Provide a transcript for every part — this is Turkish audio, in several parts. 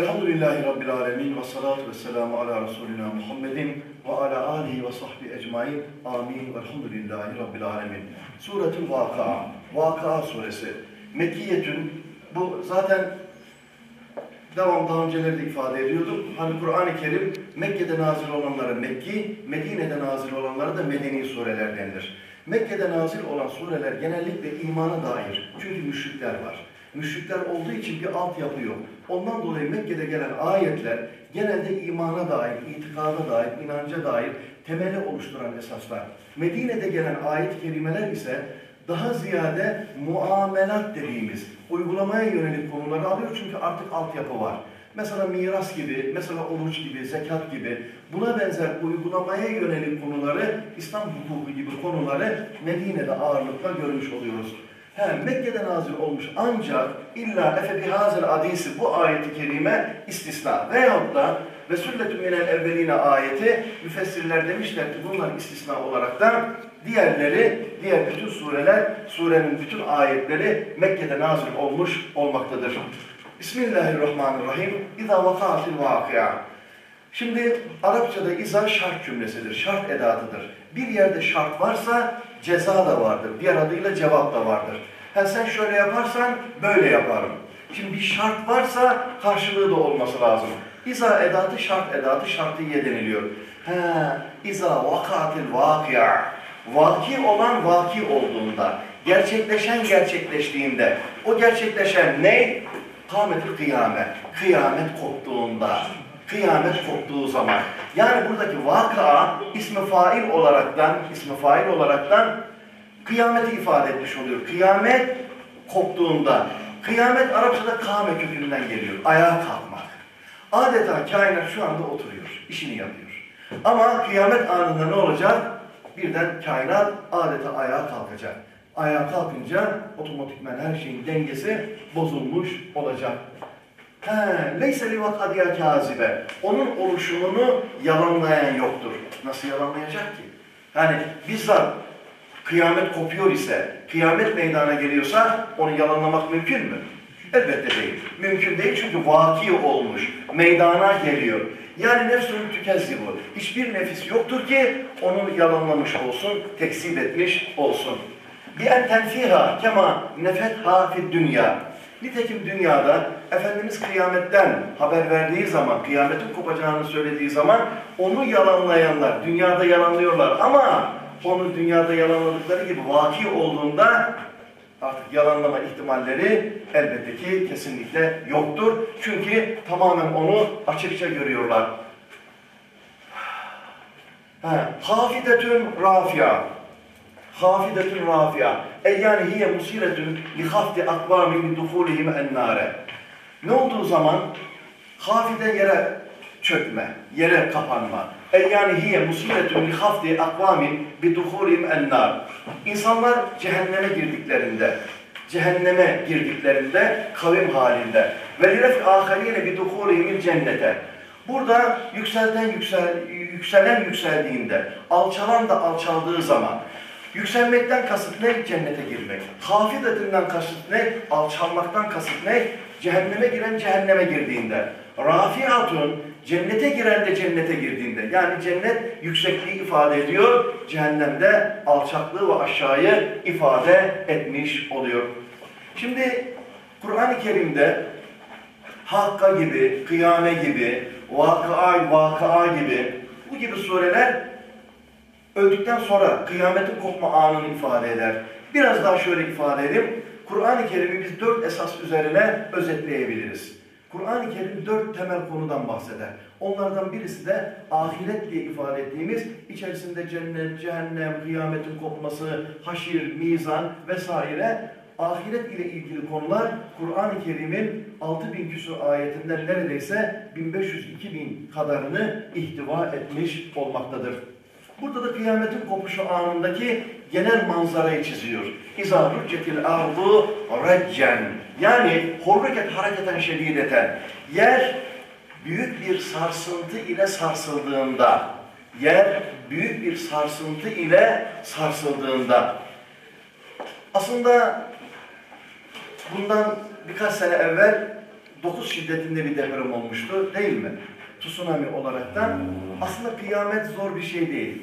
Elhamdülillahi Rabbil Alemin ve salatu ve selamu ala Resulina Muhammedin ve ala alihi ve sahbihi ecmain. Amin. Elhamdülillahi Rabbil Alemin. Suretül Vaka, Vaka suresi. Mekkiyetün, bu zaten devam daha önceleri de ifade ediyordum. Hani Kur'an-ı Kerim Mekke'de nazil olanlara Mekki, Medine'de nazil olanlara da Medeni sureler denilir. Mekke'de nazil olan sureler genellikle imana dair. Çünkü müşrikler var. Müşrikler olduğu için bir altyapı yok. Ondan dolayı Mekke'de gelen ayetler genelde imana dair, itikada dair, inanca dair temeli oluşturan esaslar. Medine'de gelen ayet-i kerimeler ise daha ziyade muamelat dediğimiz uygulamaya yönelik konuları alıyor çünkü artık altyapı var. Mesela miras gibi, mesela oruç gibi, zekat gibi buna benzer uygulamaya yönelik konuları, İslam hukuku gibi konuları Medine'de ağırlıkla görmüş oluyoruz. He, Mekke'de nazil olmuş ancak illa efe bihazel hadisi bu ayeti kerime istisna. Veyahut da ve sülletü minel evveline ayeti müfessirler demişler ki bunlar istisna olarak da diğerleri, diğer bütün sureler, surenin bütün ayetleri Mekke'de nazil olmuş olmaktadır. Bismillahirrahmanirrahim. İza vakaatil vakıa. Şimdi Arapçada iza şart cümlesidir, şart edatıdır. Bir yerde şart varsa ceza da vardır. Diğer adıyla cevap da vardır. Ha sen şöyle yaparsan böyle yaparım. Şimdi bir şart varsa karşılığı da olması lazım. İza edatı şart edatı şartiye deniliyor. He, iza vakatil vakia. Vaki olan vaki olduğunda, gerçekleşen gerçekleştiğinde, o gerçekleşen ne? Kâmetül kıyamet. Kıyamet koptuğunda, kıyamet koptuğu zaman. Yani buradaki vaka ismi fail olaraktan, ismi fail olaraktan kıyameti ifade etmiş oluyor. Kıyamet koptuğunda, kıyamet Arapçada kâme kökünden geliyor. Ayağa kalkmak. Adeta kainat şu anda oturuyor, işini yapıyor. Ama kıyamet anında ne olacak? Birden kainat adeta ayağa kalkacak. Ayağa kalkınca otomatikmen her şeyin dengesi bozulmuş olacak. Neyse livakadiya kazibe. Onun oluşumunu yalanlayan yoktur. Nasıl yalanlayacak ki? Yani bizzat kıyamet kopuyor ise, kıyamet meydana geliyorsa onu yalanlamak mümkün mü? Elbette değil. Mümkün değil çünkü vaki olmuş, meydana geliyor. Yani nefsün tükezi bu. Hiçbir nefis yoktur ki onu yalanlamış olsun, tekzip etmiş olsun. Bir en tenfiha kema nefetha fid dünya. Nitekim dünyada Efendimiz kıyametten haber verdiği zaman, kıyametin kopacağını söylediği zaman onu yalanlayanlar, dünyada yalanlıyorlar ama onu dünyada yalanladıkları gibi vaki olduğunda artık yalanlama ihtimalleri elbette ki kesinlikle yoktur. Çünkü tamamen onu açıkça görüyorlar. Hafidetün rafia. Hafidetün rafia. E yani hiye musiretün li hafti akvamin min duhulihim ennare. Ne olduğu zaman hafide yere çökme, yere kapanma. E yani hiye musiretün li hafti akvamin bi duhulihim ennar. İnsanlar cehenneme girdiklerinde, cehenneme girdiklerinde kavim halinde ve liref aharine bi duhulihim cennete. Burada yükselten yüksel, yükselen yükseldiğinde, alçalan da alçaldığı zaman Yükselmekten kasıt ne? Cennete girmek. Hafidetinden kasıt ne? Alçalmaktan kasıt ne? Cehenneme giren cehenneme girdiğinde. Rafiatun cennete giren de cennete girdiğinde. Yani cennet yüksekliği ifade ediyor. Cehennemde alçaklığı ve aşağıyı ifade etmiş oluyor. Şimdi Kur'an-ı Kerim'de Hakka gibi, Kıyame gibi, Vakıa, Vakıa gibi bu gibi sureler öldükten sonra kıyametin kopma anını ifade eder. Biraz daha şöyle ifade edeyim. Kur'an-ı Kerim'i biz dört esas üzerine özetleyebiliriz. Kur'an-ı Kerim dört temel konudan bahseder. Onlardan birisi de ahiret diye ifade ettiğimiz içerisinde cennet, cehennem, kıyametin kopması, haşir, mizan vesaire ahiret ile ilgili konular Kur'an-ı Kerim'in 6000 küsur ayetinden neredeyse 1500-2000 kadarını ihtiva etmiş olmaktadır. Burada da kıyametin kopuşu anındaki genel manzarayı çiziyor. İzâ rüccetil ardu reccen. Yani horreket hareketen şedideten. Yer büyük bir sarsıntı ile sarsıldığında, yer büyük bir sarsıntı ile sarsıldığında. Aslında bundan birkaç sene evvel 9 şiddetinde bir deprem olmuştu değil mi? Tsunami olaraktan aslında kıyamet zor bir şey değil.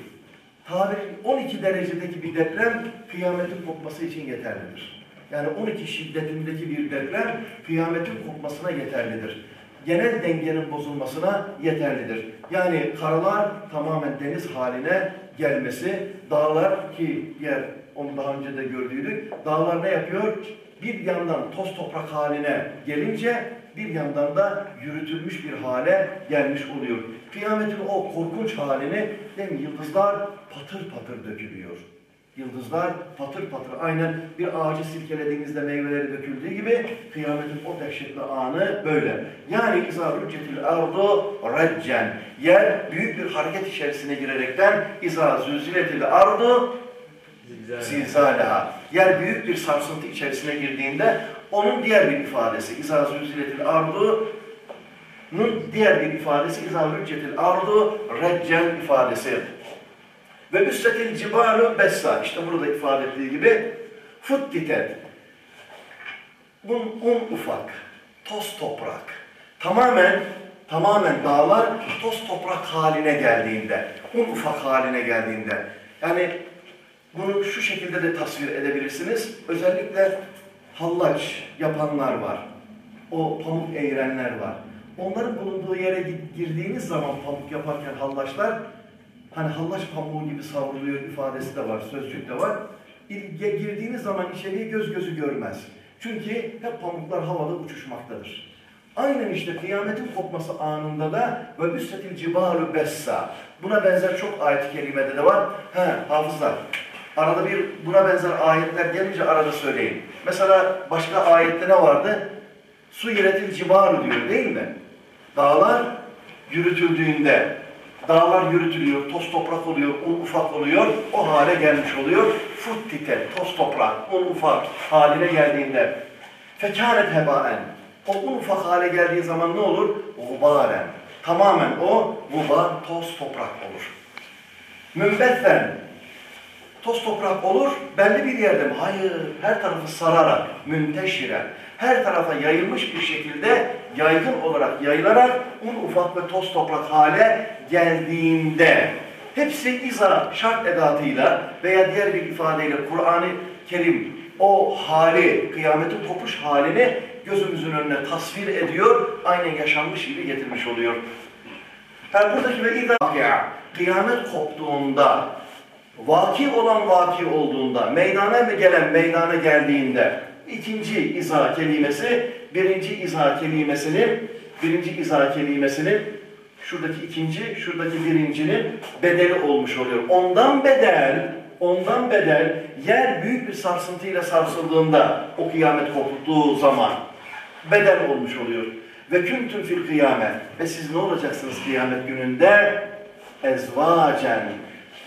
Tabir 12 derecedeki bir deprem kıyametin kopması için yeterlidir. Yani 12 şiddetindeki bir deprem kıyametin kopmasına yeterlidir. Genel dengenin bozulmasına yeterlidir. Yani karalar tamamen deniz haline gelmesi, dağlar ki yer onu daha önce de gördüydük, dağlar ne yapıyor? Bir yandan toz toprak haline gelince bir yandan da yürütülmüş bir hale gelmiş oluyor. Kıyametin o korkunç halini değil mi? Yıldızlar patır patır dökülüyor. Yıldızlar patır patır aynen bir ağacı silkelediğinizde meyveleri döküldüğü gibi kıyametin o dehşetli anı böyle. Yani izâ rüccetil ardu reccen. Yer büyük bir hareket içerisine girerekten izâ zülziletil ardu zilzâleha. Yer büyük bir sarsıntı içerisine girdiğinde onun diğer bir ifadesi izâ zülziletil ardu nun diğer bir ifadesi izâ rüccetil ardu reccen ifadesi. Ve müstakil cibalu bessa. İşte burada ifade ettiği gibi futtitet. Un, un ufak, toz toprak. Tamamen tamamen dağlar toz toprak haline geldiğinde, un ufak haline geldiğinde. Yani bunu şu şekilde de tasvir edebilirsiniz. Özellikle hallaç yapanlar var. O pamuk eğrenler var. Onların bulunduğu yere girdiğiniz zaman pamuk yaparken hallaçlar hani hallaç pamuğu gibi savruluyor ifadesi de var, sözcük de var. Girdiğiniz zaman içeriye göz gözü görmez. Çünkü hep pamuklar havada uçuşmaktadır. Aynen işte kıyametin kopması anında da ve üstetil cibalu bessa. Buna benzer çok ayet-i kerimede de var. He, hafızlar. Arada bir buna benzer ayetler gelince arada söyleyin. Mesela başka ayette ne vardı? Su iretil cibalu diyor değil mi? Dağlar yürütüldüğünde Dağlar yürütülüyor, toz toprak oluyor, un ufak oluyor, o hale gelmiş oluyor. Futtite, toz toprak, un ufak haline geldiğinde fekânet hebaen. O un ufak hale geldiği zaman ne olur? Gubaren. Tamamen o gubar, toz toprak olur. Mümbetten. Toz toprak olur, belli bir yerde mi? Hayır, her tarafı sararak, münteşiren her tarafa yayılmış bir şekilde yaygın olarak yayılarak un ufak ve toz toprak hale geldiğinde hepsi iza şart edatıyla veya diğer bir ifadeyle Kur'an-ı Kerim o hali, kıyametin kopuş halini gözümüzün önüne tasvir ediyor, aynen yaşanmış gibi getirmiş oluyor. Yani buradaki ve idâ kıyamet koptuğunda, vaki olan vaki olduğunda, meydana mı gelen meydana geldiğinde, ikinci izah kelimesi, birinci izah kelimesinin, birinci izah kelimesinin, şuradaki ikinci, şuradaki birincinin bedeli olmuş oluyor. Ondan bedel, ondan bedel, yer büyük bir sarsıntıyla sarsıldığında, o kıyamet koptuğu zaman bedel olmuş oluyor. Ve küntüm fil kıyamet. Ve siz ne olacaksınız kıyamet gününde? Ezvacen,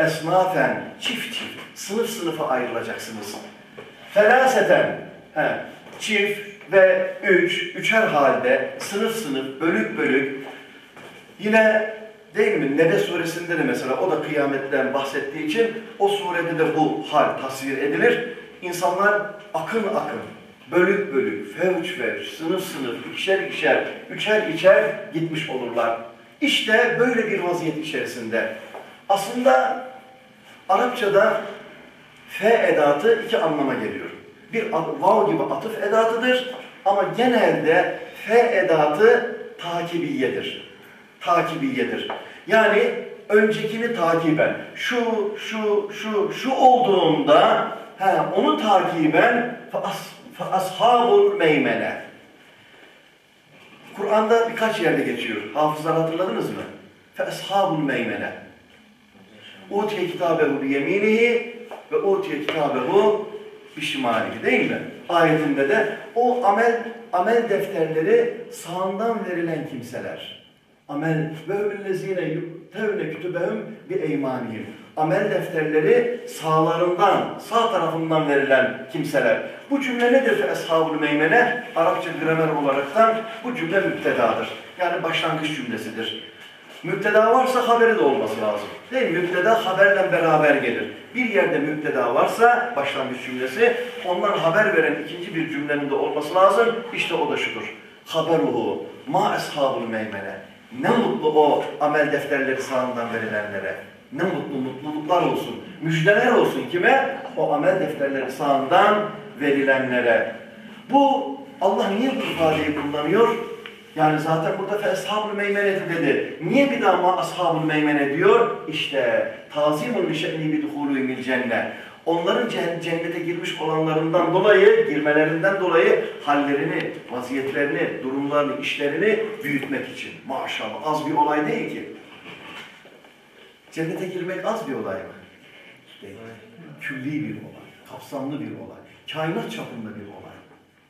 esnafen, çift çift, sınıf sınıfa ayrılacaksınız. Felaseten, He, çift ve üç, üçer halde, sınıf sınıf, bölük bölük. Yine değil mi? Nebe suresinde de mesela o da kıyametten bahsettiği için o surede de bu hal tasvir edilir. İnsanlar akın akın, bölük bölük, fevç fevç, sınıf sınıf, ikişer ikişer, üçer içer gitmiş olurlar. İşte böyle bir vaziyet içerisinde. Aslında Arapçada fe edatı iki anlama geliyor bir vav gibi atıf edatıdır. Ama genelde fe edatı takibiyedir. Takibiyedir. Yani öncekini takiben, şu, şu, şu, şu olduğunda he, onu takiben ashabul meymene. Kur'an'da birkaç yerde geçiyor. Hafızlar hatırladınız mı? Fe ashabul meymene. Utiye kitabehu biyeminihi ve utiye kitabehu bişimalihi değil mi? Ayetinde de o amel amel defterleri sağından verilen kimseler. Amel ve hümüllezine tevne kütübehüm bi eymanihim. Amel defterleri sağlarından, sağ tarafından verilen kimseler. Bu cümle nedir fe eshabul meymene? Arapça gramer olaraktan bu cümle müptedadır. Yani başlangıç cümlesidir. Müpteda varsa haberi de olması lazım. Değil mi? Müpteda haberle beraber gelir. Bir yerde müpteda varsa başlangıç cümlesi ondan haber veren ikinci bir cümlenin de olması lazım. İşte o da şudur. haberuhu ma eshabul meymene. Ne mutlu o amel defterleri sağından verilenlere. Ne mutlu mutluluklar olsun. Müjdeler olsun kime? O amel defterleri sağından verilenlere. Bu Allah niye bu ifadeyi kullanıyor? Yani zaten burada fe ashabul meymeneti dedi. Niye bir daha ma ashabul meymene diyor? İşte tazimun li şe'ni bi duhulûhumil cennet. Onların cennete girmiş olanlarından dolayı, girmelerinden dolayı hallerini, vaziyetlerini, durumlarını, işlerini büyütmek için. Maşallah az bir olay değil ki. Cennete girmek az bir olay mı? Değil. Külli bir olay, kapsamlı bir olay, kainat çapında bir olay.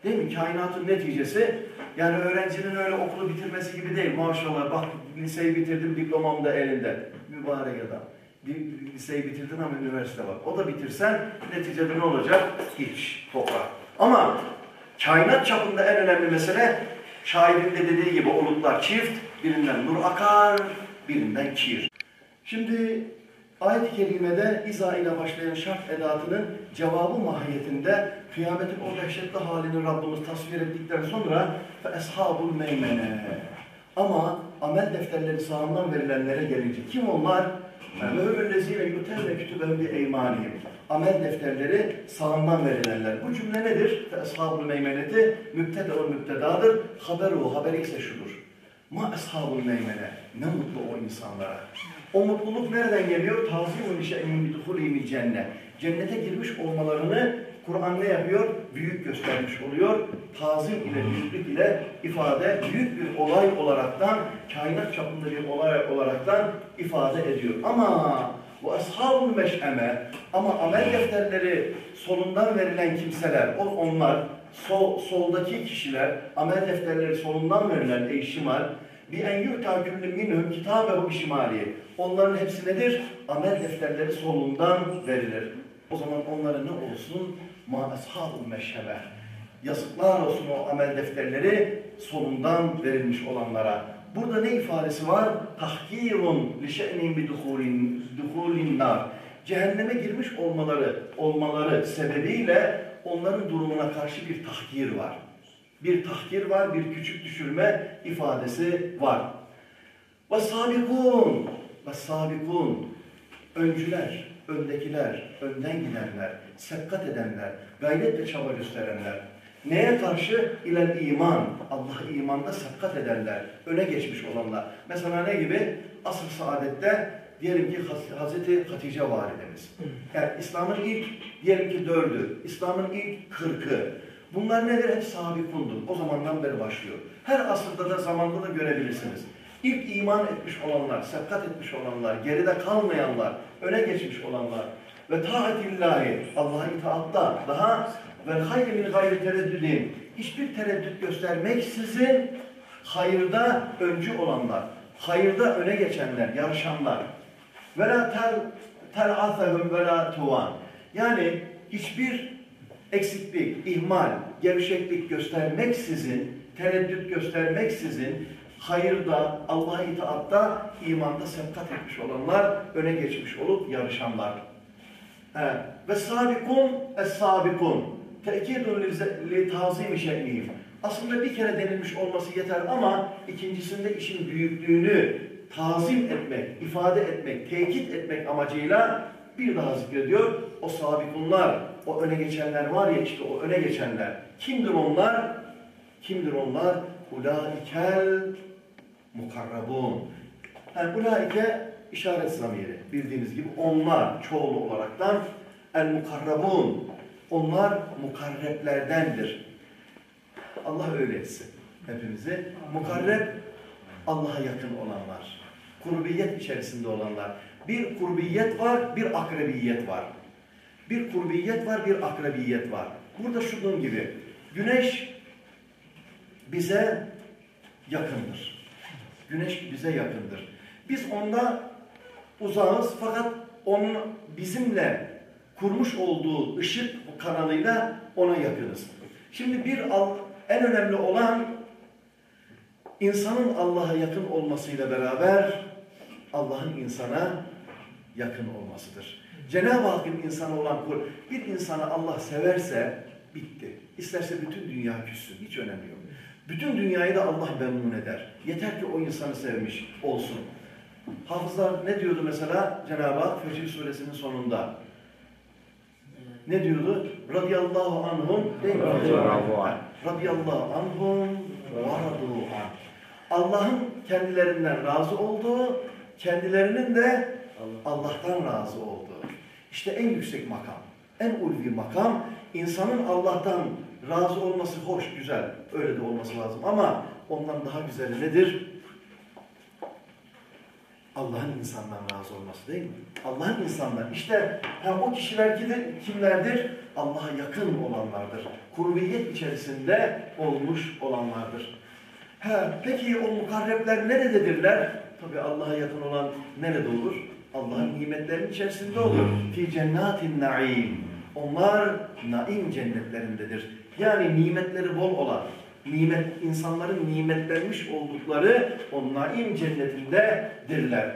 Değil mi? Kainatın neticesi yani öğrencinin öyle okulu bitirmesi gibi değil. Maşallah bak liseyi bitirdim diplomam da elinde. Mübarek adam. Liseyi bitirdin ama üniversite var. O da bitirsen neticede ne olacak? Hiç, toprak. Ama kainat çapında en önemli mesele şairin de dediği gibi oluklar çift, birinden nur akar, birinden kir. Şimdi ayet-i kerimede iza ile başlayan şart edatının cevabı mahiyetinde kıyametin o dehşetli halini Rabbimiz tasvir ettikten sonra fe eshabul meymene ama amel defterleri sağından verilenlere gelince kim onlar? Ve öbürlezine yutevne kütüben bir eymaniyim. Amel defterleri sağından verilenler. Bu cümle nedir? Fe eshabul meymeneti mübtede o mübtedadır. Haberu, haberi ise şudur. Ma eshabul meymene. Ne mutlu o insanlara. O mutluluk nereden geliyor? Tazimun şeyin biduhulihimil cennet. Cennete girmiş olmalarını Kur'an ne yapıyor? Büyük göstermiş oluyor. Tazim ile, büyüklük ile ifade büyük bir olay olaraktan, kainat çapında bir olay olaraktan ifade ediyor. Ama bu ashabul meş'eme ama amel defterleri solundan verilen kimseler, o onlar, sol, soldaki kişiler, amel defterleri solundan verilen ey en yu'ta kullu minhum kitabehu bişimali. Onların hepsi nedir? Amel defterleri solundan verilir. O zaman onlara ne olsun? Ma ashabul meşhebe. Yazıklar olsun o amel defterleri solundan verilmiş olanlara. Burada ne ifadesi var? Tahkirun duhulin, duhulin nar. Cehenneme girmiş olmaları, olmaları sebebiyle onların durumuna karşı bir tahkir var. Bir tahkir var, bir küçük düşürme ifadesi var. Ve sabikun, öncüler, öndekiler, önden gidenler, sekkat edenler, gayret ve çaba gösterenler. Neye karşı? İlel iman. Allah imanda sekkat edenler, öne geçmiş olanlar. Mesela ne gibi? Asr-ı saadette diyelim ki Hazreti Hatice validemiz. Yani İslam'ın ilk diyelim ki dördü, İslam'ın ilk kırkı. Bunlar nedir? Hep sabikundur. O zamandan beri başlıyor. Her asırda da zamanda da görebilirsiniz. İlk iman etmiş olanlar, sekkat etmiş olanlar, geride kalmayanlar, öne geçmiş olanlar ve taatillahi, Allah'a itaatta daha ve hayri min gayri tereddüdin hiçbir tereddüt göstermeksizin hayırda öncü olanlar, hayırda öne geçenler, yarışanlar ve la tel tel'athehum ve la tuvan yani hiçbir eksiklik, ihmal, gevşeklik göstermeksizin, tereddüt göstermeksizin hayırda, Allah'a itaatta, imanda sebkat etmiş olanlar, öne geçmiş olup yarışanlar. He. Ve sabikun es-sabikun. Tekidun li tazim şe'nihim. Aslında bir kere denilmiş olması yeter ama ikincisinde işin büyüklüğünü tazim etmek, ifade etmek, tekit etmek amacıyla bir daha zikrediyor. O sabikunlar, o öne geçenler var ya işte o öne geçenler. Kimdir onlar? Kimdir onlar? Ulaikel mukarrabun. Yani ulaike işaret zamiri. Bildiğiniz gibi onlar çoğulu olaraktan el mukarrabun. Onlar mukarreplerdendir. Allah öyle etsin hepimizi. Mukarreb Allah'a yakın olanlar. Kurbiyet içerisinde olanlar. Bir kurbiyet var, bir akrebiyet var. Bir kurbiyet var, bir akrebiyet var. Burada şunun gibi. Güneş bize yakındır. Güneş bize yakındır. Biz onda uzağız fakat onun bizimle kurmuş olduğu ışık kanalıyla ona yakınız. Şimdi bir en önemli olan insanın Allah'a yakın olmasıyla beraber Allah'ın insana yakın olmasıdır. Cenab-ı Hakk'ın insanı olan kul, bir insanı Allah severse bitti. İsterse bütün dünya küssün, hiç önemi yok. Bütün dünyayı da Allah memnun eder. Yeter ki o insanı sevmiş olsun. Hafızlar ne diyordu mesela Cenab-ı Hak Fecir suresinin sonunda? Ne diyordu? Radiyallahu anhum değil mi? Radiyallahu anh. Radiyallahu anhum ve radu anh. Allah'ın kendilerinden razı olduğu, kendilerinin de Allah'tan razı olduğu. İşte en yüksek makam, en ulvi makam, insanın Allah'tan razı olması hoş, güzel. Öyle de olması lazım. Ama ondan daha güzeli nedir? Allah'ın insandan razı olması değil mi? Allah'ın insanlar. İşte ha, o kişiler kimlerdir? Allah'a yakın olanlardır. Kurbiyet içerisinde olmuş olanlardır. Ha, peki o mukarrepler nerededirler? Tabi Allah'a yakın olan nerede olur? Allah'ın nimetlerinin içerisinde olur. Fi cennatin naim. Onlar naim cennetlerindedir. Yani nimetleri bol olan, nimet insanların nimetlenmiş oldukları o naim cennetindedirler.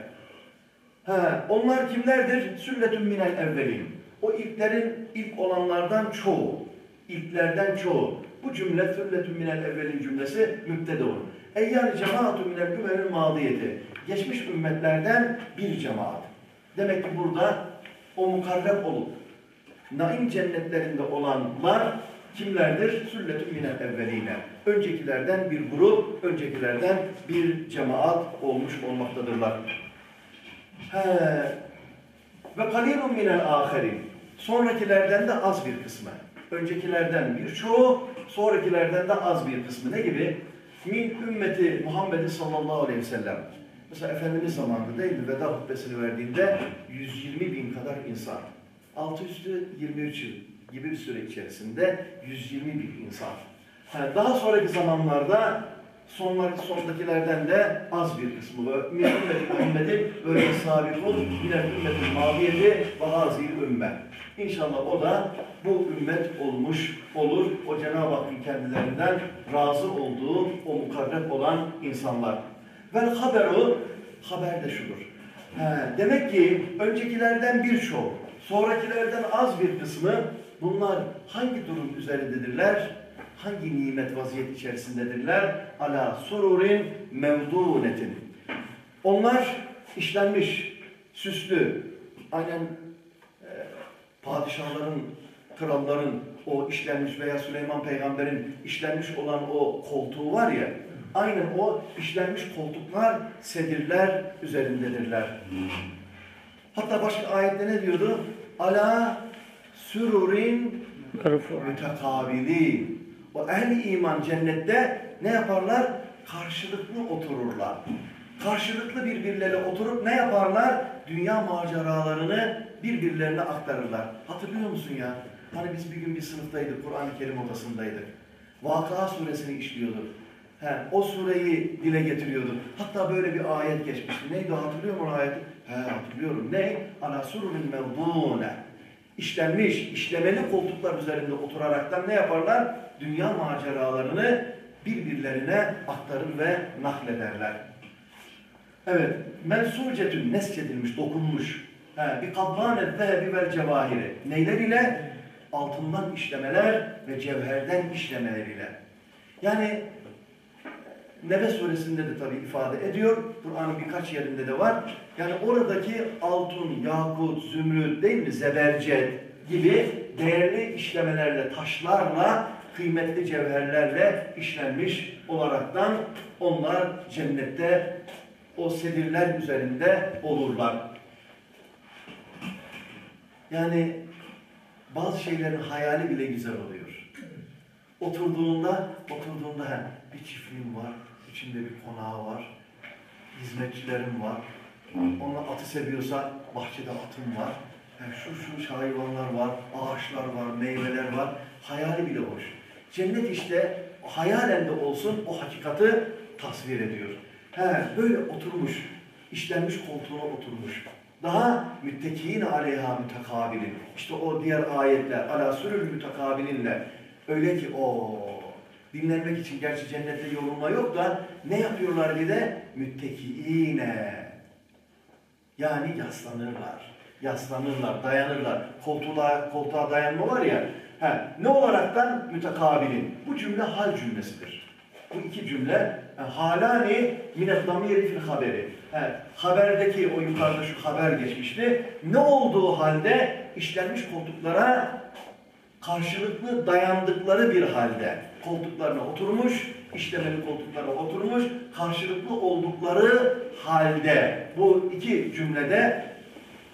Ha, onlar kimlerdir? Sülletün minel evvelin. O ilklerin ilk olanlardan çoğu. İlklerden çoğu. Bu cümle sülletün minel evvelin cümlesi mübtedeun. Ey yani cemaatü minel ümemin madiyeti. Geçmiş ümmetlerden bir cemaat. Demek ki burada o mukarreb olup naim cennetlerinde olanlar kimlerdir? Sülletün minel evveline. Öncekilerden bir grup, öncekilerden bir cemaat olmuş olmaktadırlar. He. Ve kalilun minel ahirin. Sonrakilerden de az bir kısmı. Öncekilerden birçoğu, sonrakilerden de az bir kısmı. Ne gibi? Min ümmeti Muhammed sallallahu aleyhi ve sellem. Mesela Efendimiz zamanında değil mi? Veda hutbesini verdiğinde 120 bin kadar insan. Altı üstü 23 yıl gibi bir süre içerisinde 120 bin insan. Ha, daha sonraki zamanlarda sonlar, sondakilerden de az bir kısmı min ümmeti Muhammed'in böyle sabikun yine ümmetin maviyeti ve hazil ümme. İnşallah o da bu ümmet olmuş olur. O Cenab-ı Hakk'ın kendilerinden razı olduğu o mukarreb olan insanlar. Vel haberu, haber de şudur. He, demek ki öncekilerden birçok, sonrakilerden az bir kısmı bunlar hangi durum üzerindedirler? Hangi nimet vaziyet içerisindedirler? Ala sururin mevdunetin. Onlar işlenmiş, süslü, aynen e, padişahların, kralların o işlenmiş veya Süleyman peygamberin işlenmiş olan o koltuğu var ya, aynen o işlenmiş koltuklar, sedirler üzerindedirler. Hatta başka ayette ne diyordu? Ala sürurin mütekabili. O ehli iman cennette ne yaparlar? Karşılıklı otururlar. Karşılıklı birbirlerine oturup ne yaparlar? Dünya maceralarını birbirlerine aktarırlar. Hatırlıyor musun ya? Hani biz bir gün bir sınıftaydık, Kur'an-ı Kerim odasındaydık. Vakıa suresini işliyorduk. He, o sureyi dile getiriyorduk. Hatta böyle bir ayet geçmişti. Neydi hatırlıyor musun ayeti? He hatırlıyorum. Ne? Ala surun mevdune. İşlenmiş, işlemeli koltuklar üzerinde oturaraktan ne yaparlar? Dünya maceralarını birbirlerine aktarır ve naklederler. Evet, mensucetün neskedilmiş, dokunmuş. He, bir kadvanet zehebi vel cevahiri. Neyler ile? Altından işlemeler ve cevherden işlemeler ile. Yani Nebe suresinde de tabi ifade ediyor. Kur'an'ın birkaç yerinde de var. Yani oradaki altın, yakut, zümrüt değil mi? Zebercet gibi değerli işlemelerle, taşlarla, kıymetli cevherlerle işlenmiş olaraktan onlar cennette o sedirler üzerinde olurlar. Yani bazı şeylerin hayali bile güzel oluyor. Oturduğunda, oturduğunda bir çiftliğim var, içinde bir konağı var, hizmetçilerim var. Onlar atı seviyorsa bahçede atım var. Yani şu şu hayvanlar var, ağaçlar var, meyveler var. Hayali bile hoş. Cennet işte hayalen de olsun o hakikati tasvir ediyor. He, böyle oturmuş, işlenmiş koltuğuna oturmuş. Daha müttekiin aleyha mütekabilin. İşte o diğer ayetler, ala sürül mütekabilinle. Öyle ki o dinlenmek için gerçi cennette yorulma yok da ne yapıyorlar bir de? Müttekiine. Yani yaslanırlar. Yaslanırlar, dayanırlar. Koltuğa, koltuğa dayanma var ya. He, ne olaraktan mütekabilin? Bu cümle hal cümlesidir. Bu iki cümle halani mine damiri fil haberi. Evet, haberdeki o yukarıda şu haber geçmişti. Ne olduğu halde işlenmiş koltuklara karşılıklı dayandıkları bir halde koltuklarına oturmuş, işlemeli koltuklara oturmuş, karşılıklı oldukları halde bu iki cümlede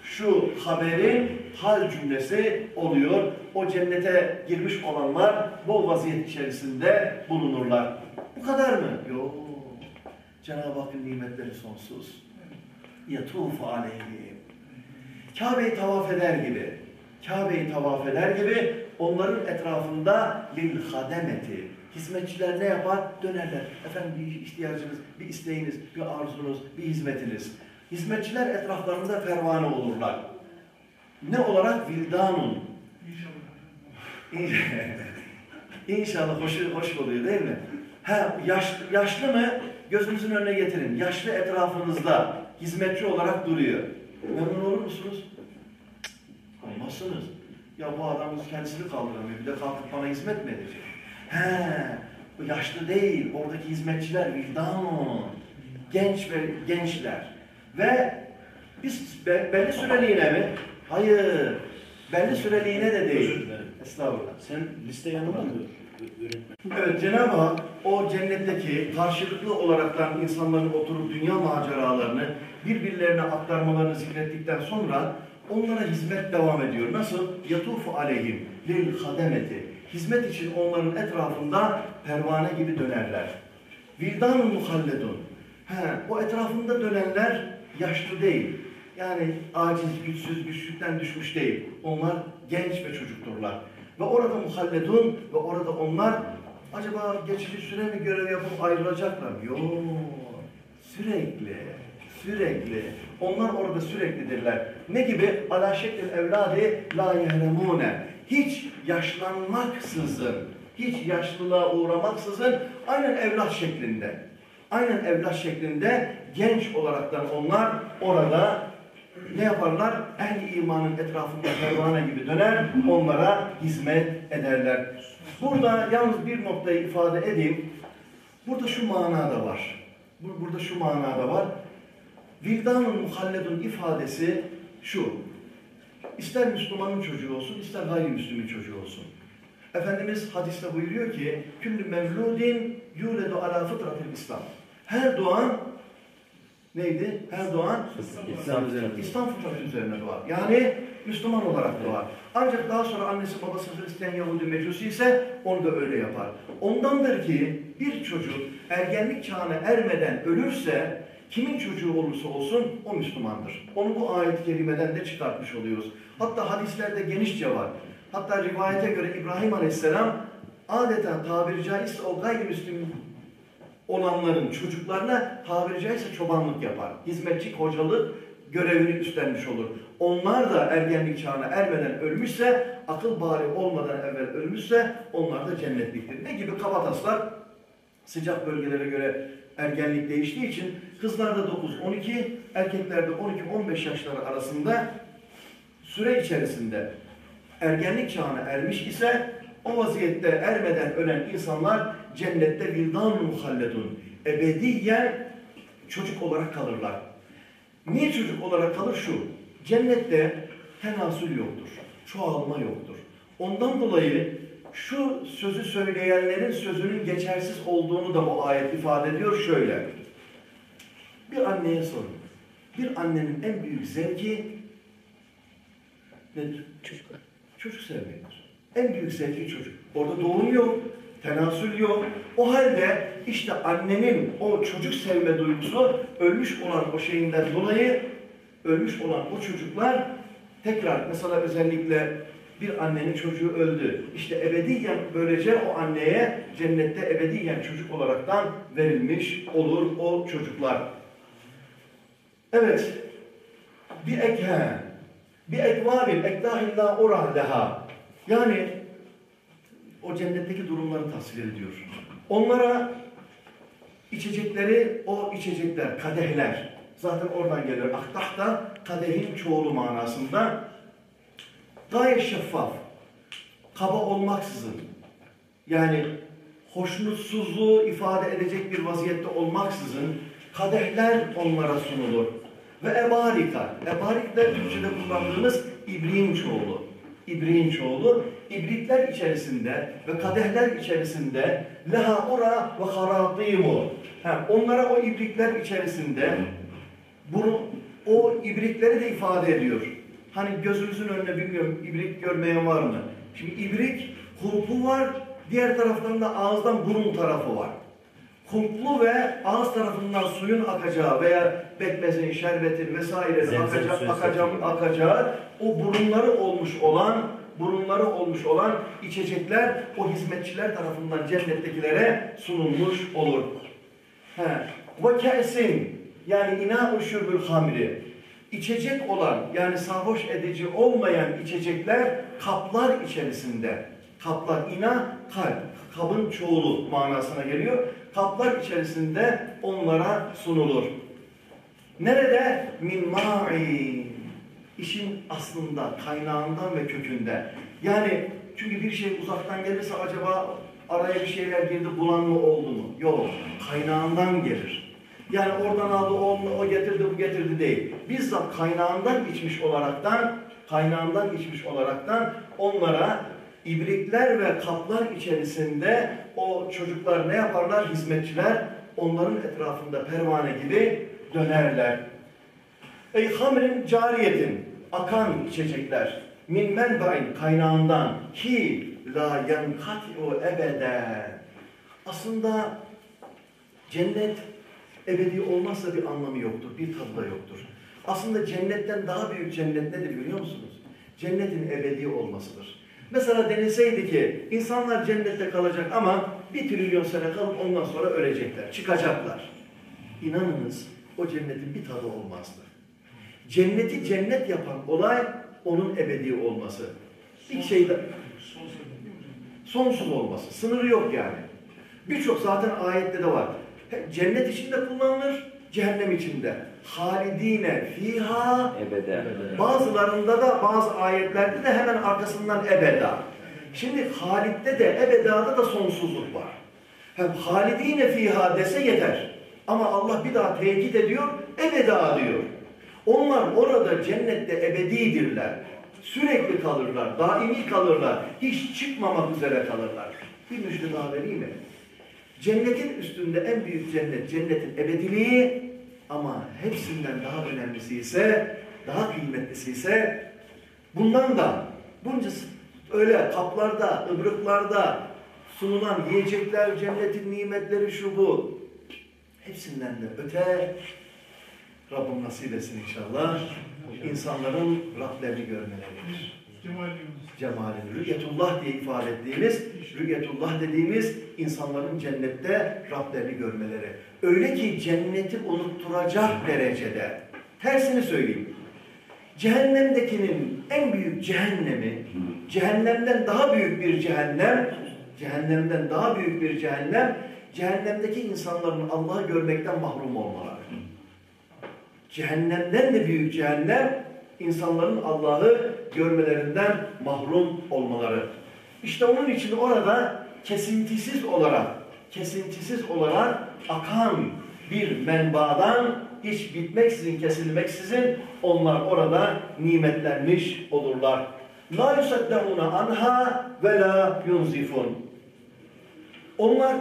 şu haberin hal cümlesi oluyor. O cennete girmiş olanlar bu vaziyet içerisinde bulunurlar. Bu kadar mı? Yok. Cenab-ı Hakk'ın nimetleri sonsuz. Yatufu aleyhim. Kabe'yi tavaf eder gibi, Kabe'yi tavaf eder gibi onların etrafında lil hademeti. Hizmetçiler ne yapar? Dönerler. Efendim bir ihtiyacınız, bir isteğiniz, bir arzunuz, bir hizmetiniz. Hizmetçiler etraflarında pervane olurlar. Ne olarak? Vildanun. İnşallah hoş, hoş oluyor değil mi? Ha, yaş, yaşlı mı? Gözünüzün önüne getirin. Yaşlı etrafınızda hizmetçi olarak duruyor. Memnun olur musunuz? Olmazsınız. Ya bu adamımız kendisini kaldıramıyor. Bir de kalkıp bana hizmet mi edecek? He, bu yaşlı değil. Oradaki hizmetçiler vildan. Genç ve gençler. Ve biz be, belli süreliğine mi? Hayır. Belli süreliğine de değil. Özür dilerim. Estağfurullah. Sen liste yanında mı? Evet Cenab-ı Hak o cennetteki karşılıklı olaraktan insanların oturup dünya maceralarını birbirlerine aktarmalarını zikrettikten sonra onlara hizmet devam ediyor. Nasıl? Yatufu aleyhim lil hademeti. Hizmet için onların etrafında pervane gibi dönerler. Vildanun muhalledun. He, o etrafında dönenler yaşlı değil. Yani aciz, güçsüz, güçlükten düşmüş değil. Onlar genç ve çocukturlar. Ve orada muhalledun ve orada onlar acaba geçici süre mi görev yapıp ayrılacaklar? Yok. Sürekli, sürekli. Onlar orada süreklidirler. Ne gibi? Ala şeklil evladi la yehremune. Hiç yaşlanmaksızın, hiç yaşlılığa uğramaksızın aynen evlat şeklinde. Aynen evlat şeklinde genç olaraktan onlar orada ne yaparlar? Ehli imanın etrafında pervane gibi döner, onlara hizmet ederler. Burada yalnız bir noktayı ifade edeyim. Burada şu manada var. Bu- Burada şu manada var. Vildanun muhalledun ifadesi şu. İster Müslümanın çocuğu olsun, ister gayrimüslimin çocuğu olsun. Efendimiz hadiste buyuruyor ki, Küllü mevludin yuledu ala fıtratil İslam. Her doğan neydi? Her doğan İslam üzerine. İslam fıtratı üzerine doğar. Yani Müslüman olarak doğar. Ancak daha sonra annesi babası Hristiyan Yahudi Mecusi ise onu da öyle yapar. Ondandır ki bir çocuk ergenlik çağına ermeden ölürse kimin çocuğu olursa olsun o Müslümandır. Onu bu ayet-i kerimeden de çıkartmış oluyoruz. Hatta hadislerde genişçe var. Hatta rivayete göre İbrahim Aleyhisselam adeta tabiri caizse o gayrimüslim olanların çocuklarına tabiri caizse çobanlık yapar. Hizmetçi, kocalık görevini üstlenmiş olur. Onlar da ergenlik çağına ermeden ölmüşse, akıl bari olmadan evvel ölmüşse onlar da cennetliktir. Ne gibi kabataslar? Sıcak bölgelere göre ergenlik değiştiği için kızlarda 9-12, erkeklerde 12-15 yaşları arasında süre içerisinde ergenlik çağına ermiş ise o vaziyette ermeden ölen insanlar cennette vildan muhalledun ebediyen çocuk olarak kalırlar. Niye çocuk olarak kalır? Şu, cennette tenasül yoktur, çoğalma yoktur. Ondan dolayı şu sözü söyleyenlerin sözünün geçersiz olduğunu da bu ayet ifade ediyor şöyle. Bir anneye sorun. Bir annenin en büyük zevki nedir? Çocuk. Çocuk sevmektir. En büyük zevki çocuk. Orada doğum yok, tenasül yok. O halde işte annenin o çocuk sevme duygusu ölmüş olan o şeyinden dolayı ölmüş olan o çocuklar tekrar mesela özellikle bir annenin çocuğu öldü. İşte ebediyen böylece o anneye cennette ebediyen çocuk olaraktan verilmiş olur o çocuklar. Evet. Bir ekhe. Bir ekvabin ekdahillâ orah leha. Yani o cennetteki durumları tasvir ediyor. Onlara içecekleri o içecekler, kadehler. Zaten oradan geliyor. Aktah da kadehin çoğulu manasında. Gayet şeffaf. Kaba olmaksızın. Yani hoşnutsuzluğu ifade edecek bir vaziyette olmaksızın kadehler onlara sunulur. Ve ebarika, ebarik de Türkçe'de kullandığımız ibriğin çoğulu. İbriğin çoğulu, ibrikler içerisinde ve kadehler içerisinde leha ura ve haratimu. Ha, onlara o ibrikler içerisinde bunu, o ibrikleri de ifade ediyor. Hani gözünüzün önüne bilmiyorum ibrik görmeyen var mı? Şimdi ibrik kulpu var, diğer taraftan da ağızdan burun tarafı var. Kulplu ve ağız tarafından suyun akacağı veya bekmezin, şerbetin vesaire akacağı, suyu akacağı, o burunları olmuş olan burunları olmuş olan içecekler o hizmetçiler tarafından cennettekilere sunulmuş olur. Ve kesin yani ina şurbül hamri içecek olan yani sarhoş edici olmayan içecekler kaplar içerisinde. Kaplar ina kalp, kabın çoğulu manasına geliyor. Kaplar içerisinde onlara sunulur. Nerede? Min. İşin aslında, kaynağından ve kökünde. Yani çünkü bir şey uzaktan gelirse acaba araya bir şeyler girdi, bulan mı oldu mu? Yok, kaynağından gelir. Yani oradan aldı, o, o getirdi, bu getirdi değil. Bizzat kaynağından içmiş olaraktan, kaynağından içmiş olaraktan onlara ibrikler ve kaplar içerisinde o çocuklar ne yaparlar? Hizmetçiler onların etrafında pervane gibi dönerler. Ey hamrin cariyetin, akan içecekler, min menbain kaynağından ki la yankati'u ebeden. Aslında cennet ebedi olmazsa bir anlamı yoktur, bir tadı da yoktur. Aslında cennetten daha büyük cennet nedir biliyor musunuz? Cennetin ebedi olmasıdır. Mesela denilseydi ki insanlar cennette kalacak ama bir trilyon sene kalıp ondan sonra ölecekler, çıkacaklar. İnanınız o cennetin bir tadı olmazdı. Cenneti cennet yapan olay onun ebedi olması. Bir şey de sonsuz olması. Sınırı yok yani. Birçok zaten ayette de var. Cennet içinde kullanılır, cehennem içinde. Halidine fiha Ebede. bazılarında da bazı ayetlerde de hemen arkasından ebeda. Şimdi Halid'de de ebedada da sonsuzluk var. Hem halidine fiha dese yeter. Ama Allah bir daha tekit ediyor, ebeda diyor. Onlar orada cennette ebedidirler. Sürekli kalırlar, daimi kalırlar. Hiç çıkmamak üzere kalırlar. Bir müjde daha vereyim mi? Cennetin üstünde en büyük cennet, cennetin ebediliği ama hepsinden daha önemlisi ise, daha kıymetlisi ise bundan da bunca öyle kaplarda, ıbrıklarda sunulan yiyecekler, cennetin nimetleri şu bu. Hepsinden de öte Rabbim nasip etsin inşallah. İnsanların Rablerini görmeleridir. Cemalini, rüyetullah diye ifade ettiğimiz, rüyetullah dediğimiz insanların cennette Rablerini görmeleri. Öyle ki cenneti unutturacak derecede. Tersini söyleyeyim. Cehennemdekinin en büyük cehennemi, cehennemden daha büyük bir cehennem, cehennemden daha büyük bir cehennem, cehennemdeki insanların Allah'ı görmekten mahrum olmaları. Cehennemden de büyük cehennem, insanların Allah'ı görmelerinden mahrum olmaları. İşte onun için orada kesintisiz olarak, kesintisiz olarak akan bir menbadan hiç bitmeksizin, kesilmeksizin onlar orada nimetlenmiş olurlar. La yusaddauna anha ve la yunzifun. Onlar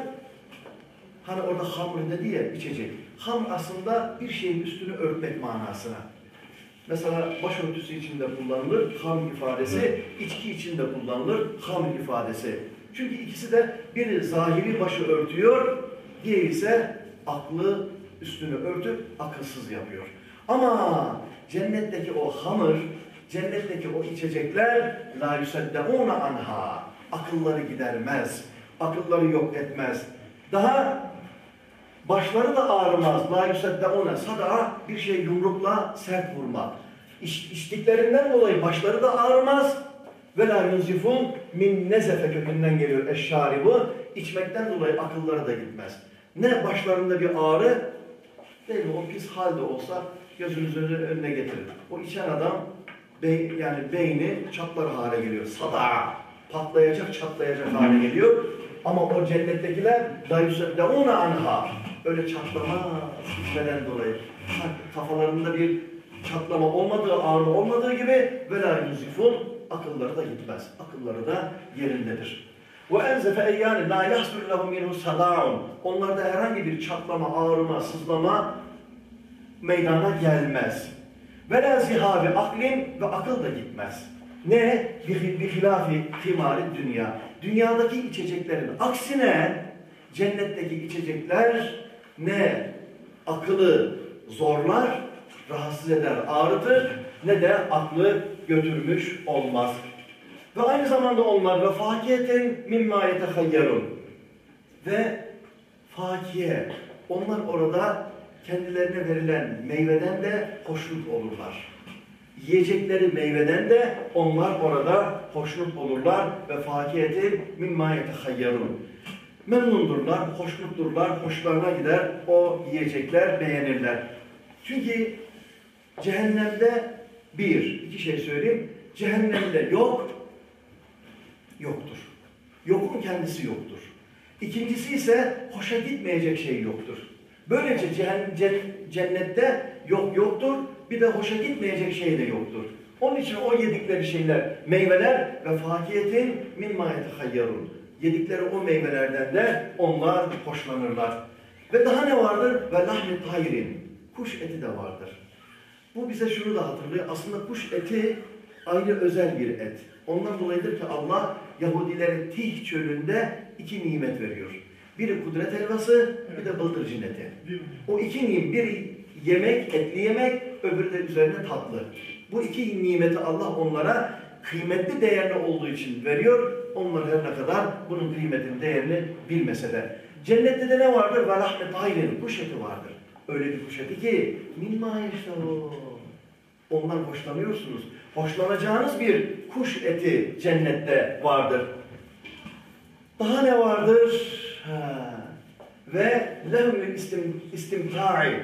hani orada hamr dedi ya içecek. Ham aslında bir şeyin üstünü örtmek manasına. Mesela başörtüsü içinde kullanılır ham ifadesi, içki içinde kullanılır ham ifadesi. Çünkü ikisi de biri zahiri başı örtüyor, diğeri ise aklı üstünü örtüp akılsız yapıyor. Ama cennetteki o hamur, cennetteki o içecekler la yuseddeuna anha. Akılları gidermez, akılları yok etmez. Daha başları da ağrımaz. La yuseddeuna sada bir şey yumrukla sert vurmak. İç, içtiklerinden dolayı başları da ağrımaz. Ve la yunzifun min nezefe kökünden geliyor eşşaribu. İçmekten dolayı akılları da gitmez. Ne başlarında bir ağrı, değil mi? O pis halde olsa gözünüzün önüne getirin. O içen adam bey, yani beyni çatlar hale geliyor. Sada patlayacak çatlayacak hale geliyor. Ama o cennettekiler la yuseddeûne anha. Öyle çatlama gitmeden dolayı. Kafalarında bir çatlama olmadığı, ağrı olmadığı gibi ve la yuzifun akılları da gitmez. Akılları da yerindedir. Ve enzefe eyyâni la yahsul lehu minhu. Onlarda herhangi bir çatlama, ağrıma, sızlama meydana gelmez. Ve la zihabi aklin ve akıl da gitmez. Ne? Bir hilafi timari dünya. Dünyadaki içeceklerin aksine cennetteki içecekler ne akıllı zorlar, rahatsız eder, ağrıtır ne de aklı götürmüş olmaz. Ve aynı zamanda onlar ve fakiyetin mimma yetehayyarun. Ve fakiye. Onlar orada kendilerine verilen meyveden de hoşnut olurlar. Yiyecekleri meyveden de onlar orada hoşnut olurlar ve fakiyetin mimma yetehayyarun. Memnundurlar, hoşnutturlar, hoşlarına gider o yiyecekler, beğenirler. Çünkü cehennemde bir, iki şey söyleyeyim. Cehennemde yok, yoktur. Yokun kendisi yoktur. İkincisi ise hoşa gitmeyecek şey yoktur. Böylece cennette yok yoktur, bir de hoşa gitmeyecek şey de yoktur. Onun için o yedikleri şeyler, meyveler ve fakiyetin mimma yetehayyarun. Yedikleri o meyvelerden de onlar hoşlanırlar. Ve daha ne vardır? Ve lahmi tayrin. Kuş eti de vardır. Bu bize şunu da hatırlıyor. Aslında kuş eti ayrı özel bir et. Ondan dolayıdır ki Allah Yahudilere Tih çölünde iki nimet veriyor. Biri kudret helvası, bir de bıldırcın eti. O iki nimet, biri yemek, etli yemek, öbürü de üzerine tatlı. Bu iki nimeti Allah onlara kıymetli değerli olduğu için veriyor. Onlar her ne kadar bunun kıymetini, değerini bilmese de. Cennette de ne vardır? Ve rahmet ayrin, kuş eti vardır. Öyle bir kuş eti ki, minma o. Ondan hoşlanıyorsunuz. Hoşlanacağınız bir kuş eti cennette vardır. Daha ne vardır? Ha. Ve lehmül istim, istimta'i.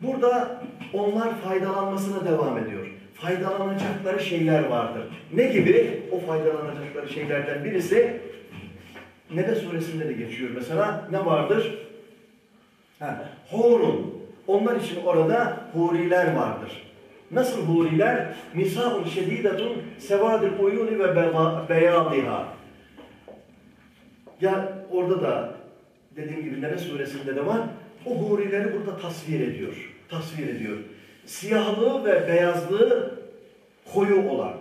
Burada onlar faydalanmasına devam ediyor. Faydalanacakları şeyler vardır. Ne gibi? O faydalanacakları şeylerden birisi Nebe suresinde de geçiyor mesela. Ne vardır? Ha, Horun. Onlar için orada huriler vardır. Nasıl huriler? Misa'un şedidetun sevadil uyuni ve beyadiha. Ya orada da dediğim gibi Nebe suresinde de var. O hurileri burada tasvir ediyor. Tasvir ediyor. Siyahlığı ve beyazlığı koyu olan.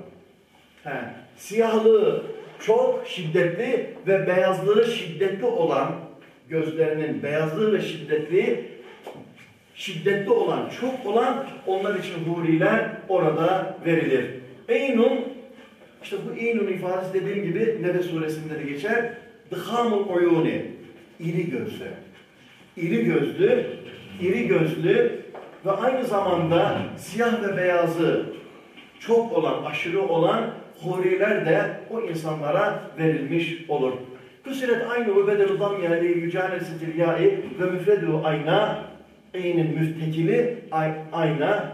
He, siyahlığı çok şiddetli ve beyazlığı şiddetli olan gözlerinin beyazlığı ve şiddetli şiddetli olan, çok olan onlar için huriler orada verilir. Eynun, işte bu Eynun ifadesi dediğim gibi Nebe suresinde de geçer. Dıhamul uyuni, iri gözlü. İri gözlü, iri gözlü ve aynı zamanda siyah ve beyazı çok olan, aşırı olan huriler de o insanlara verilmiş olur. Küsiret aynı ve bedel damya li yücanesitil ya'i ve müfredu ayna eynin müftekili ay, ayna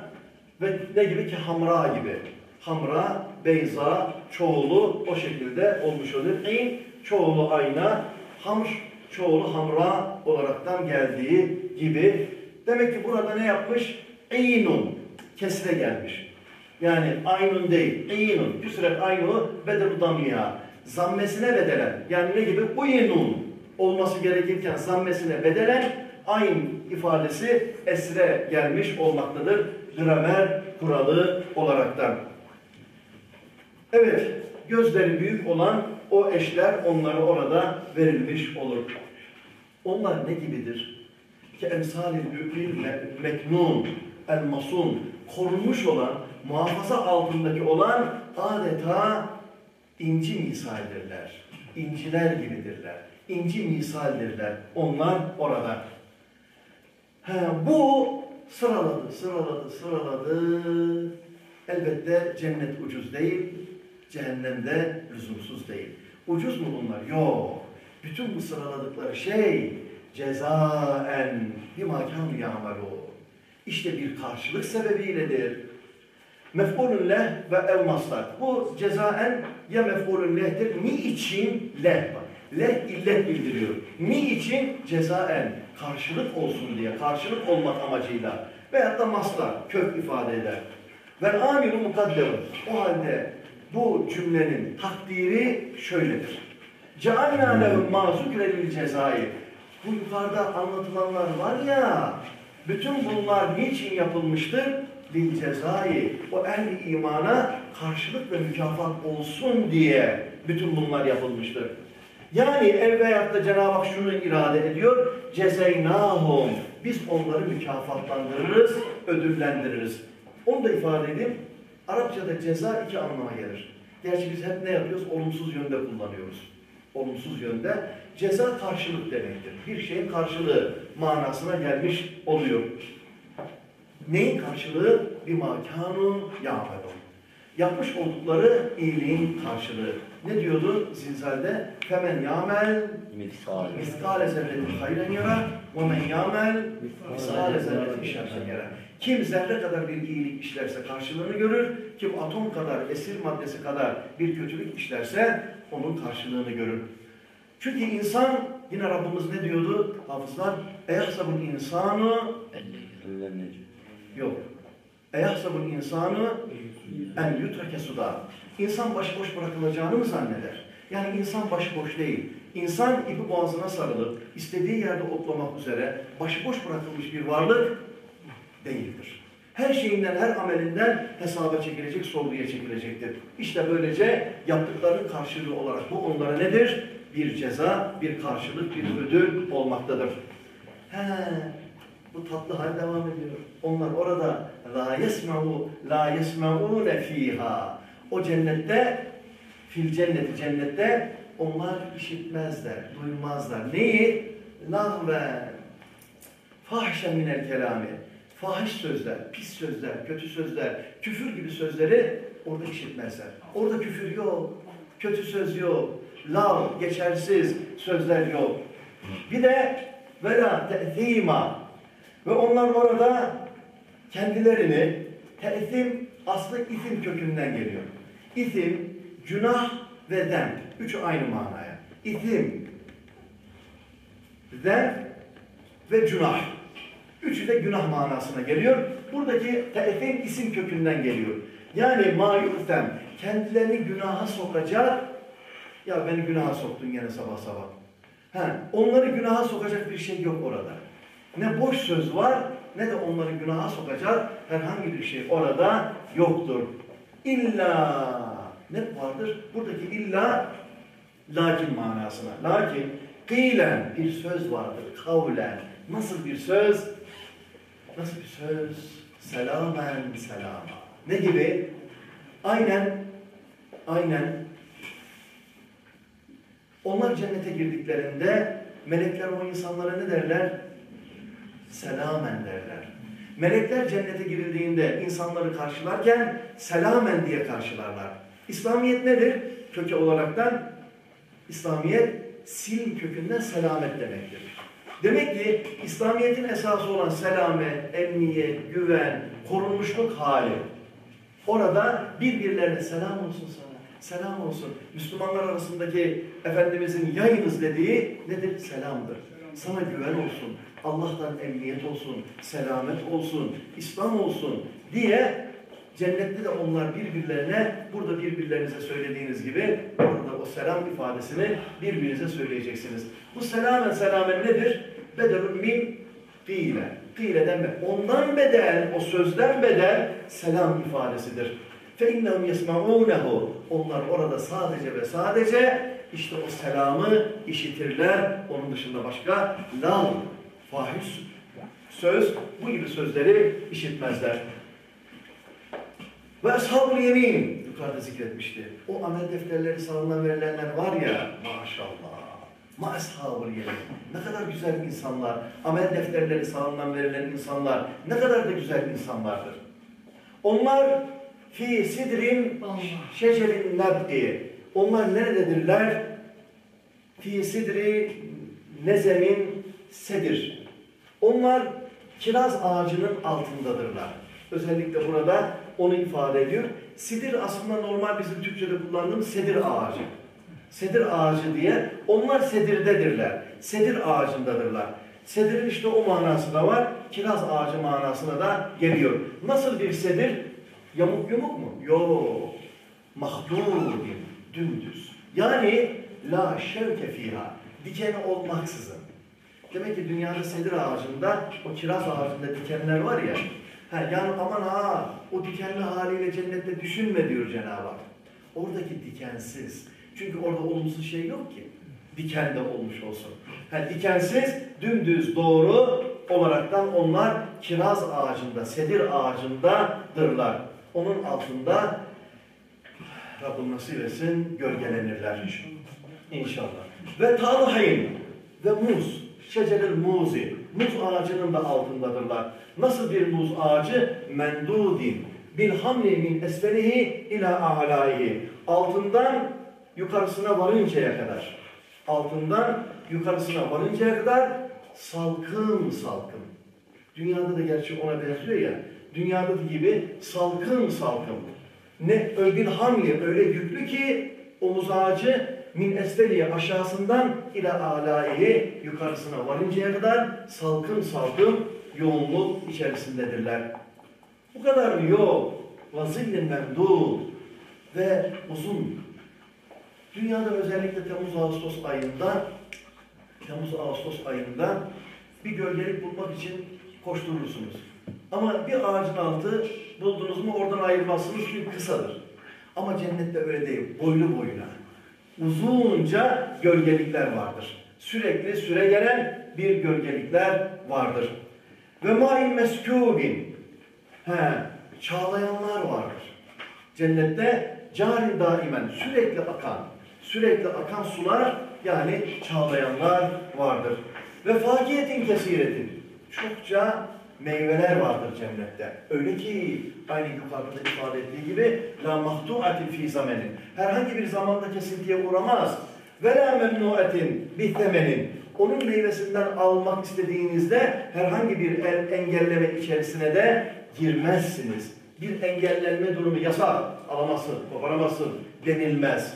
ve ne gibi ki hamra gibi. Hamra, beyza, çoğulu o şekilde olmuş olur. Eyn çoğulu ayna, hamr çoğulu hamra olaraktan geldiği gibi. Demek ki burada ne yapmış? Eynun kesre gelmiş. Yani aynun değil, eynun. Küsret aynu bedel damya. Zammesine bedelen. Yani ne gibi? Uyinun olması gerekirken zammesine bedelen ayn ifadesi esre gelmiş olmaktadır. Gramer kuralı olaraktan. Evet, gözleri büyük olan o eşler onlara orada verilmiş olur. Onlar ne gibidir? Ki emsali mümkün meknun, el masun, korunmuş olan, muhafaza altındaki olan adeta inci misaldirler. İnciler gibidirler. İnci misaldirler. Onlar orada. He, bu sıraladı, sıraladı, sıraladı. Elbette cennet ucuz değil, cehennemde lüzumsuz değil. Ucuz mu bunlar? Yok. Bütün bu sıraladıkları şey cezaen bima kânu ya'malûn. İşte bir karşılık sebebiyledir. Mef'ulün leh ve ev maslar. Bu cezaen ya mef'ulün lehtir. Ni için leh var. Le illet bildiriyor. Mi için cezaen, karşılık olsun diye, karşılık olmak amacıyla. Veyahut da maslar, kök ifade eder. Ve amiru mukadderun. O halde bu cümlenin takdiri şöyledir. Cealna lehum ma zükredil cezai. Bu yukarıda anlatılanlar var ya, bütün bunlar niçin yapılmıştır? Lil cezai. O ehli imana karşılık ve mükafat olsun diye bütün bunlar yapılmıştır. Yani ev veyahut da Cenab-ı Hak şunu irade ediyor. Cezeynahum. Biz onları mükafatlandırırız, ödüllendiririz. Onu da ifade edeyim. Arapçada ceza iki anlama gelir. Gerçi biz hep ne yapıyoruz? Olumsuz yönde kullanıyoruz. Olumsuz yönde. Ceza karşılık demektir. Bir şeyin karşılığı manasına gelmiş oluyor. Neyin karşılığı? Bir makanun yağmedun. Yapmış oldukları iyiliğin karşılığı. Ne diyordu zilzalde? Misal. miskale zerretin hayren yara ve men yamel miskale zerretin şerren yara. Kim zerre kadar bir iyilik işlerse karşılığını görür. Kim atom kadar, esir maddesi kadar bir kötülük işlerse onun karşılığını görür. Çünkü insan, yine Rabbimiz ne diyordu hafızlar? Eyahsabul insanu Yok. Eyahsabul insanı en yutrake suda. İnsan başıboş bırakılacağını mı zanneder? Yani insan başıboş değil. İnsan ipi boğazına sarılıp istediği yerde otlamak üzere başıboş bırakılmış bir varlık değildir. Her şeyinden, her amelinden hesaba çekilecek, sorguya çekilecektir. İşte böylece yaptıklarının karşılığı olarak bu onlara nedir? Bir ceza, bir karşılık, bir ödül olmaktadır. He, bu tatlı hal devam ediyor. Onlar orada la yesma'u la yesma'une fiha. O cennette fil cenneti cennette onlar işitmezler, duymazlar. Neyi? Lahve fahşen minel kelami. Fahiş sözler, pis sözler, kötü sözler, küfür gibi sözleri orada işitmezler. Orada küfür yok, kötü söz yok, lav, geçersiz sözler yok. Bir de vela te'zima ve onlar orada kendilerini te'zim aslı isim kökünden geliyor. İsim, günah ve dem. Üçü aynı manaya. İsim, dem ve günah. Üçü de günah manasına geliyor. Buradaki te'zim isim kökünden geliyor. Yani mayurtem kendilerini günaha sokacak ya beni günaha soktun gene sabah sabah. Ha, onları günaha sokacak bir şey yok orada. Ne boş söz var ne de onları günaha sokacak herhangi bir şey orada yoktur. İlla ne vardır? Buradaki illa lakin manasına. Lakin kıylen bir söz vardır. Kavlen. Nasıl bir söz? Nasıl bir söz? Selamen selama. Ne gibi? Aynen aynen onlar cennete girdiklerinde melekler o insanlara ne derler? Selamen derler. Melekler cennete girildiğinde insanları karşılarken selamen diye karşılarlar. İslamiyet nedir? Köke olaraktan İslamiyet sil kökünden selamet demektir. Demek ki İslamiyet'in esası olan selamet, emniyet, güven, korunmuşluk hali. Orada birbirlerine selam olsun sana, selam olsun. Müslümanlar arasındaki Efendimizin yayınız dediği nedir? Selamdır. Sana güven olsun, Allah'tan emniyet olsun, selamet olsun, İslam olsun diye cennette de onlar birbirlerine, burada birbirlerinize söylediğiniz gibi orada o selam ifadesini birbirinize söyleyeceksiniz. Bu selamen selamen nedir? Bedelun min fiile. Fiileden be. Ondan bedel, o sözden bedel selam ifadesidir. فَاِنَّهُمْ يَسْمَعُونَهُ Onlar orada sadece ve sadece işte o selamı işitirler. Onun dışında başka lal, fahiş söz, bu gibi sözleri işitmezler. Ve ashab-ı yemin yukarıda zikretmişti. O amel defterleri sağından verilenler var ya maşallah. Ma ashabul yemin. Ne kadar güzel insanlar. Amel defterleri sağından verilen insanlar. Ne kadar da güzel insanlardır. Onlar fi sidrin şecerin nebdi. Onlar nerededirler? Fi sidri nezemin sedir. Onlar kiraz ağacının altındadırlar. Özellikle burada onu ifade ediyor. Sidir aslında normal bizim Türkçe'de kullandığımız sedir ağacı. Sedir ağacı diye. Onlar sedirdedirler. Sedir ağacındadırlar. Sedirin işte o manası da var. Kiraz ağacı manasına da geliyor. Nasıl bir sedir? Yamuk yumuk mu? Yok. Mahdudin. Dümdüz. Yani la şevke fiha. Dikeni olmaksızın. Demek ki dünyada sedir ağacında, o kiraz ağacında dikenler var ya. Ha, yani aman ha, o dikenli haliyle cennette düşünme diyor Cenab-ı Hak. Oradaki dikensiz. Çünkü orada olumsuz şey yok ki. Diken de olmuş olsun. Ha, dikensiz, dümdüz doğru olaraktan onlar kiraz ağacında, sedir ağacındadırlar. Onun altında Rabbim nasip etsin gölgelenirler. İnşallah. Ve talhayn ve muz. Şeceril muzi. Muz ağacının da altındadırlar. Nasıl bir muz ağacı? Mendudin. Bil hamli min esferihi ila a'laihi. Altından yukarısına varıncaya kadar. Altından yukarısına varıncaya kadar salkım salkım. Dünyada da gerçi ona benziyor ya. Dünyadaki gibi salkım salkım. Ne öbil hamli öyle yüklü ki omuz ağacı min esfeliye aşağısından ila alaihi yukarısına varıncaya kadar salkım salkım yoğunluk içerisindedirler. Bu kadar mı? Yok. Vazillin memdud ve uzun. Dünyada özellikle Temmuz-Ağustos ayında Temmuz-Ağustos ayında bir gölgelik bulmak için koşturursunuz. Ama bir ağacın altı buldunuz mu oradan ayırmazsınız çünkü kısadır. Ama cennette öyle değil. Boylu boyuna. Uzunca gölgelikler vardır. Sürekli süre gelen bir gölgelikler vardır. Ve ma'in meskûbin. He, çağlayanlar vardır. Cennette cari daimen sürekli akan, sürekli akan sular yani çağlayanlar vardır. Ve fakiyetin kesiretin. Çokça meyveler vardır cennette. Öyle ki aynı yukarıda ifade ettiği gibi la mahtuatin fi zamenin. Herhangi bir zamanda kesintiye uğramaz. Ve la memnuatin bihtemenin. Onun meyvesinden almak istediğinizde herhangi bir el engelleme içerisine de girmezsiniz. Bir engellenme durumu yasak. Alamazsın, koparamazsın denilmez.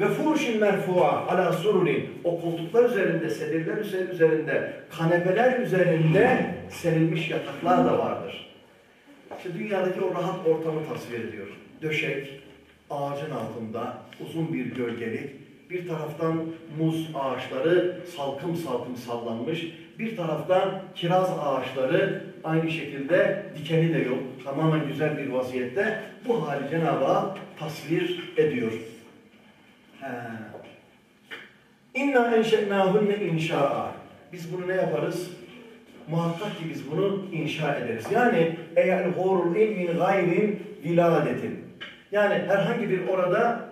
Ve furuşin merfu'a ala sururin o koltuklar üzerinde, sedirler üzerinde, kanepeler üzerinde serilmiş yataklar da vardır. İşte dünyadaki o rahat ortamı tasvir ediyor. Döşek, ağacın altında uzun bir gölgelik, bir taraftan muz ağaçları salkım salkım sallanmış, bir taraftan kiraz ağaçları aynı şekilde dikeni de yok, tamamen güzel bir vaziyette bu hali Cenab-ı Hak tasvir ediyor. İnna enşe'nâhunne inşa'a. Biz bunu ne yaparız? Muhakkak ki biz bunu inşa ederiz. Yani eğer horul ilmin gayrin viladetin. Yani herhangi bir orada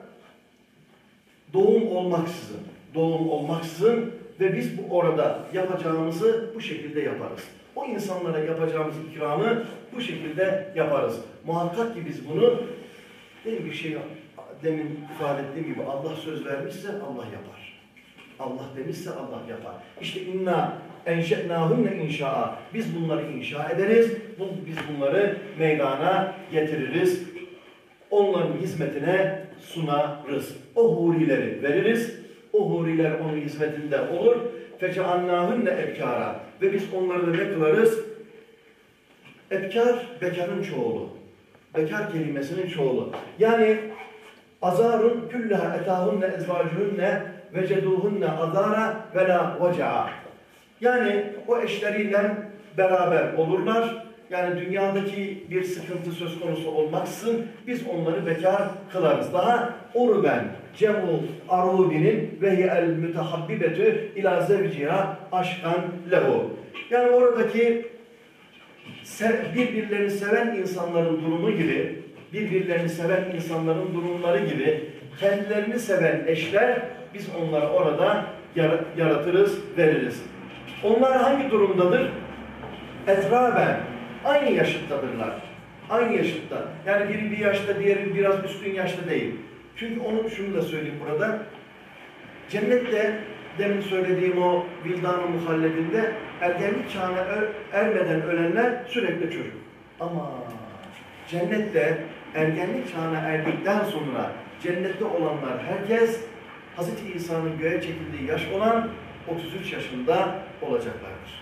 doğum olmaksızın, doğum olmaksızın ve biz bu orada yapacağımızı bu şekilde yaparız. O insanlara yapacağımız ikramı bu şekilde yaparız. Muhakkak ki biz bunu değil bir şey demin ifade ettiğim gibi Allah söz vermişse Allah yapar. Allah demişse Allah yapar. İşte inna enşe'nâhunne inşa'a. Biz bunları inşa ederiz. Biz bunları meydana getiririz. Onların hizmetine sunarız. O hurileri veririz. O huriler onun hizmetinde olur. Feceannâhunne ebkâra. Ve biz onları da ne kılarız? Ebkar, bekarın çoğulu. Bekar kelimesinin çoğulu. Yani Azarun küllaha etahunne ezvacuhunne veceduhunne azara ve la veca'a. Yani o eşleriyle beraber olurlar. Yani dünyadaki bir sıkıntı söz konusu olmaksın biz onları bekar kılarız. Daha uruben cemu arubinin ve el mütehabbibetü ila zevciha aşkan lehu. Yani oradaki birbirlerini seven insanların durumu gibi birbirlerini seven insanların durumları gibi kendilerini seven eşler biz onları orada yaratırız, veririz. Onlar hangi durumdadır? Etraben, aynı yaşıttadırlar. Aynı yaşıtta. Yani biri bir yaşta, diğeri biraz üstün yaşta değil. Çünkü onun şunu da söyleyeyim burada. Cennette demin söylediğim o vildan-ı muhalledinde ergenlik çağına ermeden ölenler sürekli çocuk. Ama cennette ergenlik çağına erdikten sonra cennette olanlar herkes Hazreti İsa'nın göğe çekildiği yaş olan 33 yaşında olacaklardır.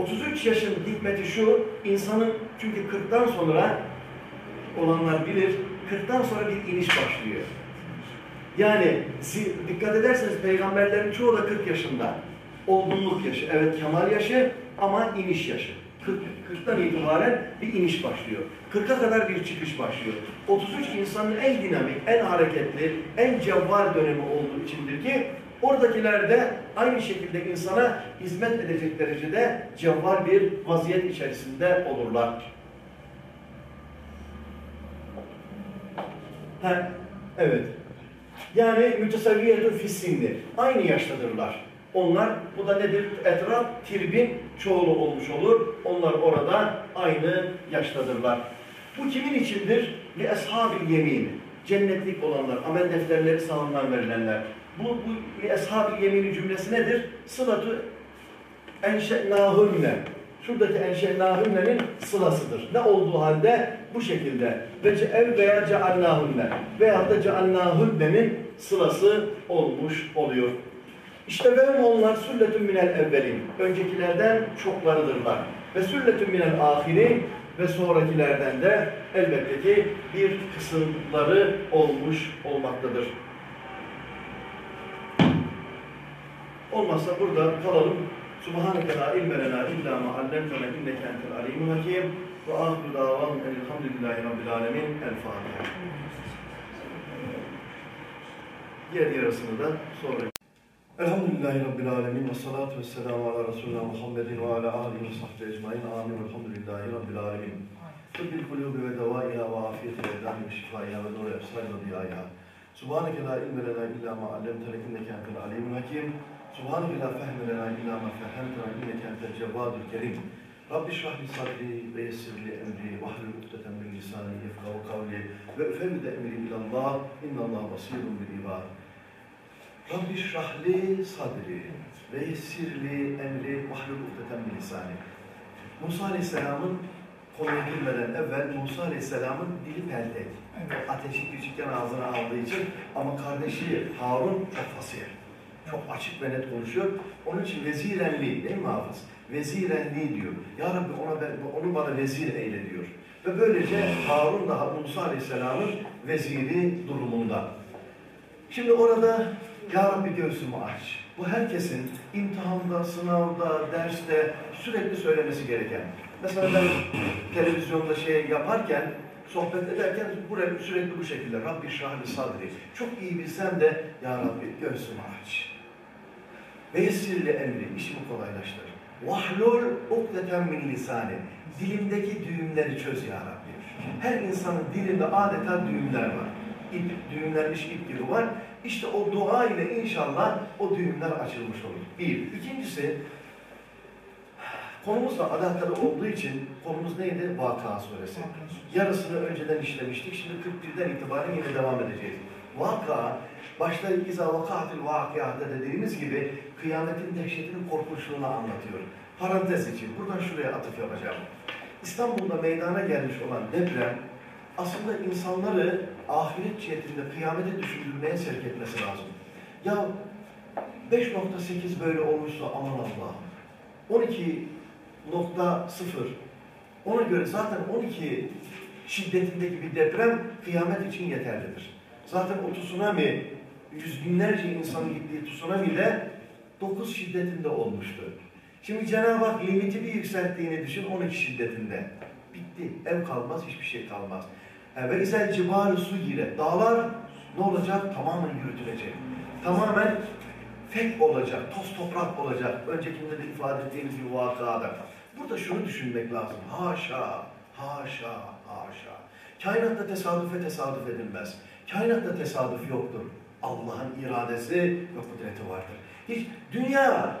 33 yaşın hikmeti şu, insanın çünkü 40'tan sonra olanlar bilir, 40'tan sonra bir iniş başlıyor. Yani dikkat ederseniz peygamberlerin çoğu da 40 yaşında. Olgunluk yaşı, evet kemal yaşı ama iniş yaşı. 40, 40'tan itibaren bir iniş başlıyor. 40'a kadar bir çıkış başlıyor. 33 insanın en dinamik, en hareketli, en cevval dönemi olduğu içindir ki oradakiler de aynı şekilde insana hizmet edecek derecede cevval bir vaziyet içerisinde olurlar. Ha, evet. Yani mütesavviyetun fissinni. Aynı yaştadırlar. Onlar, bu da nedir? Etraf, tirbin çoğulu olmuş olur. Onlar orada aynı yaştadırlar. Bu kimin içindir? Li eshabil yemin. Cennetlik olanlar, amel defterleri sağından verilenler. Bu, bu li eshabil yemini cümlesi nedir? Sılatı enşe'nâhünne. Şuradaki enşe'nâhünne'nin sılasıdır. Ne olduğu halde bu şekilde. Ve ev veya ceallâhünne. Veya da ceallâhünne'nin sılası olmuş oluyor. İşte ve onlar sülletün minel evvelin. Öncekilerden çoklarıdırlar. Ve sülletün minel ahirin ve sonrakilerden de elbette ki bir kısımları olmuş olmaktadır. Olmazsa burada kalalım. Subhaneke la ilme illa ma allamtana inneke entel alimul hakim. Ve ahiru davan elhamdülillahi rabbil alemin. El Fatiha. Diğer yarısını da sonra Elhamdülillahi Rabbil Alemin ve salatu ve selamu ala Resulina Muhammedin ve ala alihi ve sahbihi ecmain. Amin. Elhamdülillahi Rabbil Alemin. Tıbbil kulubi ve devaiha ve afiyeti ve edami ve şifaiha ve nuru efsal ve diyaiha. Subhaneke la ilme illa ma allemtene inneke entel alimul hakim. Subhaneke la fehme lena illa ma fehemtena inneke entel cevvadul kerim. Rabbi şrahli sadri ve yessirli emri ve ahlul ukdeten min lisani yefkavu kavli ve üfevvide emri ilallah innallah basirun bil ibad. Rabbi şrahli sadri ve yessirli emri vahlul ukdeten min lisani. Musa Aleyhisselam'ın konuya girmeden evvel Musa Aleyhisselam'ın dili peltek. O ateşi küçükken ağzına aldığı için ama kardeşi Harun çok fasih. Çok açık ve net konuşuyor. Onun için vezirenli değil mi hafız? Vezirenli diyor. Ya Rabbi ona ben, onu bana vezir eyle diyor. Ve böylece Harun da Musa Aleyhisselam'ın veziri durumunda. Şimdi orada Ya Rabbi göğsümü aç. Bu herkesin imtihanda, sınavda, derste sürekli söylemesi gereken. Mesela ben televizyonda şey yaparken, sohbet ederken buraya sürekli bu şekilde Rabbi şahli sadri. Çok iyi bilsem de Ya Rabbi göğsümü aç. Ve yessirli emri, işimi kolaylaştır. Vahlul ukdeten min lisani. Dilimdeki düğümleri çöz Ya Rabbi. Her insanın dilinde adeta düğümler var. İp, düğümlenmiş ip gibi var. İşte o dua ile inşallah o düğümler açılmış olur. Bir. İkincisi, konumuzla alakalı olduğu için konumuz neydi? Vaka suresi. Yarısını önceden işlemiştik. Şimdi 41'den itibaren yine devam edeceğiz. Vaka, başta İza vakatil vakiada dediğimiz gibi kıyametin dehşetinin korkunçluğunu anlatıyor. Parantez için. Buradan şuraya atıf yapacağım. İstanbul'da meydana gelmiş olan deprem aslında insanları ahiret cihetinde kıyamete düşündürmeye sevk etmesi lazım. Ya 5.8 böyle olmuşsa aman Allah'ım. 12.0 ona göre zaten 12 şiddetindeki bir deprem kıyamet için yeterlidir. Zaten o tsunami yüz binlerce insanın gittiği tsunami de 9 şiddetinde olmuştu. Şimdi Cenab-ı Hak limiti bir yükselttiğini düşün 12 şiddetinde. Bitti. Ev kalmaz, hiçbir şey kalmaz. E, ve izel cibarı su gire. Dağlar ne olacak? Tamamen yürütülecek. Tamamen fek olacak, toz toprak olacak. Öncekinde de ifade ettiğimiz bir vakada. Burada şunu düşünmek lazım. Haşa, haşa, haşa. Kainatta tesadüfe tesadüf edilmez. Kainatta tesadüf yoktur. Allah'ın iradesi ve kudreti vardır. Hiç dünya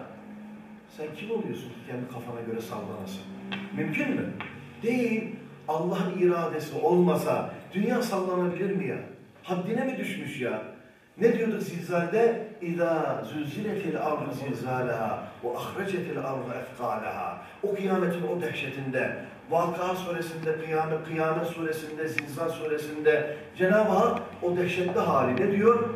sen kim oluyorsun ki kendi kafana göre sallanasın? Mümkün mü? Değil. Allah'ın iradesi olmasa dünya sallanabilir mi ya? Haddine mi düşmüş ya? Ne diyorduk zilzalde? İza zülziletil ardu zilzalaha ve ahrecetil ardu efkalaha. O kıyametin o dehşetinde, Vaka suresinde, kıyamet, kıyamet suresinde, zilzal suresinde Cenab-ı Hak o dehşetli hali ne diyor?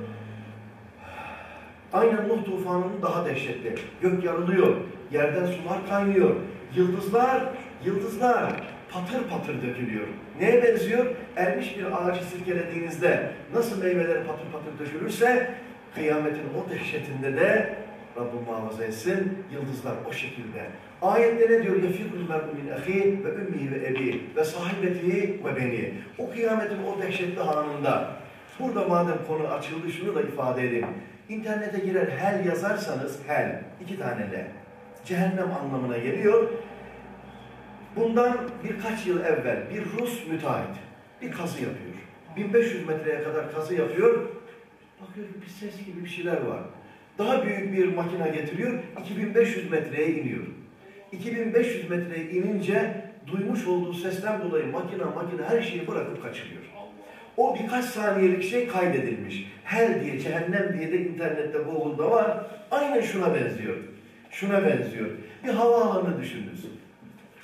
Aynen Nuh tufanının daha dehşetli. Gök yarılıyor, yerden sular kaynıyor. Yıldızlar, yıldızlar patır patır dökülüyor. Neye benziyor? Ermiş bir ağacı sirkelediğinizde nasıl meyveler patır patır dökülürse kıyametin o dehşetinde de Rabbim muhafaza etsin, yıldızlar o şekilde. Ayette ne diyor? يَفِرُّ الْمَرْءُ مِنْ اَخِي وَاُمِّهِ وَاَبِي وَصَاحِبَتِهِ وَبَنِي O kıyametin o dehşetli anında, burada madem konu açıldı şunu da ifade edeyim. İnternete girer hel yazarsanız, hel, iki tane L, cehennem anlamına geliyor. Bundan birkaç yıl evvel bir Rus müteahhit bir kazı yapıyor. 1500 metreye kadar kazı yapıyor. Bakıyor ki bir ses gibi bir şeyler var. Daha büyük bir makine getiriyor, 2500 metreye iniyor. 2500 metreye inince duymuş olduğu sesten dolayı makine makine her şeyi bırakıp kaçırıyor. O birkaç saniyelik şey kaydedilmiş. Hell diye, cehennem diye de internette Google'da var. Aynen şuna benziyor. Şuna benziyor. Bir havaalanı düşününüz.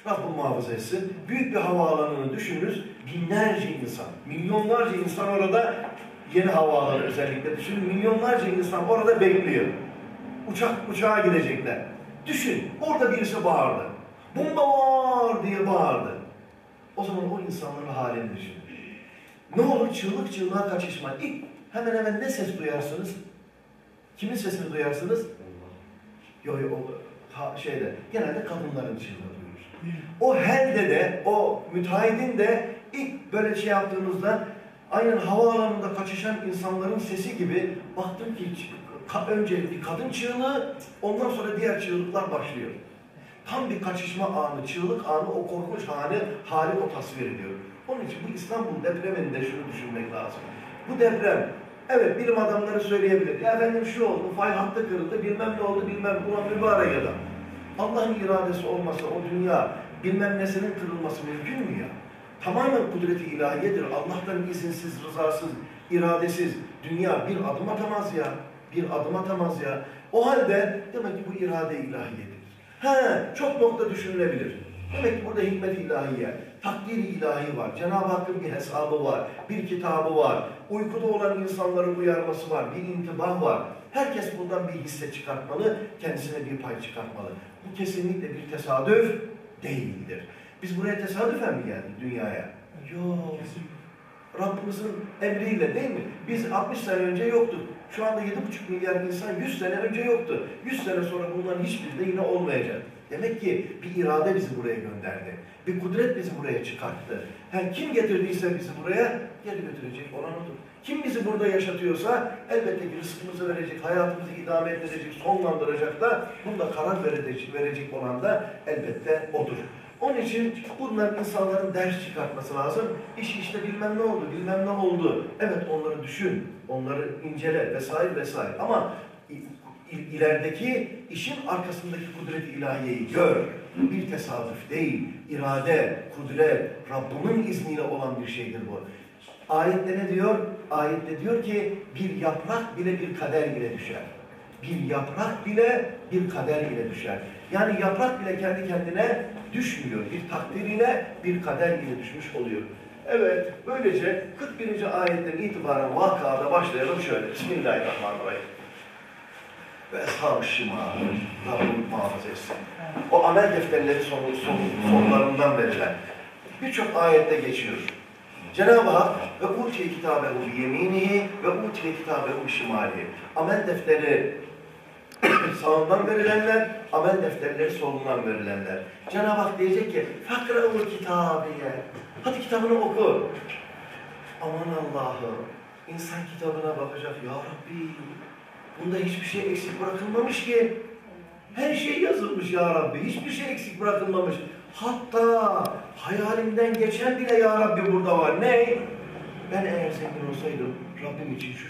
Rabbim muhafaza etsin. Büyük bir havaalanını düşününüz. Binlerce insan, milyonlarca insan orada yeni havaalanı özellikle düşünün. Milyonlarca insan orada bekliyor. Uçak uçağa gidecekler. Düşün, orada birisi bağırdı. Bomba var diye bağırdı. O zaman o insanların halini düşünün. Ne olur çığlık çığlığa kaçışma. İlk hemen hemen ne ses duyarsınız? Kimin sesini duyarsınız? Yok yok ha, şeyde genelde kadınların çığlığı duyulur. O helde de o müteahhidin de ilk böyle şey yaptığımızda aynen havaalanında kaçışan insanların sesi gibi baktım ki önce bir kadın çığlığı ondan sonra diğer çığlıklar başlıyor. Tam bir kaçışma anı, çığlık anı, o korkunç hali, hali o tasvir ediyor. Onun için bu İstanbul depreminde şunu düşünmek lazım. Bu deprem, evet bilim adamları söyleyebilir. Ya efendim şu oldu, fay hattı kırıldı, bilmem ne oldu, bilmem buna mübarek adam. Allah'ın iradesi olmasa o dünya bilmem nesinin kırılması mümkün mü ya? Tamamen kudreti ilahiyedir. Allah'tan izinsiz, rızasız, iradesiz dünya bir adım atamaz ya. Bir adım atamaz ya. O halde demek ki bu irade ilahiyedir. He, çok nokta düşünülebilir. Demek ki burada hikmet ilahiye, takdir ilahi var. Cenab-ı Hakk'ın bir hesabı var, bir kitabı var. Uykuda olan insanların uyarması var, bir intibah var. Herkes bundan bir hisse çıkartmalı, kendisine bir pay çıkartmalı. Bu kesinlikle bir tesadüf değildir. Biz buraya tesadüfen mi geldik dünyaya? Yok. Rabbimizin emriyle değil mi? Biz 60 sene önce yoktuk. Şu anda 7,5 milyar insan 100 sene önce yoktu. 100 sene sonra bunların hiçbiri de yine olmayacak. Demek ki bir irade bizi buraya gönderdi. Bir kudret bizi buraya çıkarttı. Yani kim getirdiyse bizi buraya geri götürecek olan odur. Kim bizi burada yaşatıyorsa elbette ki rızkımızı verecek, hayatımızı idame ettirecek, sonlandıracak da bunda karar verecek, verecek olan da elbette odur. Onun için bunlar insanların ders çıkartması lazım. İş işte bilmem ne oldu, bilmem ne oldu. Evet onları düşün, onları incele vesaire vesaire. Ama il- ilerideki işin arkasındaki kudret-i ilahiyeyi gör. Bir tesadüf değil, irade, kudret, Rabbimin izniyle olan bir şeydir bu. Ayette ne diyor? Ayette diyor ki bir yaprak bile bir kader ile düşer. Bir yaprak bile bir kader ile düşer. Yani yaprak bile kendi kendine düşmüyor. Bir takdiriyle bir kader ile düşmüş oluyor. Evet, böylece 41. ayetten itibaren vakada başlayalım şöyle. Bismillahirrahmanirrahim. Ve eshab-ı şimal, Rabbim muhafaza etsin. O amel defterleri sonu, sonu, sonlarından verilen birçok ayette geçiyor. Cenab-ı Hak ve utiye kitabehu bi yeminihi ve utiye kitabehu bi şimalihi. Amel defteri sağından verilenler, amel defterleri solundan verilenler. Cenab-ı Hak diyecek ki, fakrahu kitabiye. Hadi kitabını oku. Aman Allah'ım, insan kitabına bakacak. Ya Rabbi, bunda hiçbir şey eksik bırakılmamış ki. Her şey yazılmış ya Rabbi. Hiçbir şey eksik bırakılmamış. Hatta hayalimden geçen bile ya Rabbi burada var. Ne? Ben eğer zengin olsaydım Rabbim için şu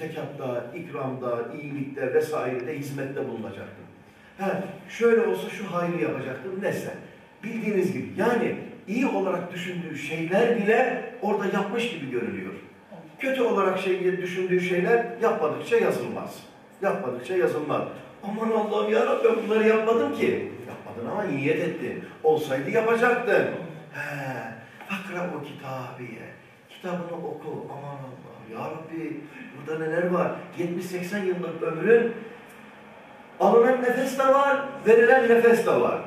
zekatta, ikramda, iyilikte vesairede hizmette bulunacaktım. Ha, şöyle olsa şu hayrı yapacaktım. Neyse. Bildiğiniz gibi. Yani iyi olarak düşündüğü şeyler bile orada yapmış gibi görülüyor. Kötü olarak şey, düşündüğü şeyler yapmadıkça yazılmaz. Yapmadıkça yazılmaz. Aman Allah'ım ya Rabbi bunları yapmadım ki. Yapmadın ama niyet ettin. Olsaydı yapacaktın. He. Fakra o kitabiye. Kitabını oku. Aman Allah'ım Ya Rabbi burada neler var? 70-80 yıllık ömrün alınan nefes de var, verilen nefes de var.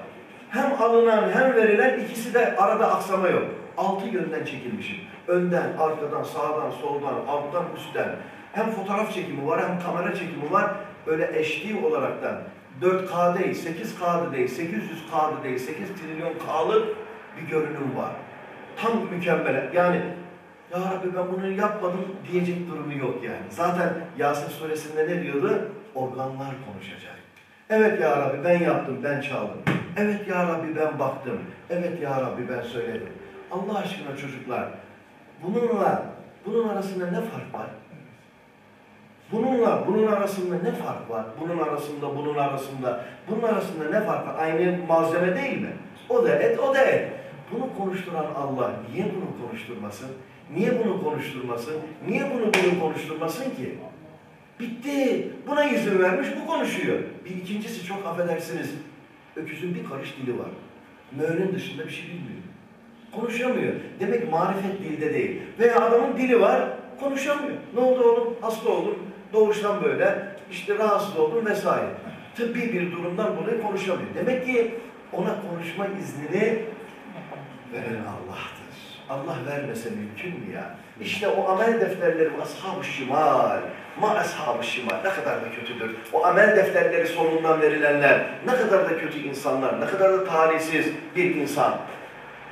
Hem alınan hem verilen ikisi de arada aksama yok. Altı yönden çekilmişim. Önden, arkadan, sağdan, soldan, alttan, üstten. Hem fotoğraf çekimi var hem kamera çekimi var. Böyle HD olaraktan 4K değil, 8K değil, 800K değil, 8 trilyon K'lık bir görünüm var. Tam mükemmel. Yani ya Rabbi ben bunu yapmadım diyecek durumu yok yani. Zaten Yasin suresinde ne diyordu? Organlar konuşacak. Evet ya Rabbi ben yaptım, ben çaldım. Evet ya Rabbi ben baktım. Evet ya Rabbi ben söyledim. Allah aşkına çocuklar, bununla, bunun arasında ne fark var? Bununla, bunun arasında ne fark var? Bunun arasında, bunun arasında, bunun arasında ne fark var? Aynı malzeme değil mi? O da et, o da et. Bunu konuşturan Allah niye bunu konuşturmasın? Niye bunu konuşturmasın? Niye bunu bunu konuşturmasın ki? Bitti. Buna izin vermiş, bu konuşuyor. Bir ikincisi çok affedersiniz. Öküzün bir karış dili var. Möğünün dışında bir şey bilmiyor. Konuşamıyor. Demek marifet dilde değil. Veya adamın dili var, konuşamıyor. Ne oldu oğlum? Hasta oldum. Doğuştan böyle. işte rahatsız oldum vesaire. Tıbbi bir durumdan dolayı konuşamıyor. Demek ki ona konuşma iznini veren Allah'tır. Allah vermese mümkün mü ya? İşte o amel defterleri ashab-ı şimal, ma ashab-ı şimal ne kadar da kötüdür. O amel defterleri sonundan verilenler ne kadar da kötü insanlar, ne kadar da talihsiz bir insan.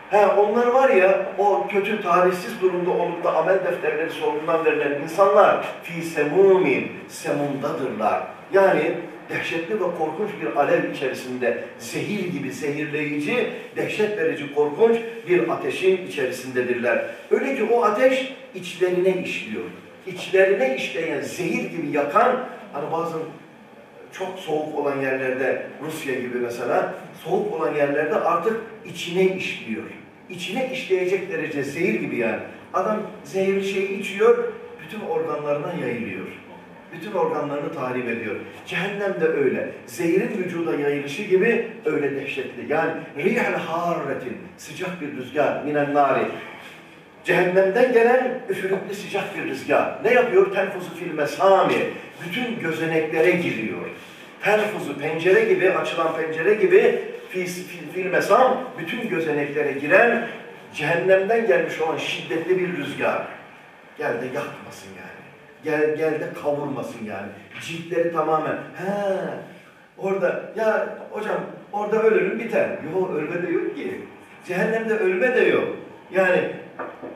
He, onlar var ya, o kötü, talihsiz durumda olup da amel defterleri sonundan verilen insanlar fi semumin, semundadırlar. Yani dehşetli ve korkunç bir alev içerisinde, zehir gibi zehirleyici, dehşet verici korkunç bir ateşin içerisindedirler. Öyle ki o ateş içlerine işliyor. İçlerine işleyen, zehir gibi yakan, hani bazen çok soğuk olan yerlerde, Rusya gibi mesela, soğuk olan yerlerde artık içine işliyor. İçine işleyecek derece zehir gibi yani. Adam zehirli şeyi içiyor, bütün organlarına yayılıyor. Bütün organlarını tahrip ediyor. Cehennem de öyle. Zehirin vücuda yayılışı gibi öyle dehşetli. Yani rihal harretin, sıcak bir rüzgar, minen nari. Cehennemden gelen üfürüklü sıcak bir rüzgar. Ne yapıyor? Tenfuzu fil mesami. Bütün gözeneklere giriyor. Tenfuzu pencere gibi, açılan pencere gibi fil, fil, bütün gözeneklere giren cehennemden gelmiş olan şiddetli bir rüzgar. Gel de yakmasın yani. Gel, gel de kavurmasın yani. Ciltleri tamamen. He, orada ya hocam orada ölürüm biter. Yok ölme de yok ki. Cehennemde ölme de yok. Yani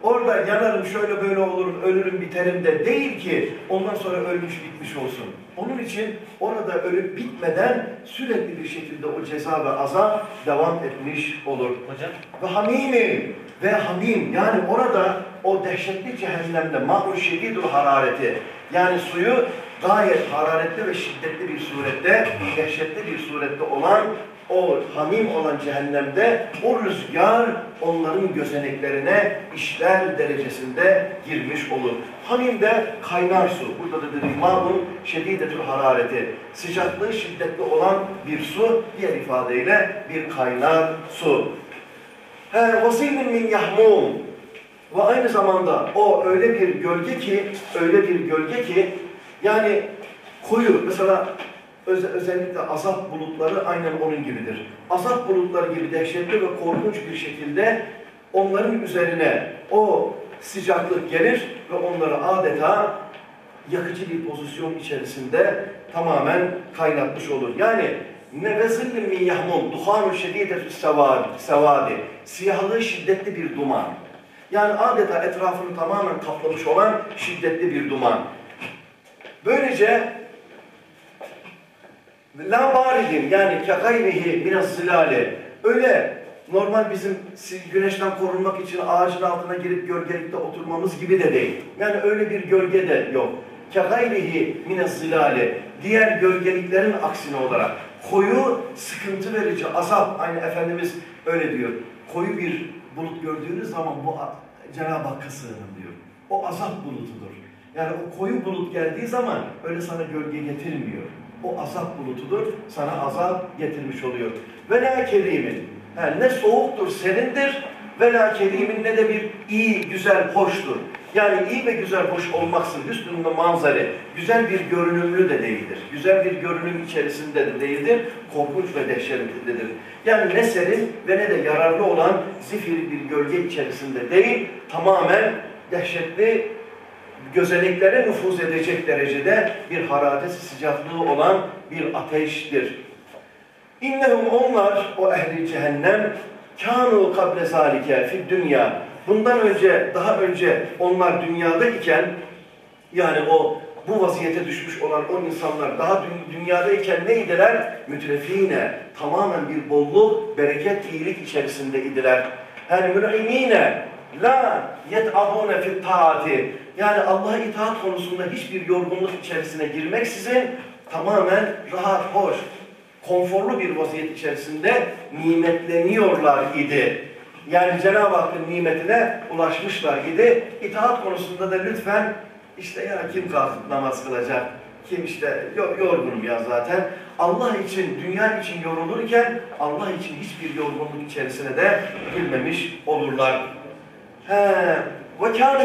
orada yanarım şöyle böyle olurum ölürüm biterim de değil ki ondan sonra ölmüş bitmiş olsun. Onun için orada ölüp bitmeden sürekli bir şekilde o ceza ve azap devam etmiş olur. Hocam Ve hamimin ve hamim yani orada o dehşetli cehennemde mahru şedidul harareti yani suyu gayet hararetli ve şiddetli bir surette, dehşetli bir surette olan o hamim olan cehennemde o rüzgar onların gözeneklerine işler derecesinde girmiş olur. Hamim de kaynar su. Burada da dedik ma'un şedidetül harareti. Sıcaklığı şiddetli olan bir su, diğer ifadeyle bir kaynar su. وَصِيلٍ min yahmum ve aynı zamanda o öyle bir gölge ki, öyle bir gölge ki, yani koyu, mesela öz- özellikle azap bulutları aynen onun gibidir. Azap bulutları gibi dehşetli ve korkunç bir şekilde onların üzerine o sıcaklık gelir ve onları adeta yakıcı bir pozisyon içerisinde tamamen kaynatmış olur. Yani nevezillin min yahmum duhanun şedidetü sevadi siyahlığı şiddetli bir duman. Yani adeta etrafını tamamen kaplamış olan şiddetli bir duman. Böylece la baridin yani kegayrihi minas zilali öyle normal bizim güneşten korunmak için ağacın altına girip gölgelikte oturmamız gibi de değil. Yani öyle bir gölge de yok. Kegayrihi minas zilali diğer gölgeliklerin aksine olarak koyu sıkıntı verici azap aynı Efendimiz öyle diyor. Koyu bir bulut gördüğünüz zaman bu Cenab-ı Hakk'a sığının diyor. O azap bulutudur. Yani o koyu bulut geldiği zaman öyle sana gölge getirmiyor. O azap bulutudur, sana azap getirmiş oluyor. Ve la kerimin. Ha, ne soğuktur, serindir, ve la kerimin ne de bir iyi, güzel, hoştur. Yani iyi ve güzel, hoş olmaksın, hüsnünün manzarı, güzel bir görünümlü de değildir. Güzel bir görünüm içerisinde de değildir, korkunç ve dehşetlidir. Yani ne serin ve ne de yararlı olan zifiri bir gölge içerisinde değil, tamamen dehşetli, gözenliklere nüfuz edecek derecede bir harareti sıcaklığı olan bir ateştir. İnnehum onlar, o ehli cehennem, kânû kable zâlike fid dünya. Bundan önce, daha önce onlar dünyada iken, yani o bu vaziyete düşmüş olan o insanlar daha dü- dünyadayken neydiler? Mütrefine, tamamen bir bolluk, bereket, iyilik içerisinde idiler. Yani mün'imine, la yet'abune fit taati. Yani Allah'a itaat konusunda hiçbir yorgunluk içerisine girmeksizin tamamen rahat, hoş, konforlu bir vaziyet içerisinde nimetleniyorlar idi. Yani Cenab-ı Hakk'ın nimetine ulaşmışlar idi. İtaat konusunda da lütfen işte ya kim kalkıp namaz kılacak, kim işte "Yo- yorgunum ya zaten. Allah için, dünya için yorulurken Allah için hiçbir yorgunluk içerisine de girmemiş olurlar. He,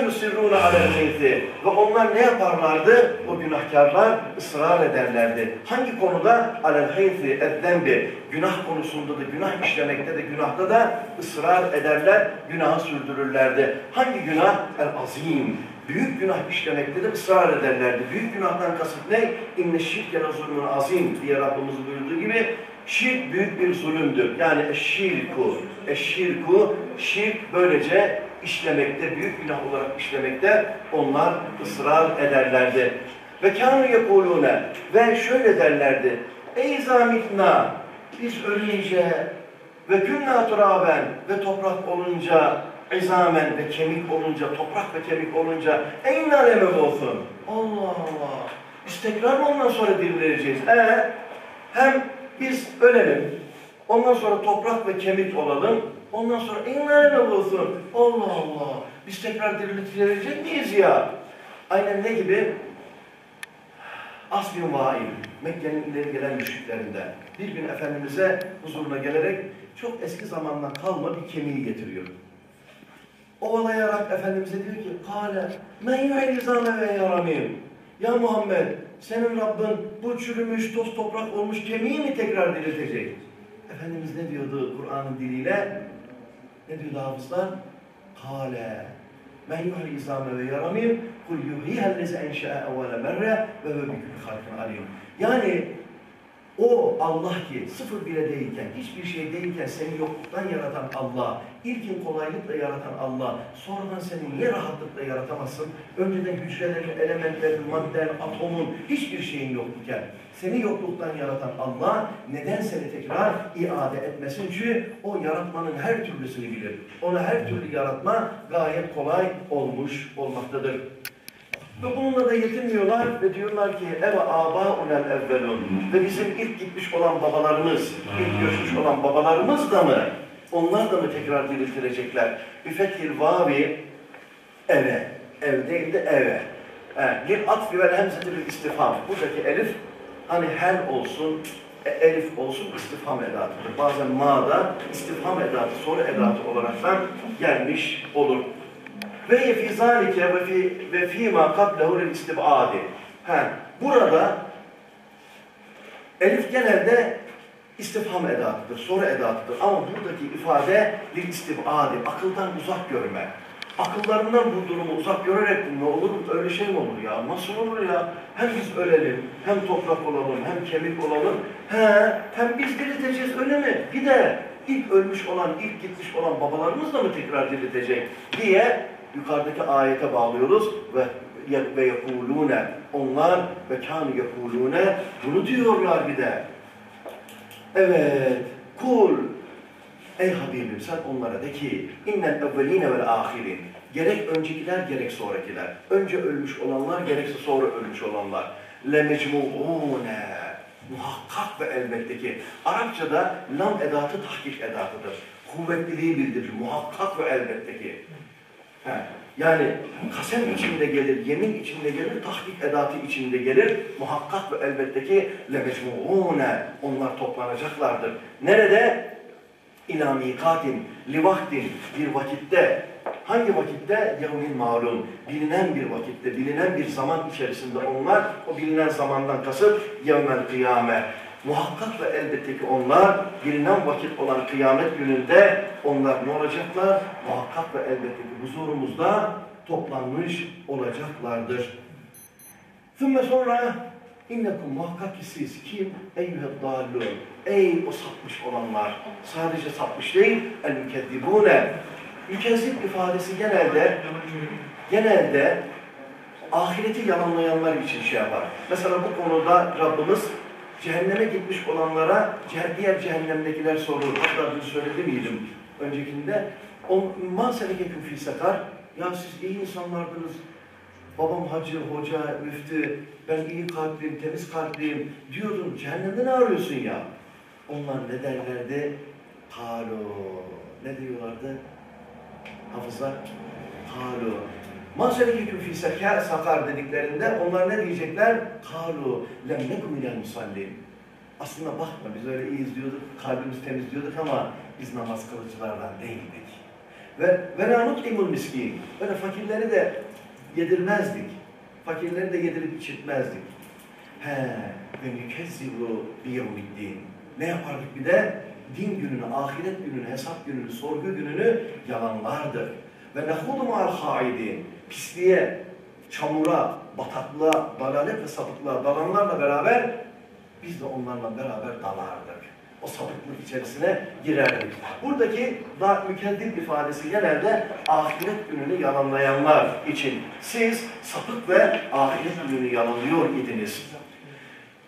yusirrûne alel meyti. Ve onlar ne yaparlardı? O günahkarlar ısrar ederlerdi. Hangi konuda? Alel heyti eddembi. Günah konusunda da, günah işlemekte de, günahta da ısrar ederler, günahı sürdürürlerdi. Hangi günah? El azim. Büyük günah işlemekte de ısrar ederlerdi. Büyük günahtan kasıt ne? Şirke la zulmün azim diye Rabbimiz buyurduğu gibi şirk büyük bir zulümdür. Yani eşşirku, eşşirku, şirk böylece işlemekte, büyük günah olarak işlemekte onlar ısrar ederlerdi. Ve kânu yekulûne ve şöyle derlerdi. Ey zamitna biz ölünce ve künnâ turaben ve toprak olunca izamen ve kemik olunca, toprak ve kemik olunca eyna lemebûthun. Allah Allah. Biz tekrar mı ondan sonra dirileceğiz? Ee, hem biz ölelim, ondan sonra toprak ve kemik olalım, ondan sonra eyna lemebûthun. Allah Allah. Biz tekrar dirilecek miyiz ya? Aynen ne gibi? As bin Vail, Mekke'nin ileri gelen müşriklerinden. Bir gün Efendimiz'e huzuruna gelerek çok eski zamandan kalma bir kemiği getiriyor. Ovalayarak Efendimiz'e diyor ki, Kale, men yu'il ve yaramim. Ya Muhammed, senin Rabbin bu çürümüş, toz toprak olmuş kemiği mi tekrar diriltecek? Efendimiz ne diyordu Kur'an'ın diliyle? Ne diyordu hafızlar? Kale, men yuhil izame ve yaramim kul yuhihellezi enşe'e evvele merre ve ve bükül halkın alim. Yani o Allah ki sıfır bile değilken, hiçbir şey değilken seni yokluktan yaratan Allah, ilkin kolaylıkla yaratan Allah, sonradan seni niye rahatlıkla yaratamazsın? Önceden hücrelerin, elementlerin, madden, atomun, hiçbir şeyin yokken, seni yokluktan yaratan Allah neden seni tekrar iade etmesin? Çünkü o yaratmanın her türlüsünü bilir. Onu her türlü yaratma gayet kolay olmuş olmaktadır. Ve bununla da yetinmiyorlar ve diyorlar ki eve aba unel evvelun ve bizim ilk gitmiş olan babalarımız, ilk göçmüş olan babalarımız da mı? Onlar da mı tekrar diriltilecekler? Bir fethil vavi eve, ev değil de eve. Bir atfi vel hemzeti bir istifam. Buradaki elif hani hel olsun, e, elif olsun istifham edatıdır. Bazen ma'da istifham edatı, soru edatı olaraktan gelmiş olur. Ve fi zalike ve fi ve fi ma qablehu lil istibadi. Ha, burada elif genelde istifham edatıdır, soru edatıdır. Ama buradaki ifade lil istibadi, akıldan uzak görme. Akıllarından bu durumu uzak görerek ne olur öyle şey mi olur ya? Nasıl olur ya? Hem biz ölelim, hem toprak olalım, hem kemik olalım. He, hem biz dirilteceğiz öyle mi? Bir de ilk ölmüş olan, ilk gitmiş olan babalarımız da mı tekrar diriltecek diye yukarıdaki ayete bağlıyoruz ve ve yekulune onlar ve kânu yekulune bunu diyorlar bir de. Evet, kul ey Habibim sen onlara de ki innel evveline vel ahirin gerek öncekiler gerek sonrakiler önce ölmüş olanlar gerekse sonra ölmüş olanlar le mecmuune muhakkak ve elbette ki Arapçada lam edatı tahkik edatıdır. Kuvvetliliği bildirir. Muhakkak ve elbette ki. He. Yani kasem içinde gelir, yemin içinde gelir, tahkik edatı içinde gelir. Muhakkak ve elbette ki lemecmuune onlar toplanacaklardır. Nerede? İlâ mîkâtin li vaktin bir vakitte hangi vakitte yevmin malum bilinen bir vakitte bilinen bir zaman içerisinde onlar o bilinen zamandan kasıt yevmel kıyame muhakkak ve elbette ki onlar bilinen vakit olan kıyamet gününde onlar ne olacaklar? Muhakkak ve elbette ki huzurumuzda toplanmış olacaklardır. Sümme sonra innekum muhakkak ki siz kim? Eyyühed dallûn. Ey o sapmış olanlar. Sadece sapmış değil. El mükeddibûne. Mükezzip ifadesi genelde genelde ahireti yalanlayanlar için şey yapar. Mesela bu konuda Rabbimiz cehenneme gitmiş olanlara diğer cehennemdekiler sorur. Hatta dün söyledi miydim öncekinde? O ma senekeküm fî sekar. Ya siz iyi insanlardınız. Babam hacı, hoca, müftü, ben iyi kalpliyim, temiz kalpliyim diyordun. Cehennemde ne arıyorsun ya? Onlar ne derlerdi? Kalu. Ne diyorlardı? Hafızlar. Kalu. Maseleküküm fî sekâ sakar dediklerinde onlar ne diyecekler? Kalu. Lem nekum minel musallin. Aslında bakma biz öyle iyiyiz diyorduk, kalbimiz temiz diyorduk ama biz namaz kılıcılardan değildik. Ve ve la nut'imul miskin. Böyle fakirleri de yedirmezdik. Fakirleri de yedirip içirtmezdik. He ve nükezzibu biyevmiddin. Ne yapardık bir de? Din gününü, ahiret gününü, hesap gününü, sorgu gününü yalanlardık. Ve nehudu ma'al haidin. Pisliğe, çamura, bataklığa, dalalet ve sapıklığa dalanlarla beraber biz de onlarla beraber dalardık. O sapıklık içerisine girerdik. Buradaki da mükeddip ifadesi genelde ahiret gününü yalanlayanlar için. Siz sapık ve ahiret gününü yalanlıyor idiniz.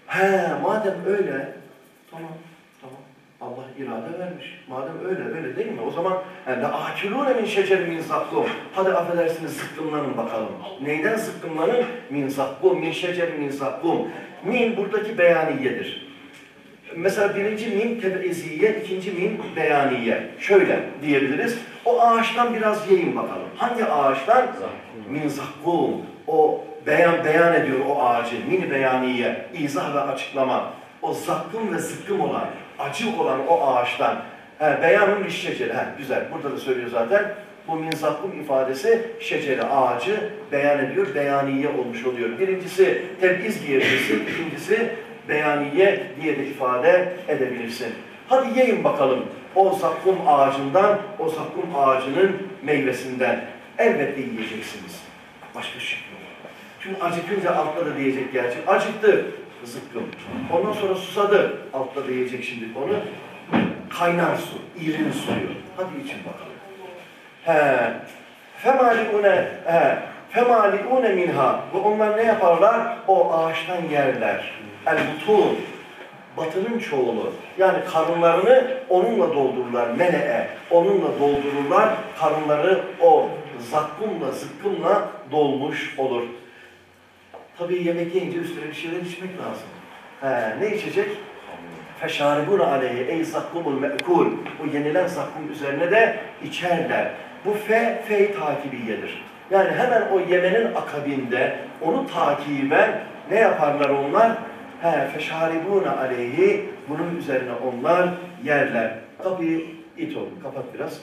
He, madem öyle, tamam. Allah irade vermiş. Madem öyle, öyle değil mi? O zaman yani akilune min şecer min. Hadi affedersiniz zıkkımlanın bakalım. Neyden zıkkımlanın? Min zakkum, min şecer min zakkum. Min buradaki beyaniyedir. Mesela birinci min teb'iziye, ikinci min beyaniye. Şöyle diyebiliriz. O ağaçtan biraz yiyin bakalım. Hangi ağaçtan? Min zakkum. O beyan beyan ediyor o ağacı. Min beyaniye. izah ve açıklama. O zakkum ve zıkkım olan, acı olan o ağaçtan. He, beyanın bir şeceri. He, güzel. Burada da söylüyor zaten. Bu min zakkum ifadesi şeceri, ağacı beyan ediyor. Beyaniye olmuş oluyor. Birincisi teb'iz diyebilirsin. İkincisi beyaniye diye de ifade edebilirsin. Hadi yiyin bakalım o zakkum ağacından, o zakkum ağacının meyvesinden. Elbette yiyeceksiniz. Başka şey yok. Çünkü acıkınca altta da diyecek gerçi. Acıktı zıkkım. Ondan sonra susadı. Altta da yiyecek şimdi onu. Kaynar su, irin suyu. Hadi için bakalım. He. Femaliune, he. Femaliune minha. Ve onlar ne yaparlar? O ağaçtan yerler. El butun. Batının çoğulu. Yani karınlarını onunla doldururlar. Mele'e. Onunla doldururlar. Karınları o zakkumla, zıkkımla dolmuş olur. Tabii yemek yiyince üstüne bir şeyler içmek lazım. He, ne içecek? Feşaribuna aleyhi ey zakkumul me'kul. O yenilen zakkum üzerine de içerler. Bu fe, fe takibiyedir. Yani hemen o yemenin akabinde onu takiben ne yaparlar onlar? He, feşaribuna aleyhi bunun üzerine onlar yerler. Kapıyı it olun, kapat biraz.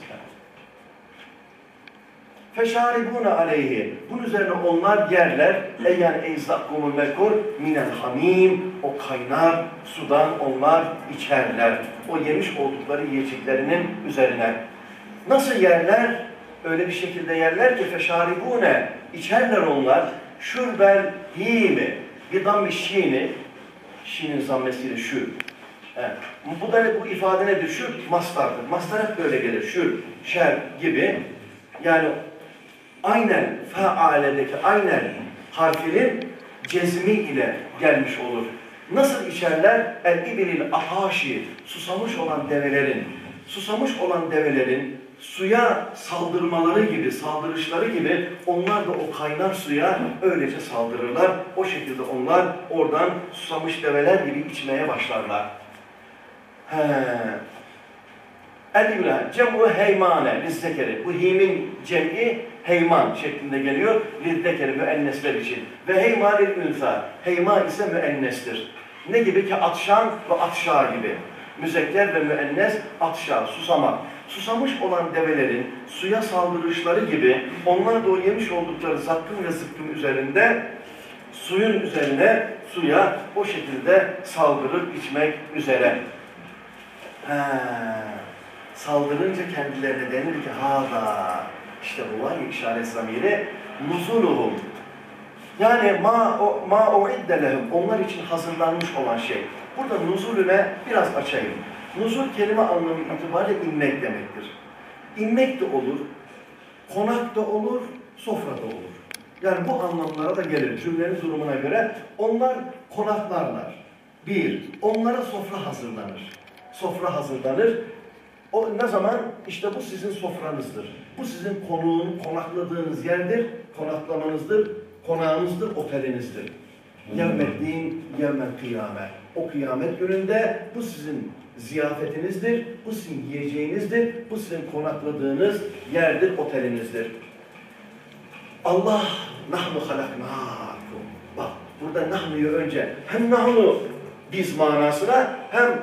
Feşaribuna aleyhi. Bunun üzerine onlar yerler. Eyen ey zakkumul mekur minel hamim. O kaynar sudan onlar içerler. O yemiş oldukları yiyeceklerinin üzerine. Nasıl yerler? Öyle bir şekilde yerler ki feşaribune. içerler onlar. Şurbel himi. Bir dammi şiini. Şiinin zammesiyle şu. Evet. Bu da bu ifade nedir? Şu mastardır. Mastar hep böyle gelir. Şu, şer gibi. Yani aynen fealedeki aynen harfinin cezmi ile gelmiş olur. Nasıl içerler? El ibilil ahaşi susamış olan develerin susamış olan develerin suya saldırmaları gibi, saldırışları gibi onlar da o kaynar suya öylece saldırırlar. O şekilde onlar oradan susamış develer gibi içmeye başlarlar. He. El-İbla, cem'u heymane, lizzekeri. Bu himin cem'i heyman şeklinde geliyor. Lizzekeri müennesler için. Ve heymanil ünsa. Heyma ise müennestir. Ne gibi ki atşan ve atşa gibi. müzekker ve müennes atşa, susamak. Susamış olan develerin suya saldırışları gibi onlar o yemiş oldukları zakkın ve zıkkın üzerinde suyun üzerine suya o şekilde saldırıp içmek üzere. He, saldırınca kendilerine denir ki hada işte bu var ya işaret zamiri nuzuluhum yani ma o ma uidde lehum onlar için hazırlanmış olan şey. Burada nuzulüne biraz açayım. Nuzul kelime anlamı itibariyle inmek demektir. İnmek de olur, konak da olur, sofra da olur. Yani bu anlamlara da gelir cümlenin durumuna göre. Onlar konaklarlar. Bir, onlara sofra hazırlanır. Sofra hazırlanır. O ne zaman? İşte bu sizin sofranızdır. Bu sizin konuğun, konakladığınız yerdir, konaklamanızdır, konağınızdır, otelinizdir. Yevmeddin, yevmel kıyame. O kıyamet gününde bu sizin ziyafetinizdir, bu sizin yiyeceğinizdir, bu sizin konakladığınız yerdir, otelinizdir. Allah nahnu halaknakum. Bak burada nahnuyu önce hem nahnu biz manasına hem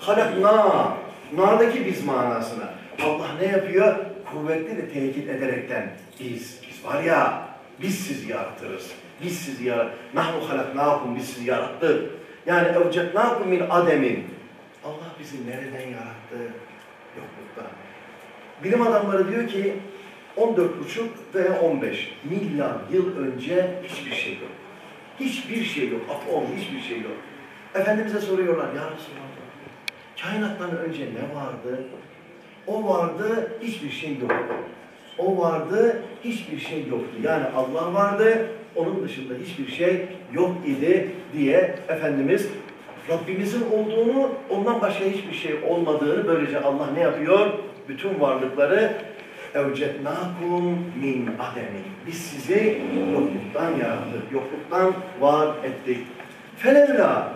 halakna na'daki biz manasına. Allah ne yapıyor? Kuvvetli ve tekit ederekten biz, biz var ya biz sizi yaratırız. Biz sizi yarat. Nahnu halaknakum biz sizi yarattık. Yani evcetnakum min ademin. Allah bizi nereden yarattı? Yokluktan. Bilim adamları diyor ki 14,5 veya 15 milyar yıl önce hiçbir şey yok. Hiçbir şey yok. Atom hiçbir şey yok. Efendimiz'e soruyorlar ya Resulallah. Kainattan önce ne vardı? O vardı, hiçbir şey yoktu. O vardı, hiçbir şey yoktu. Yani Allah vardı, onun dışında hiçbir şey yok idi diye Efendimiz Rabbimizin olduğunu, ondan başka hiçbir şey olmadığını böylece Allah ne yapıyor? Bütün varlıkları evcetnakum min ademin. Biz sizi yokluktan yarattık, yokluktan var ettik. Felevla,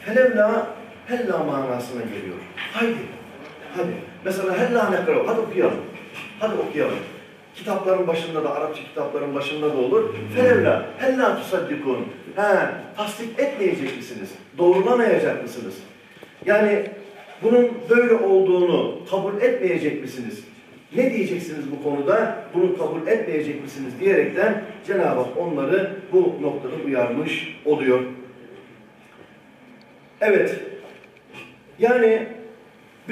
felevla, hella manasına geliyor. Haydi, hadi. Mesela hella nekro, hadi okuyalım. Hadi okuyalım. Kitapların başında da, Arapça kitapların başında da olur. Felevla, hella tusaddikun. He, tasdik etmeyecek misiniz? Doğrulamayacak mısınız? Yani bunun böyle olduğunu kabul etmeyecek misiniz? Ne diyeceksiniz bu konuda? Bunu kabul etmeyecek misiniz diyerekten Cenab-ı Hak onları bu noktada uyarmış oluyor. Evet, yani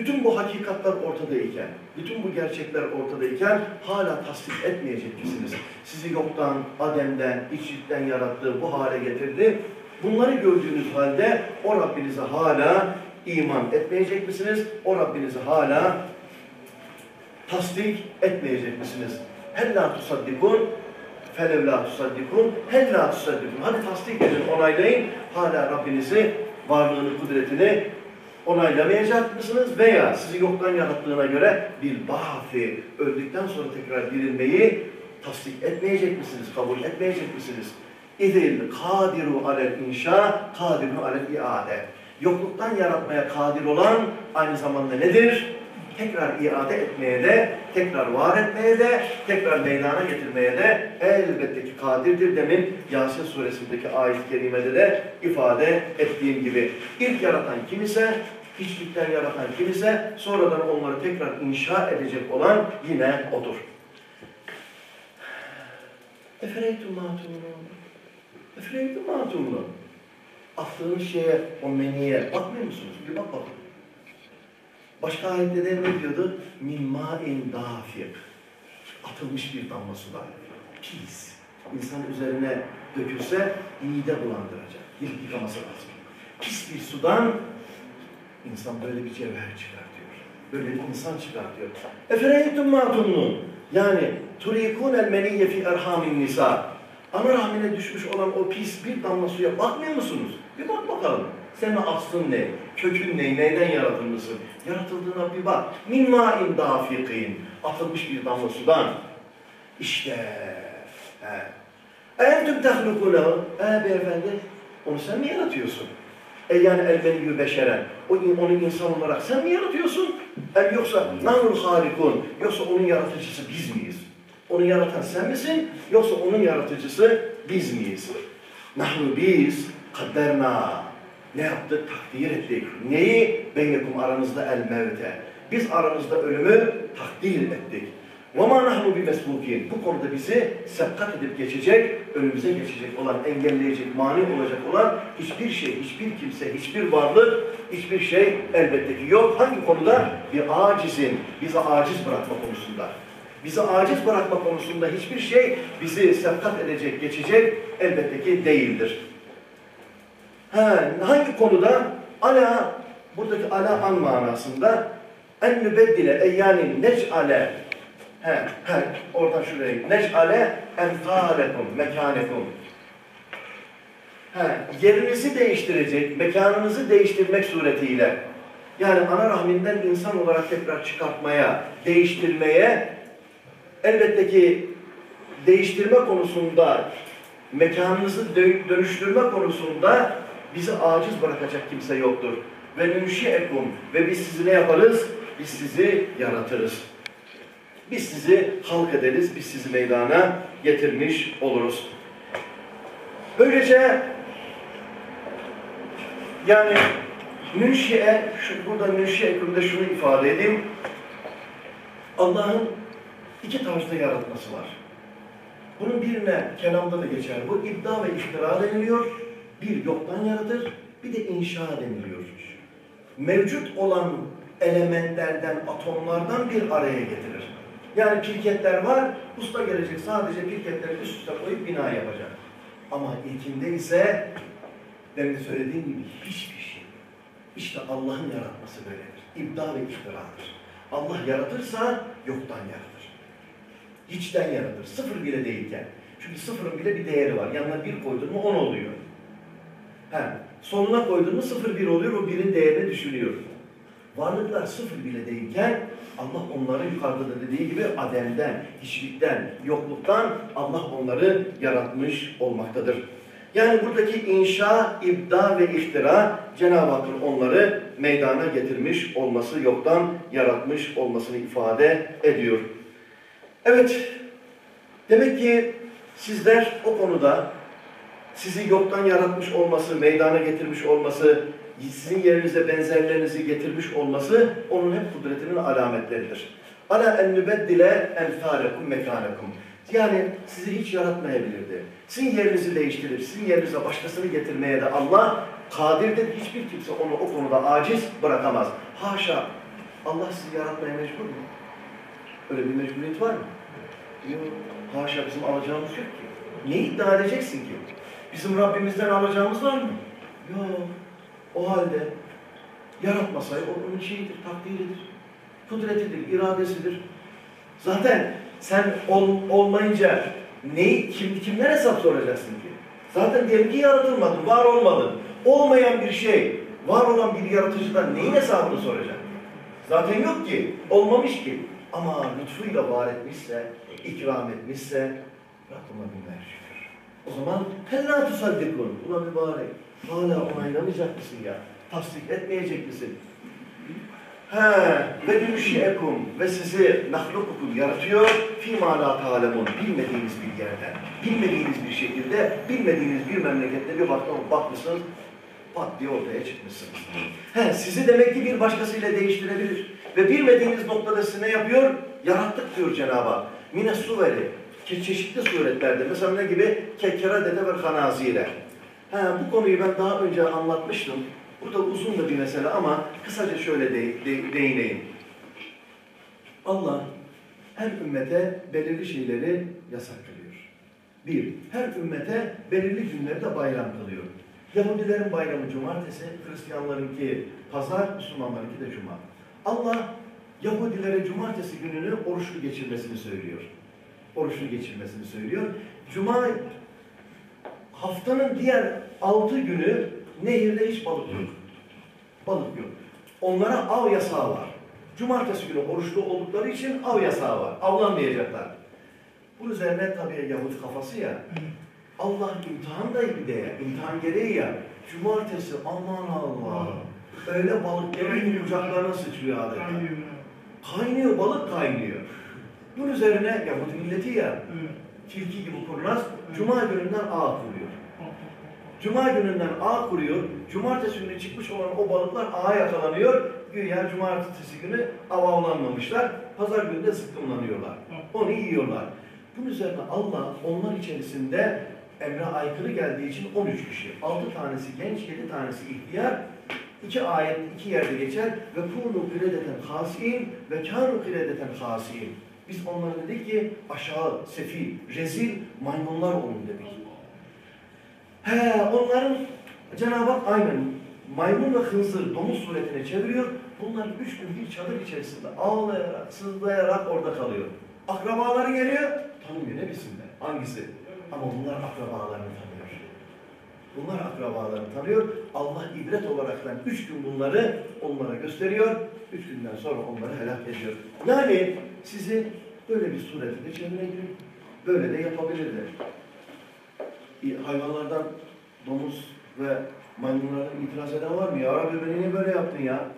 bütün bu hakikatler ortadayken, bütün bu gerçekler ortadayken hala tasdik etmeyecek misiniz? Sizi yoktan, Adem'den, içlikten yarattığı bu hale getirdi. Bunları gördüğünüz halde o Rabbinize hala iman etmeyecek misiniz? O Rabbinizi hala tasdik etmeyecek misiniz? Hella tusaddikun felev la tusaddikun hella tusaddikun. Hadi tasdik edin, onaylayın. Hala Rabbinizi, varlığını, kudretini onaylamayacak mısınız? Veya sizi yoktan yarattığına göre bir bafi, öldükten sonra tekrar dirilmeyi tasdik etmeyecek misiniz? Kabul etmeyecek misiniz? İzil kadiru alel inşa, kadiru alel iade. Yokluktan yaratmaya kadir olan aynı zamanda nedir? Tekrar iade etmeye de, tekrar var etmeye de, tekrar meydana getirmeye de elbette ki kadirdir. Demin Yasin suresindeki ayet-i kerimede de ifade ettiğim gibi. İlk yaratan kim ise, hiçlikten yaratan kim ise, sonradan onları tekrar inşa edecek olan yine O'dur. Efereytum matumunu. Efereytum matumunu. Attığınız şeye, o meniye bakmıyor musunuz? Bir bak bakın. Başka ayette de ne diyordu? Min ma'in dafik. Atılmış bir damla sudan. Pis. İnsan üzerine dökülse mide bulandıracak. Yıkaması lazım. Pis bir sudan insan böyle bir cevher çıkartıyor. Böyle bir insan çıkartıyor. Efereytum matumnun. Yani turikun el meniyye fi erhamin nisa. Ana rahmine düşmüş olan o pis bir damla suya bakmıyor musunuz? Bir bak bakalım. Senin aslın ne? Kökün ne? Neyden yaratılmışsın? Yaratıldığına bir bak. Min ma'in dafiqin. Atılmış bir damla sudan. İşte. Entüm tehlukunehu. E beyefendi, onu sen mi yaratıyorsun? E yani elbeniyyü beşeren. O, onu insan olarak sen mi yaratıyorsun? E yoksa nanul harikun. Yoksa onun yaratıcısı biz miyiz? Onu yaratan sen misin? Yoksa onun yaratıcısı biz miyiz? Nahnu biz kadderna. Ne yaptık? Takdir ettik. Neyi? Beynekum aranızda el mevte. Biz aranızda ölümü takdir ettik. وَمَا نَحْنُ بِمَسْبُوكِينَ Bu konuda bizi sebkat edip geçecek, önümüze geçecek olan, engelleyecek, mani olacak olan hiçbir şey, hiçbir kimse, hiçbir varlık, hiçbir şey elbette ki yok. Hangi konuda? Bir acizin, bizi aciz bırakma konusunda. Bizi aciz bırakma konusunda hiçbir şey bizi sebkat edecek, geçecek elbette ki değildir. He, hangi konuda? Ala, buradaki ala an manasında en nübeddile, e yani nec'ale he, he, oradan şuraya nec'ale enfâlekum, mekânekum he, yerinizi değiştirecek, mekanınızı değiştirmek suretiyle yani ana rahminden insan olarak tekrar çıkartmaya, değiştirmeye elbette ki değiştirme konusunda mekanınızı dö- dönüştürme konusunda bizi aciz bırakacak kimse yoktur. Ve nünşi'ekum ve biz sizi ne yaparız? Biz sizi yaratırız. Biz sizi halk ederiz, biz sizi meydana getirmiş oluruz. Böylece yani nünşi'e, şu, burada nünşi'ekum'da şunu ifade edeyim. Allah'ın iki tarzda yaratması var. Bunun birine kelamda da geçer. Bu iddia ve iftira deniliyor. Bir yoktan yaratır, bir de inşa deniliyor. Mevcut olan elementlerden, atomlardan bir araya getirir. Yani pirketler var, usta gelecek sadece pirketleri üst üste koyup bina yapacak. Ama ilkinde ise demin de söylediğim gibi hiçbir şey. İşte Allah'ın yaratması böyledir. İbda ve iftiradır. Allah yaratırsa yoktan yaratır. Hiçten yaratır. Sıfır bile değilken. Çünkü sıfırın bile bir değeri var. Yanına bir koydun mu on oluyor. He, sonuna koydun mu sıfır bir oluyor. O birin değerini düşünüyor. Varlıklar sıfır bile değilken Allah onları yukarıda da dediği gibi ademden, hiçlikten, yokluktan Allah onları yaratmış olmaktadır. Yani buradaki inşa, ibda ve iftira Cenab-ı Hakk'ın onları meydana getirmiş olması, yoktan yaratmış olmasını ifade ediyor. Evet, demek ki sizler o konuda sizi yoktan yaratmış olması, meydana getirmiş olması, sizin yerinize benzerlerinizi getirmiş olması onun hep kudretinin alametleridir. Ala en nübeddile emsalekum mekânekum. Yani sizi hiç yaratmayabilirdi. Sizin yerinizi değiştirir, sizin yerinize başkasını getirmeye de Allah kadirdir. Hiçbir kimse onu o konuda aciz bırakamaz. Haşa, Allah sizi yaratmaya mecbur mu? Öyle bir mecburiyet var mı? Yok. Haşa bizim alacağımız yok ki. Ne iddia edeceksin ki? Bizim Rabbimizden alacağımız var mı? Yok. O halde yaratmasaydı o onun şeyidir, takdiridir, kudretidir, iradesidir. Zaten sen ol, olmayınca neyi, kim, kimden hesap soracaksın ki? Zaten diyelim ki yaratılmadın, var olmadın. Olmayan bir şey, var olan bir yaratıcıdan neyin hesabını soracak? Zaten yok ki, olmamış ki. Ama lütfuyla var etmişse, ikram etmişse, Rabbime binler şükür. O zaman hella tusaddikun. Ulan mübarek. Hala onaylamayacak mısın ya? Tasdik etmeyecek misin? He, ve nüşiyekum ve sizi nahlukukum yaratıyor fîmâ lâ ta'lemun bilmediğiniz bir yerden, bilmediğiniz bir şekilde, bilmediğiniz bir memlekette bir baktım, bakmışsınız, pat diye ortaya çıkmışsınız. He, sizi demek ki bir başkasıyla değiştirebilir. Ve bilmediğiniz noktada ne yapıyor? Yarattık diyor Cenab-ı Hak. Mine suveri, çe- çeşitli suretlerde. Mesela ne gibi? Kekera dede ve hanazire. He, bu konuyu ben daha önce anlatmıştım. Burada uzun da bir mesele ama kısaca şöyle de, de- değineyim. Allah her ümmete belirli şeyleri yasak kılıyor. Bir, her ümmete belirli günleri de bayram kılıyor. Yahudilerin bayramı cumartesi, Hristiyanlarınki pazar, Müslümanlarınki de cuma. Allah Yahudilere cumartesi gününü oruçlu geçirmesini söylüyor. Oruçlu geçirmesini söylüyor. Cuma haftanın diğer altı günü nehirde hiç balık yok. Balık yok. Onlara av yasağı var. Cumartesi günü oruçlu oldukları için av yasağı var. Avlanmayacaklar. Bu üzerine tabii Yahudi kafası ya. Allah imtihan da bir de ya. imtihan gereği ya. Cumartesi aman Allah. Öyle balık yemeğin kucaklarına sıçrıyor adeta. Kaynıyor, balık kaynıyor. Bunun üzerine Yahudi milleti ya. Tilki gibi kurnaz. Cuma gününden ağ kuruyor. Cuma gününden ağ kuruyor. Cumartesi günü çıkmış olan o balıklar ağa yakalanıyor. Güya cumartesi günü av avlanmamışlar. Pazar günü de zıkkımlanıyorlar. Onu yiyorlar. Bunun üzerine Allah onlar içerisinde emre aykırı geldiği için 13 kişi. 6 tanesi genç, 7 tanesi ihtiyar. İki ayet, iki yerde geçer. Ve kûnû kıredeten hâsîn ve kânu kıredeten hâsîn. Biz onlara dedik ki aşağı, sefil, rezil maymunlar olun dedik. He, onların Cenab-ı Hak aynen maymun ve hınzır domuz suretine çeviriyor. Bunlar üç gün bir çadır içerisinde ağlayarak, sızlayarak orada kalıyor. Akrabaları geliyor, tanımıyor ne bilsinler, hangisi? Ama bunlar akrabalarını tanıyor. Bunlar akrabalarını tanıyor. Allah ibret olaraktan üç gün bunları onlara gösteriyor. Üç günden sonra onları helak ediyor. Yani sizi böyle bir surette de çevirebilir. Böyle de yapabilirler. Hayvanlardan domuz ve maymunlardan itiraz eden var mı? Ya Rabbi beni niye böyle yaptın ya?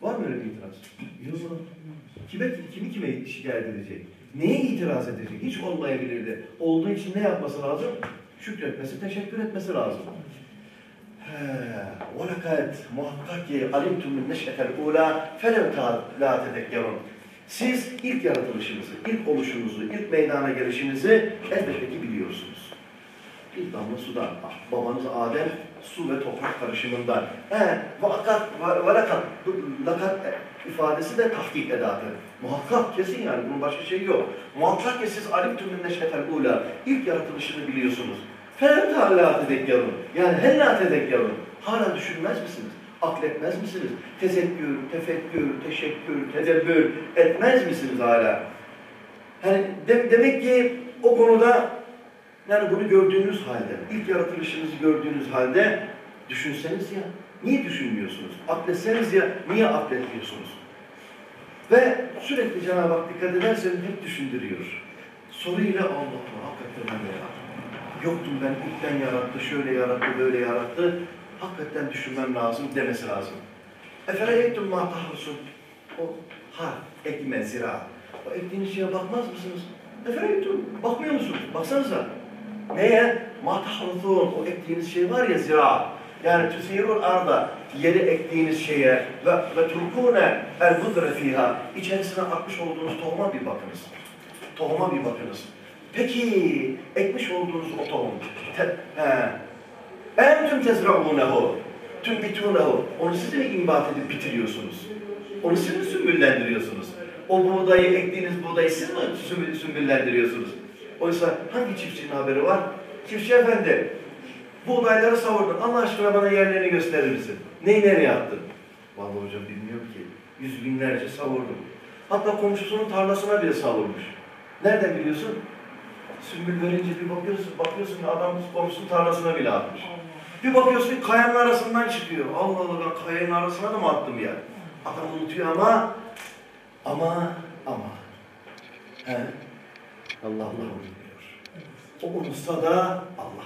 Var mı öyle bir itiraz? Yok. Kime, kimi kime şikayet edecek? Neye itiraz edecek? Hiç olmayabilirdi. Olduğu için ne yapması lazım? Şükretmesi, teşekkür etmesi lazım. وَلَكَدْ muhakkak ki alimtum min neşetel ula felev la tedekkerun. siz ilk yaratılışınızı, ilk oluşunuzu, ilk meydana gelişinizi elbette ki biliyorsunuz. İlk damla sudan, ah, babanız Adem su ve toprak karışımından. He, velakat, bu lakat ifadesi de tahkik edatı. Muhakkak kesin yani, bunun başka şeyi yok. Muhakkak ki siz alimtum min neşetel ula, ilk yaratılışını biliyorsunuz. Felev la tedekkerun. Yani hella tedekkerun. Hala düşünmez misiniz? Akletmez misiniz? Tezekkür, tefekkür, teşekkür, tedebbür etmez misiniz hala? Yani de, demek ki o konuda yani bunu gördüğünüz halde, ilk yaratılışınızı gördüğünüz halde düşünseniz ya, niye düşünmüyorsunuz? Akletseniz ya, niye akletmiyorsunuz? Ve sürekli Cenab-ı Hak dikkat ederseniz hep düşündürüyor. Soruyla Allah Allah, hakikaten ben de yarattım. Yoktum ben, ilkten yarattı, şöyle yarattı, böyle yarattı. Hakikaten düşünmem lazım, demesi lazım. Efere ektum ma tahrusun. O har, ekme, zira. O ektiğiniz şeye bakmaz mısınız? Efere ektum, bakmıyor musunuz? Baksanıza. Neye? Ma tahrusun. O ektiğiniz şey var ya zira. Yani tüsirul arda, yeri ektiğiniz şeye ve, ve turkune el budre fiha. İçerisine atmış olduğunuz tohuma bir bakınız. Tohuma bir bakınız. Peki, ekmiş olduğunuz o tohum, te, he, Entüm tezra'unehu, tümbitunehu. Onu siz mi imbat edip bitiriyorsunuz? Onu siz mi sümbüllendiriyorsunuz? O buğdayı, ektiğiniz buğdayı siz mi sümbül, sümbüllendiriyorsunuz? Oysa hangi çiftçinin haberi var? Çiftçi efendi, buğdayları savurdun. Allah aşkına bana yerlerini gösterir misin? Neyi nereye attın? Vallahi hocam bilmiyorum ki. Yüz binlerce savurdum. Hatta komşusunun tarlasına bile savurmuş. Nereden biliyorsun? Sümbül verince bir bakıyorsun, bakıyorsun adam komşusunun tarlasına bile atmış. Bir bakıyorsun kayanın arasından çıkıyor. Allah Allah ben kayanın arasına da mı attım ya? Adam unutuyor ama ama ama he, Allah Allah unutmuyor. O unutsa da Allah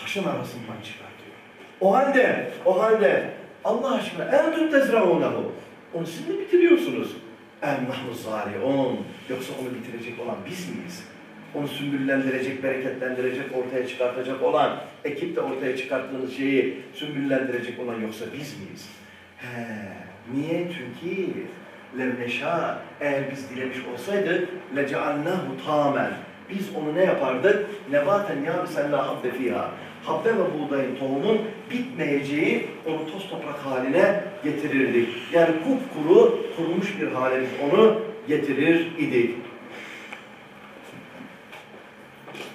taşın arasından çıkartıyor. O halde, o halde Allah aşkına en tüm tezraunehu. Onu siz mi bitiriyorsunuz? En nahnu zari'un. Yoksa onu bitirecek olan biz miyiz? Onu sümbüllendirecek, bereketlendirecek, ortaya çıkartacak olan, ekip de ortaya çıkarttığınız şeyi sümbüllendirecek olan yoksa biz miyiz? He, niye? Çünkü levneşâ, eğer biz dilemiş olsaydık, lecealnâhu tâmen. Biz onu ne yapardık? Nebaten yâbisen lâ habbe fîhâ. Habbe ve buğdayın tohumun bitmeyeceği onu toz toprak haline getirirdik. Yani kupkuru, kurumuş bir hale biz onu getirir idik.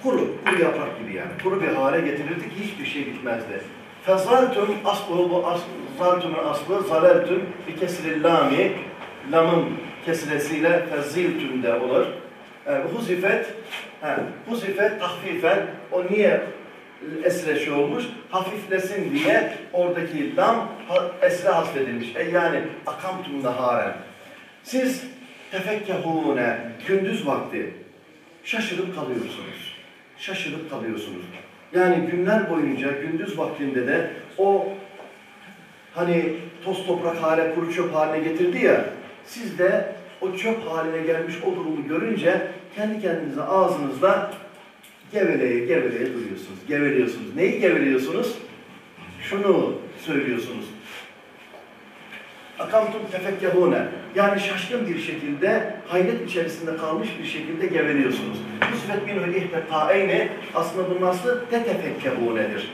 Kuru, kuru yaprak gibi yani. Kuru bir hale getirirdik, hiçbir şey bitmezdi. Fezaltüm aslı, bu zaltümün aslı, zaleltüm bir kesri lami, lamın kesresiyle feziltüm de olur. Yani huzifet, he, huzifet tahfifen, o niye esre şey olmuş? Hafiflesin diye oradaki lam esre hasfedilmiş. E yani akamtum naharen. Siz tefekkehune, gündüz vakti şaşırıp kalıyorsunuz şaşırıp kalıyorsunuz. Yani günler boyunca gündüz vaktinde de o hani toz toprak hale, kuru çöp haline getirdi ya, siz de o çöp haline gelmiş o durumu görünce kendi kendinize ağzınızda Geveleye geveleye duruyorsunuz. Geveliyorsunuz. Neyi geveliyorsunuz? Şunu söylüyorsunuz. Akamtum tefekkehune. Yani şaşkın bir şekilde, hayret içerisinde kalmış bir şekilde geveliyorsunuz. Müsbet minhul ihtekâeyni aslında bunun aslı tetefekkehunedir.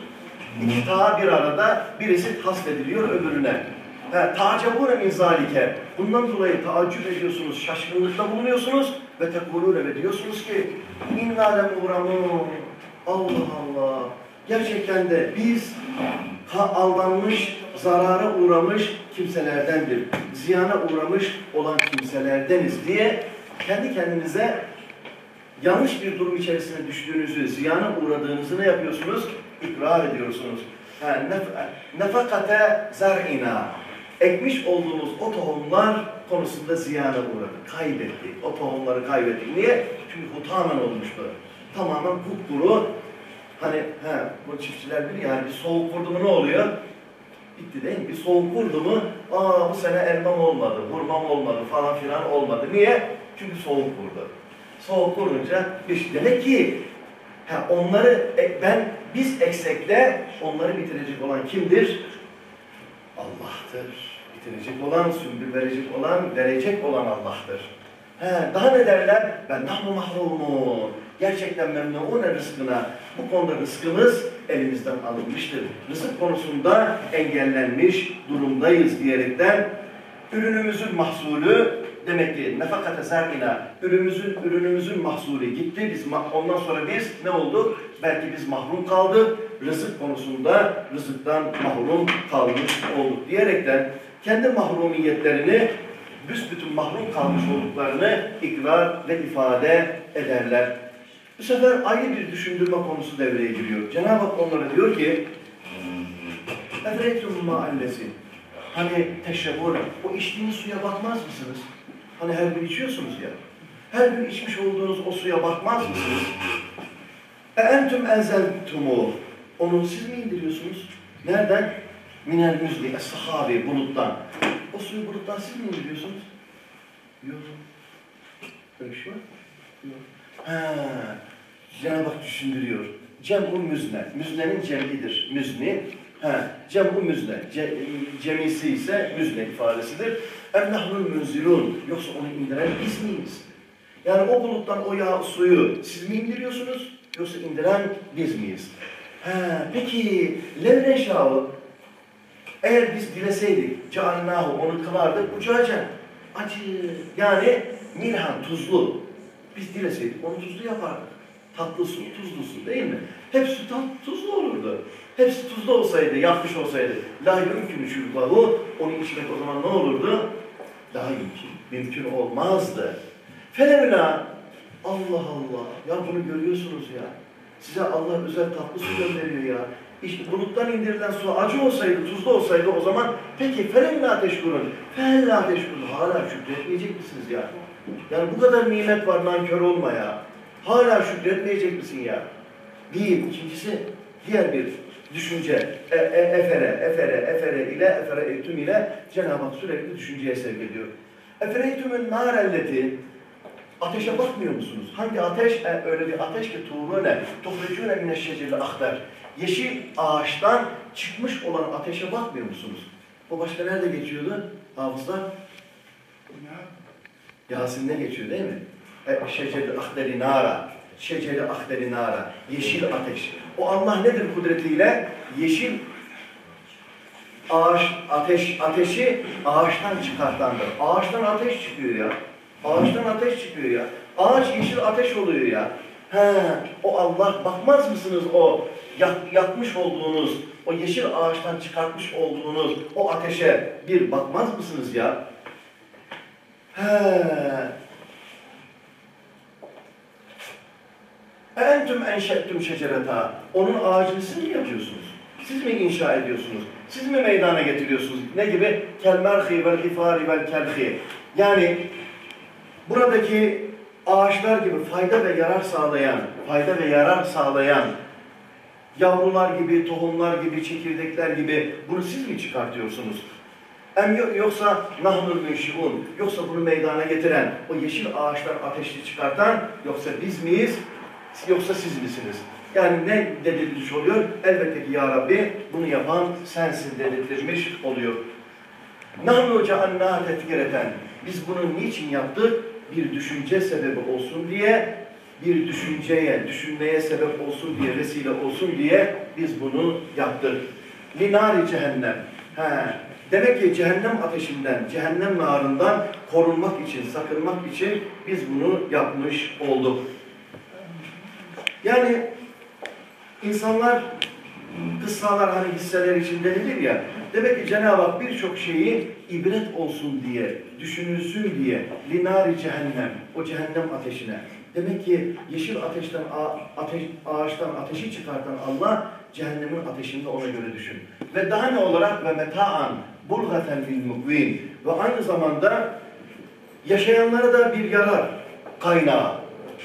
İki ta bir arada birisi hasfediliyor öbürüne. He, Tacebune min zalike. Bundan dolayı taaccüp ediyorsunuz, şaşkınlıkta bulunuyorsunuz ve tekulune ve diyorsunuz ki inna lemuğramun. Allah Allah. Gerçekten de biz ha, aldanmış, zarara uğramış kimselerdendir. Ziyana uğramış olan kimselerdeniz diye kendi kendinize yanlış bir durum içerisine düştüğünüzü, ziyana uğradığınızı ne yapıyorsunuz? İkrar ediyorsunuz. Ha, nef- nefakate zar'ina. Ekmiş olduğumuz o tohumlar konusunda ziyana uğradık. Kaybettik. O tohumları kaybettik. Niye? Çünkü hutamen olmuştu. Tamamen kupkuru. Hani he, bu çiftçiler bilir yani bir soğuk vurdu mu ne oluyor? Bitti değil mi? Bir soğuk vurdu mu, aa bu sene elmam olmadı, hurmam olmadı falan filan olmadı. Niye? Çünkü soğuk vurdu. Soğuk vurunca bir demek ki ha, onları e, ben biz eksekle onları bitirecek olan kimdir? Allah'tır. Bitirecek olan, sümbül verecek olan, verecek olan Allah'tır. He, daha ne derler? Ben nahnu mahrumun. Gerçekten memnun rızkına. Bu konuda rızkımız elimizden alınmıştır. Rızık konusunda engellenmiş durumdayız diyerekten ürünümüzün mahsulü demek ki nefakate zergina ürünümüzün ürünümüzün mahsulü gitti. Biz ondan sonra biz ne olduk? Belki biz mahrum kaldık. Rızık konusunda rızıktan mahrum kalmış olduk diyerekten kendi mahrumiyetlerini büsbütün mahrum kalmış olduklarını ikrar ve ifade ederler. Bu sefer ayrı bir düşündürme konusu devreye giriyor. Cenab-ı Hak onlara diyor ki Efrektum maallesi Hani teşebbür, o içtiğiniz suya bakmaz mısınız? Hani her gün içiyorsunuz ya. Her gün içmiş olduğunuz o suya bakmaz mısınız? E entüm enzeltumu. Onu siz mi indiriyorsunuz? Nereden? Minel müzli, es-sahabi, buluttan. O suyu buluttan siz mi indiriyorsunuz? Yok. Öyle bir şey var? Yok. Cenab-ı Hak düşündürüyor. Cem'u müzne. Müznenin cem'idir. Müzni. Ha, cem'u müzne. Ce, cemisi ise müzne ifadesidir. Em nahnul münzilun. Yoksa onu indiren biz miyiz? Yani o buluttan o yağ suyu siz mi indiriyorsunuz? Yoksa indiren biz miyiz? Ha, peki levne şahı eğer biz dileseydik cealnahu onu kılardık uçacak. Acı. Yani milhan tuzlu. Biz dileseydik onu tuzlu yapardık. Tatlı su, değil mi? Hepsi tat, tuzlu olurdu. Hepsi tuzlu olsaydı, yapmış olsaydı. La yumkün şurbahu, onu içmek o zaman ne olurdu? La yumkün, mümkün olmazdı. Felemina, Allah Allah, ya bunu görüyorsunuz ya. Size Allah özel tatlı su gönderiyor ya. İşte buluttan indirilen su acı olsaydı, tuzlu olsaydı o zaman peki felemina teşkurun, fella teşkurun. Hala şükretmeyecek misiniz ya? Yani bu kadar nimet var nankör olma ya. Hala şükretmeyecek misin ya? Bir, ikincisi diğer bir düşünce. E, e, efere, efere, efere ile, efere etüm ile Cenab-ı Hak sürekli düşünceye sevk ediyor. Efere etümün narelleti Ateşe bakmıyor musunuz? Hangi ateş? E, öyle bir ateş ki tuğrune, tuhrecune mineşşeceli ahtar. Yeşil ağaçtan çıkmış olan ateşe bakmıyor musunuz? O başka nerede geçiyordu? Hafızlar? Yasin'de geçiyor değil mi? E, şeceri ahderi nara. Şeceri ahderi nara. Yeşil ateş. O Allah nedir kudretiyle? Yeşil ağaç, ateş, ateşi ağaçtan çıkartandır. Ağaçtan ateş çıkıyor ya. Ağaçtan ateş çıkıyor ya. Ağaç yeşil ateş oluyor ya. He, o Allah bakmaz mısınız o yak, yakmış olduğunuz, o yeşil ağaçtan çıkartmış olduğunuz o ateşe bir bakmaz mısınız ya? He. Entüm enşettüm şecereta. Onun ağacını siz mi yapıyorsunuz? Siz mi inşa ediyorsunuz? Siz mi meydana getiriyorsunuz? Ne gibi? Kelmerhi vel ifari vel kelhi. Yani buradaki ağaçlar gibi fayda ve yarar sağlayan, fayda ve yarar sağlayan yavrular gibi, tohumlar gibi, çekirdekler gibi bunu siz mi çıkartıyorsunuz? Em yo- yoksa nahnul münşiun, yoksa bunu meydana getiren, o yeşil ağaçlar ateşli çıkartan, yoksa biz miyiz? Yoksa siz misiniz? Yani ne dedirtmiş oluyor? Elbette ki Ya Rabbi bunu yapan sensin dedirtmiş oluyor. Nahnu ceannâ tezkireten. Biz bunu niçin yaptık? Bir düşünce sebebi olsun diye, bir düşünceye, düşünmeye sebep olsun diye, vesile olsun diye biz bunu yaptık. Linari cehennem. He. Demek ki cehennem ateşinden, cehennem narından korunmak için, sakınmak için biz bunu yapmış olduk. Yani insanlar kıssalar hani hisseler için denilir ya. Demek ki Cenab-ı Hak birçok şeyi ibret olsun diye, düşünülsün diye linari cehennem, o cehennem ateşine. Demek ki yeşil ateşten, ateş, ağaçtan ateşi çıkartan Allah cehennemin ateşinde ona göre düşün. Ve daha ne olarak ve metaan bulgaten bil mukvin ve aynı zamanda yaşayanlara da bir yarar kaynağı.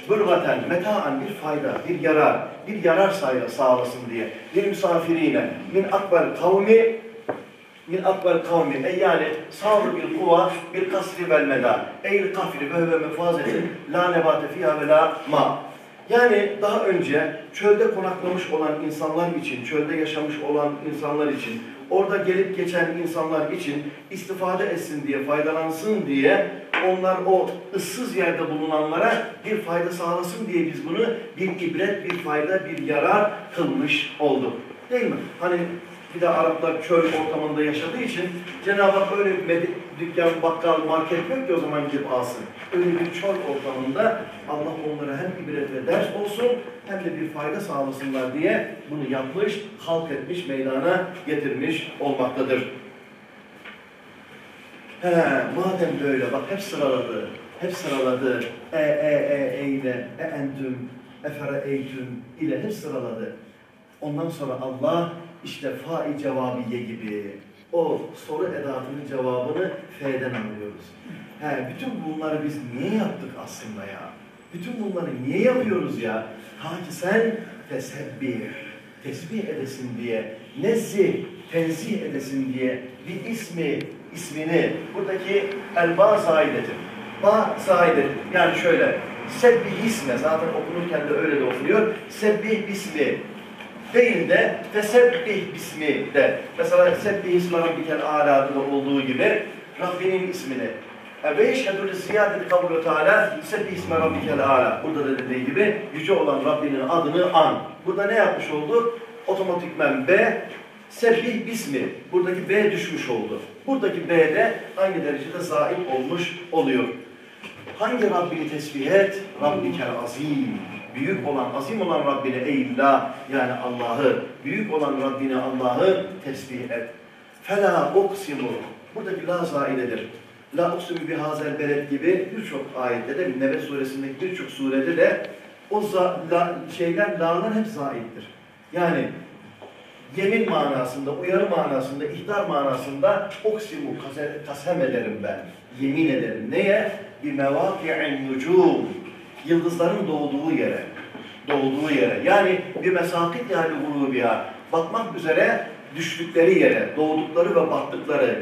Bırgaten, metaan bir fayda, bir yarar, bir yarar sayla sağlasın diye. Bir misafirine min akbel kavmi min akbel kavmi ey yani sağlı bir kuva bir kasri vel meda. Eyl kafri ve ve mefazetin la nebate fiha ve la ma. Yani daha önce çölde konaklamış olan insanlar için, çölde yaşamış olan insanlar için, orada gelip geçen insanlar için istifade etsin diye, faydalansın diye onlar o ıssız yerde bulunanlara bir fayda sağlasın diye biz bunu bir ibret, bir fayda, bir yarar kılmış olduk. Değil mi? Hani bir de Araplar çöl ortamında yaşadığı için Cenab-ı Hak öyle bir dükkan, bakkal, market yok ki o zaman gidip alsın. Öyle bir çöl ortamında Allah onlara hem ibret ve ders olsun hem de bir fayda sağlasınlar diye bunu yapmış, halk etmiş, meydana getirmiş olmaktadır. He, madem böyle bak hep sıraladı, hep sıraladı. E, e, e, e ile, e entüm, efere eytüm ile hep sıraladı. Ondan sonra Allah işte fai cevabiye gibi o soru edatının cevabını F'den anlıyoruz. He, bütün bunları biz niye yaptık aslında ya? Bütün bunları niye yapıyoruz ya? Ta ki sen tesebbih, tesbih edesin diye, nezzih, tenzih edesin diye bir ismi, ismini, buradaki elba zaidedir. Ba zaidedir. Yani şöyle, sebbih isme, zaten okunurken de öyle de okunuyor. Sebbih bismi, değil de fesebbih bismi de. Mesela sebbih ismi rabbikel alâ'da olduğu gibi Rabbinin ismini. Ve yeşhedü ziyadeti kavlu teala sebbih ismi rabbikel alâ. Burada da dediği gibi yüce olan Rabbinin adını an. Burada ne yapmış olduk? Otomatikmen B sebbih bismi. Buradaki B düşmüş oldu. Buradaki B de aynı derecede zahit olmuş oluyor. Hangi Rabbini tesbih et? Rabbikel azim. Büyük olan, azim olan Rabbini eylâ yani Allah'ı, büyük olan Rabbini Allah'ı tesbih et. Fela uksimu. Buradaki la zaidedir. La uksimu bihazel beled gibi birçok ayette de Nebe suresindeki birçok surede de o za, la, şeyler, la'lar hep zaittir. Yani yemin manasında, uyarı manasında, ihtar manasında oksimu kase- kasem ederim ben. Yemin ederim. Neye? Bir mevaki'in nucum. Yıldızların doğduğu yere. Doğduğu yere. Yani bir mesakit yani grubiya. Bakmak üzere düştükleri yere, doğdukları ve battıkları,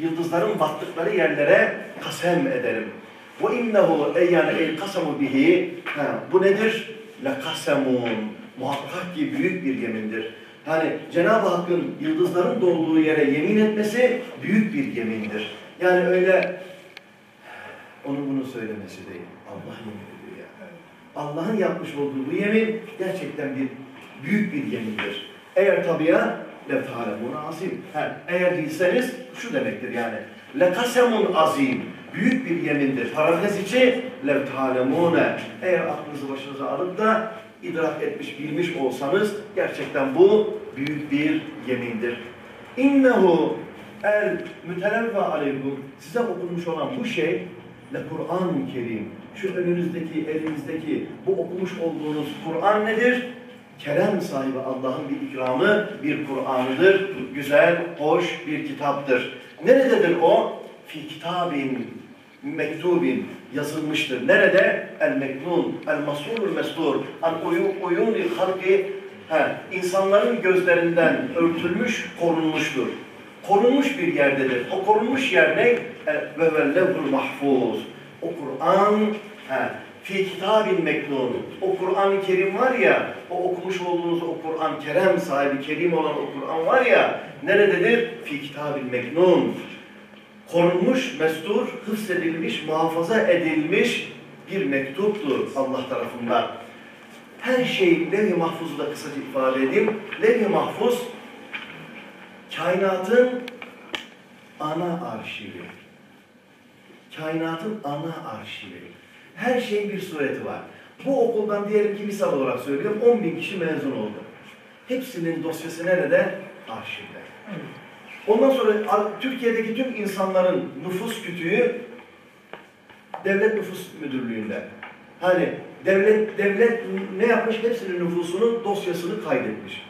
yıldızların battıkları yerlere kasem ederim. Ve innehu yani el kasamu bihi. Bu nedir? La kasemun. Muhakkak ki büyük bir yemindir. Hani Cenab-ı Hakk'ın yıldızların doğduğu yere yemin etmesi büyük bir yemindir. Yani öyle onun bunu söylemesi değil. Allah yemin yani. Allah'ın yapmış olduğu bu yemin gerçekten bir büyük bir yemindir. Eğer tabi ya lefâlemun azim. Ha, eğer değilseniz şu demektir yani. Lekasemun azim. Büyük bir yemindir. Parantez içi levtalemune. Eğer aklınızı başınıza alıp da idrak etmiş, bilmiş olsanız gerçekten bu büyük bir yemindir. İnnehu el mütelevve aleykum size okunmuş olan bu şey le Kur'an-ı Kerim. Şu önünüzdeki, elinizdeki bu okumuş olduğunuz Kur'an nedir? Kerem sahibi Allah'ın bir ikramı, bir Kur'an'ıdır. Güzel, hoş bir kitaptır. Nerededir o? Fi kitabin mektubin yazılmıştır. Nerede? El meknun, el masulul mestur, an uyun uyunil halki He, insanların gözlerinden örtülmüş, korunmuştur. Korunmuş bir yerdedir. O korunmuş yer ne? Ve vellevhul mahfuz. O Kur'an fi kitabin meknun. O Kur'an-ı Kerim var ya, o okumuş olduğunuz o Kur'an Kerem sahibi, kerim olan o Kur'an var ya, nerededir? Fi kitabin meknun. Korunmuş, mestur, hıfzedilmiş, muhafaza edilmiş bir mektuptur Allah tarafından. Her şey levh-i mahfuzu da kısaca ifade edeyim. Levh-i mahfuz kainatın ana arşivi. Kainatın ana arşivi. Her şeyin bir sureti var. Bu okuldan diyelim ki misal olarak söylüyorum 10 bin kişi mezun oldu. Hepsinin dosyası nerede? Arşivde. Ondan sonra Türkiye'deki tüm insanların nüfus kütüğü devlet nüfus müdürlüğünde. Hani devlet devlet ne yapmış? Hepsinin nüfusunun dosyasını kaydetmiş.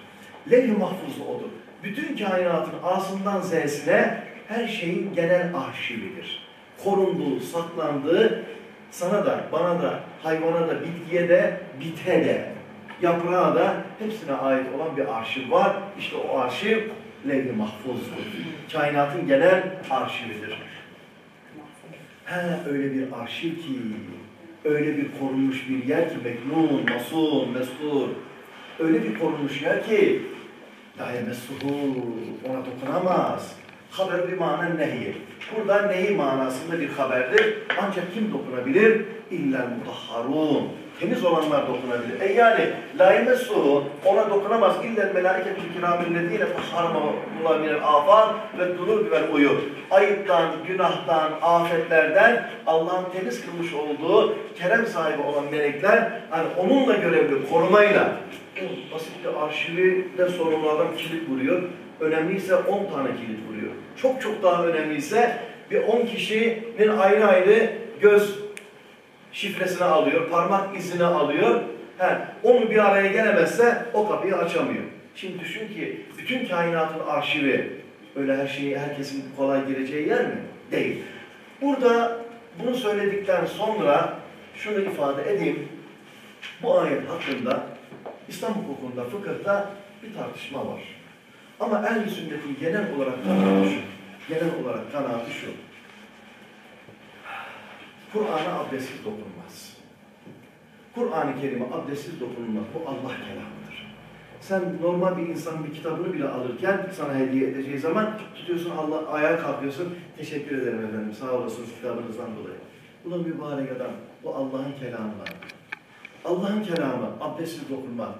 Levh-i mahfuzlu odur. Bütün kainatın A'sından Z'sine her şeyin genel arşividir. Korunduğu, saklandığı sana da, bana da, hayvana da, bitkiye de, bite de, yaprağa da hepsine ait olan bir arşiv var. İşte o arşiv levh-i mahfuzdur. Kainatın genel arşividir. He öyle bir arşiv ki, öyle bir korunmuş bir yer ki meknun, masun, mestur. Öyle bir korunmuş yer ki la yemessuhu, ona dokunamaz. Haber bir mana nehi. Burada nehi manasında bir haberdir. Ancak kim dokunabilir? İllel mutahharun. Temiz olanlar dokunabilir. E yani la yemessuhu, ona dokunamaz. İllel melâiketül kirâmin lezîne tahharmâhullah minel afâr ve dunûb vel uyur. Ayıptan, günahtan, afetlerden Allah'ın temiz kılmış olduğu kerem sahibi olan melekler hani onunla görevli korumayla basit bir arşivi de sorumlu kilit vuruyor. Önemliyse 10 tane kilit vuruyor. Çok çok daha önemliyse bir 10 kişinin ayrı ayrı göz şifresini alıyor, parmak izini alıyor. He, onu bir araya gelemezse o kapıyı açamıyor. Şimdi düşün ki bütün kainatın arşivi öyle her şeyi herkesin kolay gireceği yer mi? Değil. Burada bunu söyledikten sonra şunu ifade edeyim. Bu ayet hakkında İslam hukukunda, fıkıhta bir tartışma var. Ama ehl-i sünnetin genel olarak kanaatı şu. Genel olarak kanaatı şu. Kur'an'a abdestsiz dokunmaz. Kur'an-ı Kerim'e abdestsiz dokunulmaz. Bu Allah kelamıdır. Sen normal bir insanın bir kitabını bile alırken sana hediye edeceği zaman tutuyorsun Allah ayağa kalkıyorsun. Teşekkür ederim efendim. Sağ olasınız kitabınızdan dolayı. Bu da mübarek adam. Bu Allah'ın kelamı. Allah'ın kelamı abdestsiz dokunmaz.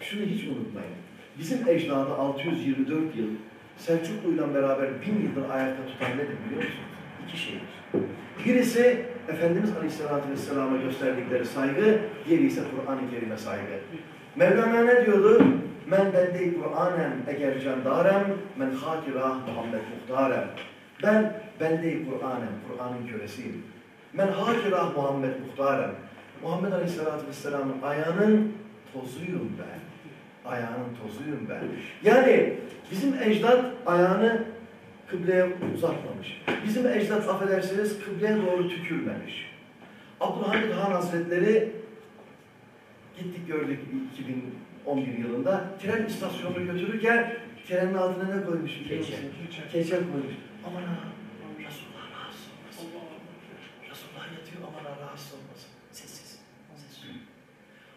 Şunu hiç unutmayın. Bizim ecdadı 624 yıl Selçuklu'yla beraber bin yıldır ayakta tutan nedir biliyor musunuz? İki şeydir. Birisi Efendimiz Aleyhisselatü Vesselam'a gösterdikleri saygı, diğeri ise Kur'an-ı Kerim'e saygı. Mevlana ne diyordu? Men bende Kur'anen eger candarem, men hakirah Muhammed muhtarem. Ben bende Kur'anem, Kur'an'ın köresiyim. Men hakirah Muhammed muhtarem. Muhammed Aleyhisselatü Vesselam'ın ayağının tozuyum ben. Ayağının tozuyum ben. Yani bizim ecdat ayağını kıbleye uzatmamış. Bizim ecdat affedersiniz kıbleye doğru tükürmemiş. Abdülhamid Han Hazretleri gittik gördük 2011 yılında tren istasyonunu götürürken trenin altına ne koymuş musun? Keçe koymuş. Aman ha Resulullah rahatsız olmasın. Resulullah yatıyor aman ha rahatsız olmasın. Sessiz. Sessiz.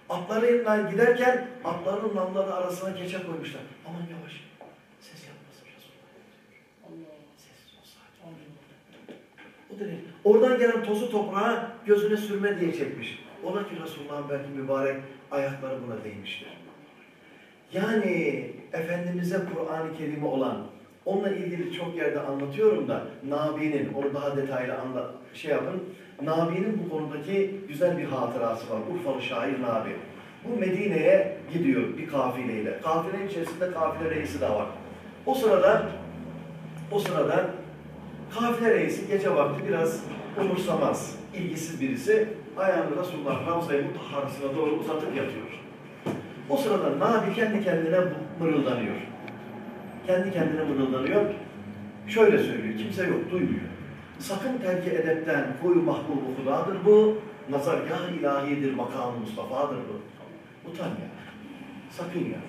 Atlarıyla giderken atların namları arasına keçe koymuşlar. Aman yavaş. Ses yapmasın Resulullah. Sakin. O da ne? Oradan gelen tozu toprağa gözüne sürme diye çekmiş. Ola ki Resulullah'ın belki mübarek ayakları buna değmiştir. Yani Efendimiz'e Kur'an-ı Kerim'i olan, onunla ilgili çok yerde anlatıyorum da Nabi'nin, onu daha detaylı anla, şey yapın. Nabi'nin bu konudaki güzel bir hatırası var. Urfalı şair Nabi. Bu Medine'ye gidiyor bir kafileyle. Kafilenin içerisinde kafile reisi de var. O sırada o sırada kafile reisi gece vakti biraz umursamaz, ilgisiz birisi ayağını Resulullah Ravza-i Mutahharasına doğru uzatıp yatıyor. O sırada Nabi kendi kendine mırıldanıyor. Kendi kendine mırıldanıyor. Şöyle söylüyor, kimse yok, duymuyor. Sakın terki edepten koyu mahbubu hudadır bu, nazargah ilahidir, makam Mustafa'dır bu. Utan ya, sakın ya.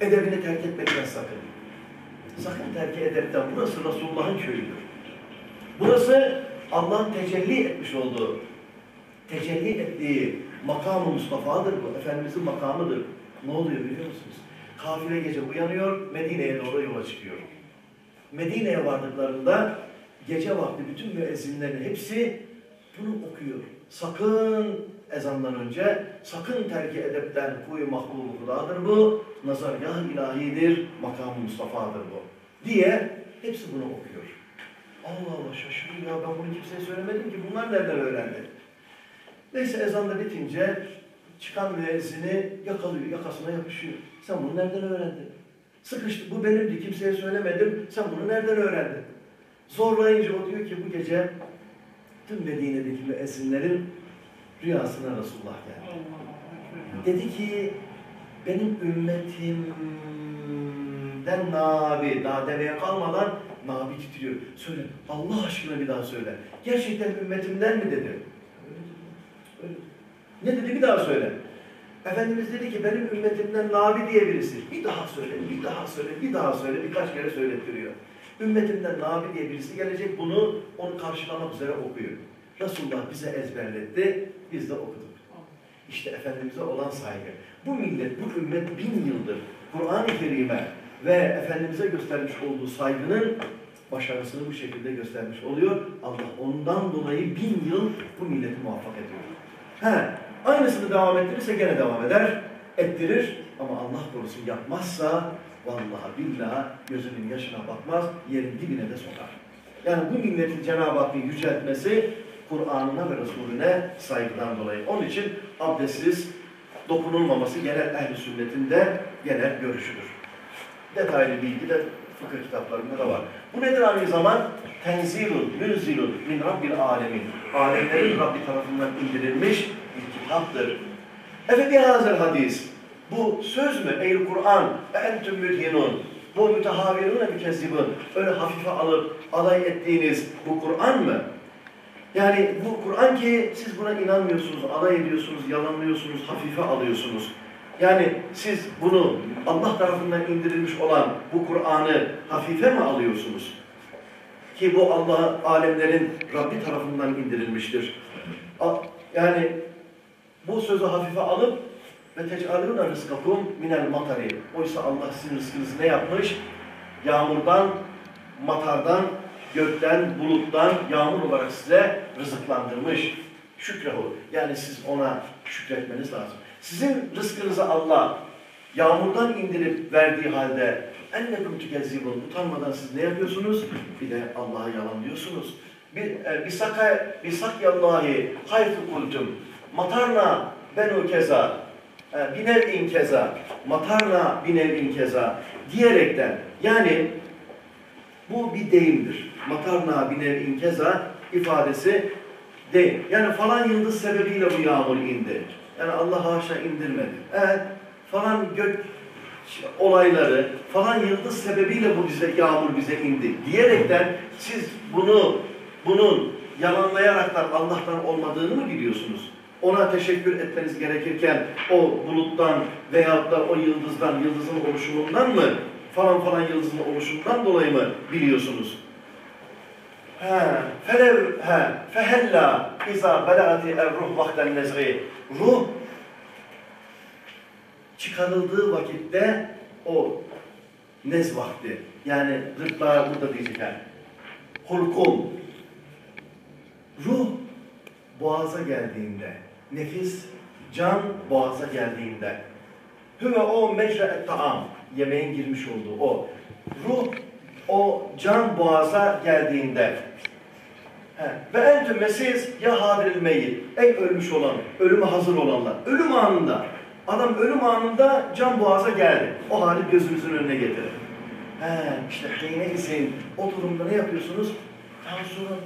Edebini terk etmekten sakın. Sakın terk edepten, burası Resulullah'ın köyüdür. Burası Allah'ın tecelli etmiş olduğu, tecelli ettiği makamı Mustafa'dır bu. Efendimizin makamıdır. Ne oluyor biliyor musunuz? Kafile gece uyanıyor, Medine'ye doğru yola çıkıyor. Medine'ye vardıklarında gece vakti bütün müezzinlerin hepsi bunu okuyor. Sakın ezandan önce, sakın terki edepten kuyu mahbub hudadır bu, nazargah ilahidir, makam Mustafa'dır bu diye hepsi bunu okuyor. Allah Allah şaşırıyor ya ben bunu kimseye söylemedim ki bunlar nereden öğrendi? Neyse ezan da bitince çıkan müezzini yakalıyor, yakasına yapışıyor. Sen bunu nereden öğrendin? Sıkıştı, bu benimdi, kimseye söylemedim. Sen bunu nereden öğrendin? Zorlayınca o diyor ki bu gece tüm Medine'deki müezzinlerin rüyasına Resulullah geldi. Dedi ki benim ümmetimden nabi, daha deveye kalmadan nabi titriyor. Söyle, Allah aşkına bir daha söyle. Gerçekten ümmetimden mi dedi? Öyle dedi. Öyle. Ne dedi bir daha söyle. Efendimiz dedi ki benim ümmetimden Nabi diye birisi. Bir daha söyle, bir daha söyle, bir daha söyle. Birkaç kere söylettiriyor. Ümmetimden Nabi diye birisi gelecek bunu onu karşılamak üzere okuyor. Resulullah bize ezberletti, biz de okuduk. İşte Efendimiz'e olan saygı. Bu millet, bu ümmet bin yıldır Kur'an-ı Kerim'e ve Efendimiz'e göstermiş olduğu saygının başarısını bu şekilde göstermiş oluyor. Allah ondan dolayı bin yıl bu milleti muvaffak ediyor. He, aynısını devam ettirirse gene devam eder, ettirir ama Allah korusun yapmazsa vallahi billahi gözünün yaşına bakmaz, yerin dibine de sokar. Yani bu milletin Cenab-ı Hakk'ın yüceltmesi Kur'an'ına ve Resulüne saygıdan dolayı. Onun için abdestsiz dokunulmaması genel ehl sünnetinde genel görüşüdür. Detaylı bilgi de fıkıh kitaplarında da var. Bu nedir aynı zaman? Tenzilun, münzilun min rabbil alemin. Alemlerin Rabbi tarafından indirilmiş bir kitaptır. Efe bihazel hadis. Bu söz mü? Ey Kur'an entüm müdhinun. Bu mütehavirune mükezzibun. Öyle hafife alıp alay ettiğiniz bu Kur'an mı? Yani bu Kur'an ki siz buna inanmıyorsunuz, alay ediyorsunuz, yalanlıyorsunuz, hafife alıyorsunuz. Yani siz bunu Allah tarafından indirilmiş olan bu Kur'an'ı hafife mi alıyorsunuz? Ki bu Allah alemlerin Rabbi tarafından indirilmiştir. Yani bu sözü hafife alıp ve tecalûne rızkakum minel matari. Oysa Allah sizin rızkınızı ne yapmış? Yağmurdan, matardan, gökten, buluttan yağmur olarak size rızıklandırmış. Şükrehu. Yani siz ona şükretmeniz lazım. Sizin rızkınızı Allah yağmurdan indirip verdiği halde ennekum tükezzibun. Utanmadan siz ne yapıyorsunuz? Bir de Allah'a yalanlıyorsunuz. Bir, e, haythu kultum. Matarna benu keza. E, binev'in keza. Matarna binev'in keza. Diyerekten yani bu bir deyimdir. Matarna binev'in keza ifadesi değil. Yani falan yıldız sebebiyle bu yağmur indi. Yani Allah haşa indirmedi. Evet, falan gök olayları, falan yıldız sebebiyle bu bize yağmur bize indi diyerekten siz bunu bunun yalanlayaraktan Allah'tan olmadığını mı biliyorsunuz? Ona teşekkür etmeniz gerekirken o buluttan veyahut da o yıldızdan, yıldızın oluşumundan mı falan falan yıldızın oluşumundan dolayı mı biliyorsunuz? He, felev, he, fehella iza belagati er-ruh vakten nezri. Ruh çıkarıldığı vakitte o nez vakti. Yani gırtlağı burada diyecekler. Hulkum. Ruh boğaza geldiğinde, nefis, can boğaza geldiğinde. Hüve o mecre taam. Yemeğin girmiş olduğu o. Ruh o can boğaza geldiğinde ve entüme siz ya hadiril meyyit ey ölmüş olan, ölüme hazır olanlar. Ölüm anında adam ölüm anında can boğaza geldi. O hali gözümüzün önüne getirin. He, işte heyne izin. O durumda ne yapıyorsunuz? Tansiyonun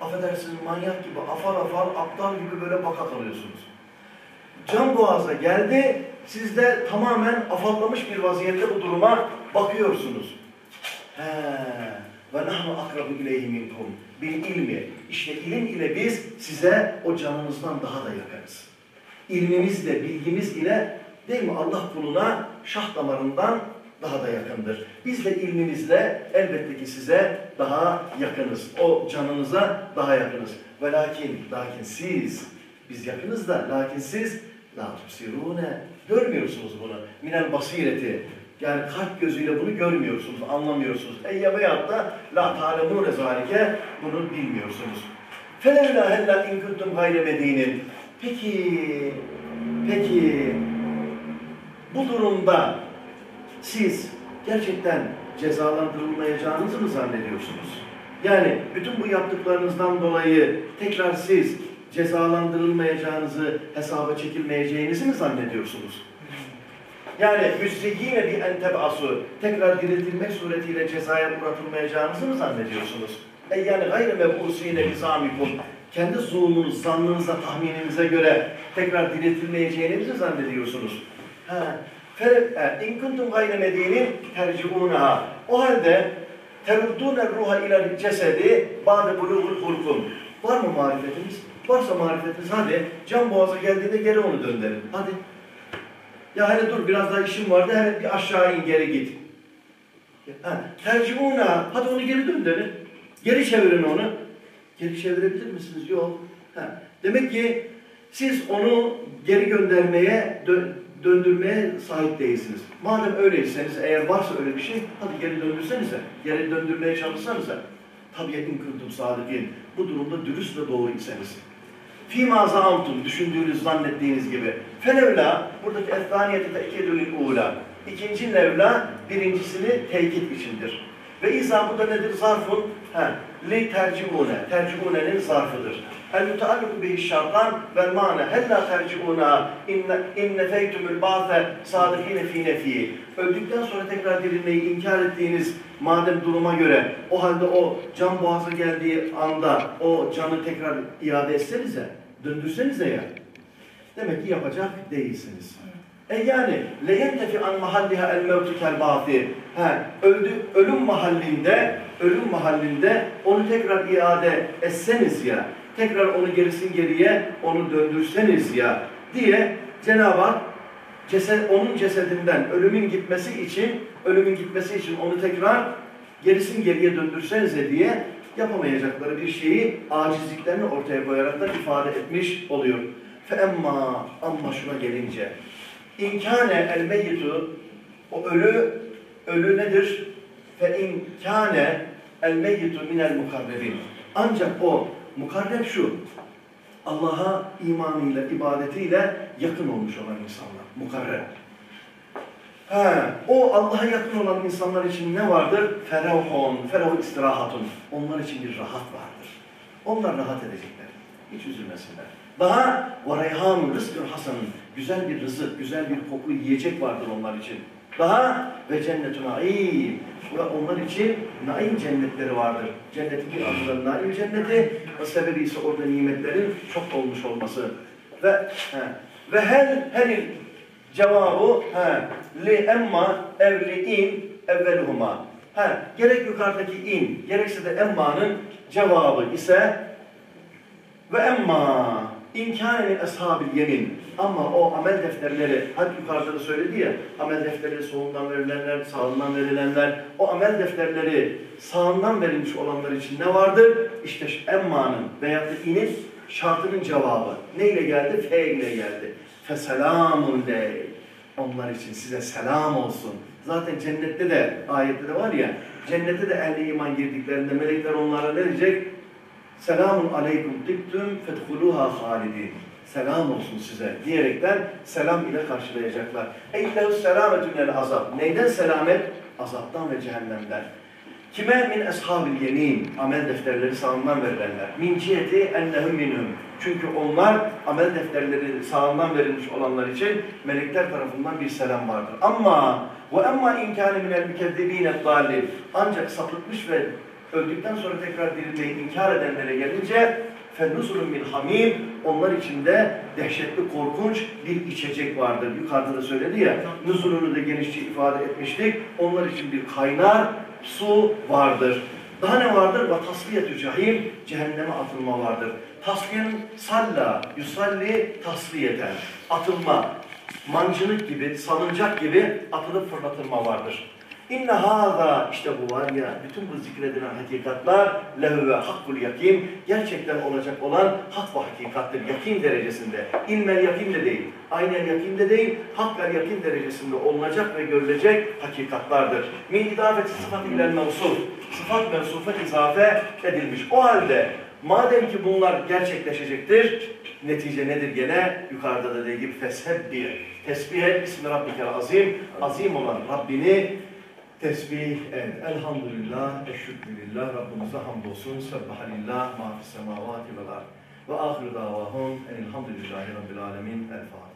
affedersiniz manyak gibi afal afal aptal gibi böyle baka kalıyorsunuz. Can boğaza geldi. Siz de tamamen afallamış bir vaziyette bu duruma bakıyorsunuz. He. Ve nahnu akrabu ileyhi minkum bil ilmi. İşte ilim ile biz size o canınızdan daha da yakarız. İlmimizle, bilgimiz ile değil mi Allah kuluna şah damarından daha da yakındır. Biz de ilmimizle elbette ki size daha yakınız. O canınıza daha yakınız. Ve lakin, lakin siz Biz yakınız da lakin siz la tubsirune görmüyorsunuz bunu. Minel basireti. Yani kalp gözüyle bunu görmüyorsunuz, anlamıyorsunuz. Ey veyahut da la ta'lemune zalike bunu bilmiyorsunuz. Felevla hella in kuntum gayre medinin. Peki, peki bu durumda siz gerçekten cezalandırılmayacağınızı mı zannediyorsunuz? Yani bütün bu yaptıklarınızdan dolayı tekrar siz cezalandırılmayacağınızı, hesaba çekilmeyeceğinizi mi zannediyorsunuz? Yani müsrikine bir entebasu, tekrar diriltilmek suretiyle cezaya uğratılmayacağınızı mı zannediyorsunuz? E yani gayri mebusine bizamikum, kendi zulmunuz, zannınıza, tahmininize göre tekrar diriltilmeyeceğinizi zannediyorsunuz. Ha. İn kuntum gayre medinin tercihunaha. O halde teruddûne ruha ilal cesedi ba'de buluğul hulkum. Var mı marifetiniz? Varsa marifetiniz hadi can boğaza geldiğinde geri onu döndürün. Hadi. Ya hele dur biraz daha işim vardı hele bir aşağı in geri git. Ha, tercihuna hadi onu geri döndürün. Geri çevirin onu. Geri çevirebilir misiniz? Yok. Ha, demek ki siz onu geri göndermeye, dö- döndürmeye sahip değilsiniz. Madem öyleyseniz, eğer varsa öyle bir şey, hadi geri döndürsenize. Geri döndürmeye çalışsanıza. Tabiyetin kırdım sadıkin. Bu durumda dürüst ve doğru iseniz. Fîmâ zaamtum, düşündüğünüz, zannettiğiniz gibi. Felevla, buradaki ethaniyeti de ekedülül uğla. İkinci levla, birincisini tekit içindir. Ve izâ bu da nedir? Zarfun, he, li tercihune, tercihunenin zarfıdır. El mütealliku bihi şartan vel mâne, hella tercihuna, inne, feytumül bâfe sadıkine fî nefiyi. Öldükten sonra tekrar dirilmeyi inkar ettiğiniz madem duruma göre, o halde o can boğaza geldiği anda o canı tekrar iade etsenize, döndürsenize ya. Demek ki yapacak değilsiniz. E yani leyentefi an mahalliha el mevtu kel bâfi. He, öldü, ölüm mahallinde, ölüm mahallinde onu tekrar iade etseniz ya, tekrar onu gerisin geriye onu döndürseniz ya diye Cenab-ı Hak ceset, onun cesedinden ölümün gitmesi için, ölümün gitmesi için onu tekrar gerisin geriye döndürsenize diye yapamayacakları bir şeyi acizliklerini ortaya koyarak da ifade etmiş oluyor. Fe emma amma şuna gelince İnkâne el meyyitu o ölü ölü nedir? Fe el meyyitu minel mukarrebin. Ancak o mukarreb şu. Allah'a imanıyla, ibadetiyle yakın olmuş olan insanlar. Mukarreb. He, o Allah'a yakın olan insanlar için ne vardır? Ferahun, ferah istirahatun. Onlar için bir rahat vardır. Onlar rahat edecekler. Hiç üzülmesinler. Daha ve reyhanun rızkın hasanın. Güzel bir rızık, güzel bir koklu yiyecek vardır onlar için. Daha ve cennetun naim. Onlar için naim cennetleri vardır. Cennetin bir adı da naim cenneti. Ve sebebi ise orada nimetlerin çok olmuş olması. Ve he, ve hel helil cevabı he, li emma evli in evveluhuma. He, gerek yukarıdaki in, gerekse de emma'nın cevabı ise ve emma inkâne min ashabil yemin. Ama o amel defterleri, hadi yukarıda da söyledi ya, amel defterleri solundan verilenler, sağından verilenler, o amel defterleri sağından verilmiş olanlar için ne vardır? İşte emma'nın veyahut da inin şartının cevabı. Ne ile geldi? Fe ile geldi. Feselamun ley. Onlar için size selam olsun. Zaten cennette de, ayette de var ya, cennette de ehli iman girdiklerinde melekler onlara ne diyecek? Selamun aleyküm tibtüm fethuluha halidin. Selam olsun size diyerekten selam ile karşılayacaklar. Eylehu selametün el azap. Neyden selamet? Azaptan ve cehennemden. Kime min eshabil yemin? Amel defterleri sağından verilenler. Min ciheti ennehum minhum. Çünkü onlar amel defterleri sağından verilmiş olanlar için melekler tarafından bir selam vardır. Ama ve emma inkâne minel mükezzibîne dâlin. Ancak sapıtmış ve öldükten sonra tekrar dirilmeyi inkar edenlere gelince fennuzulun min hamim onlar için de dehşetli korkunç bir içecek vardır. Yukarıda da söyledi ya nuzulunu da genişçe ifade etmiştik. Onlar için bir kaynar su vardır. Daha ne vardır? Tasfiyetü cahim cehenneme atılma vardır. Tasfiyenin salla, yusalli tasliyeten atılma, mancınık gibi, salıncak gibi atılıp fırlatılma vardır. İnne hâzâ işte bu var ya bütün bu zikredilen hakikatler lehü ve hakkul yakin gerçekten olacak olan hak ve hakikattir. Yakin derecesinde. İlmel yakin de değil. Aynen yakin de değil. Hakkal yakin derecesinde olunacak ve görülecek hakikatlardır. Min idafeti sıfat ilel mevsuf. Sıfat mevsufa izafe edilmiş. O halde madem ki bunlar gerçekleşecektir netice nedir gene? Yukarıda da dediği gibi feshebbir. Tesbih et ismi rabbikel azim. Azim olan Rabbini tesbih et. Elhamdülillah, eşşükrülillah. Rabbimize hamdolsun. Sebbahalillah, ma fis semavati vel ard. Ve ahir davahum enilhamdülillahi rabbil alemin. El Fatiha.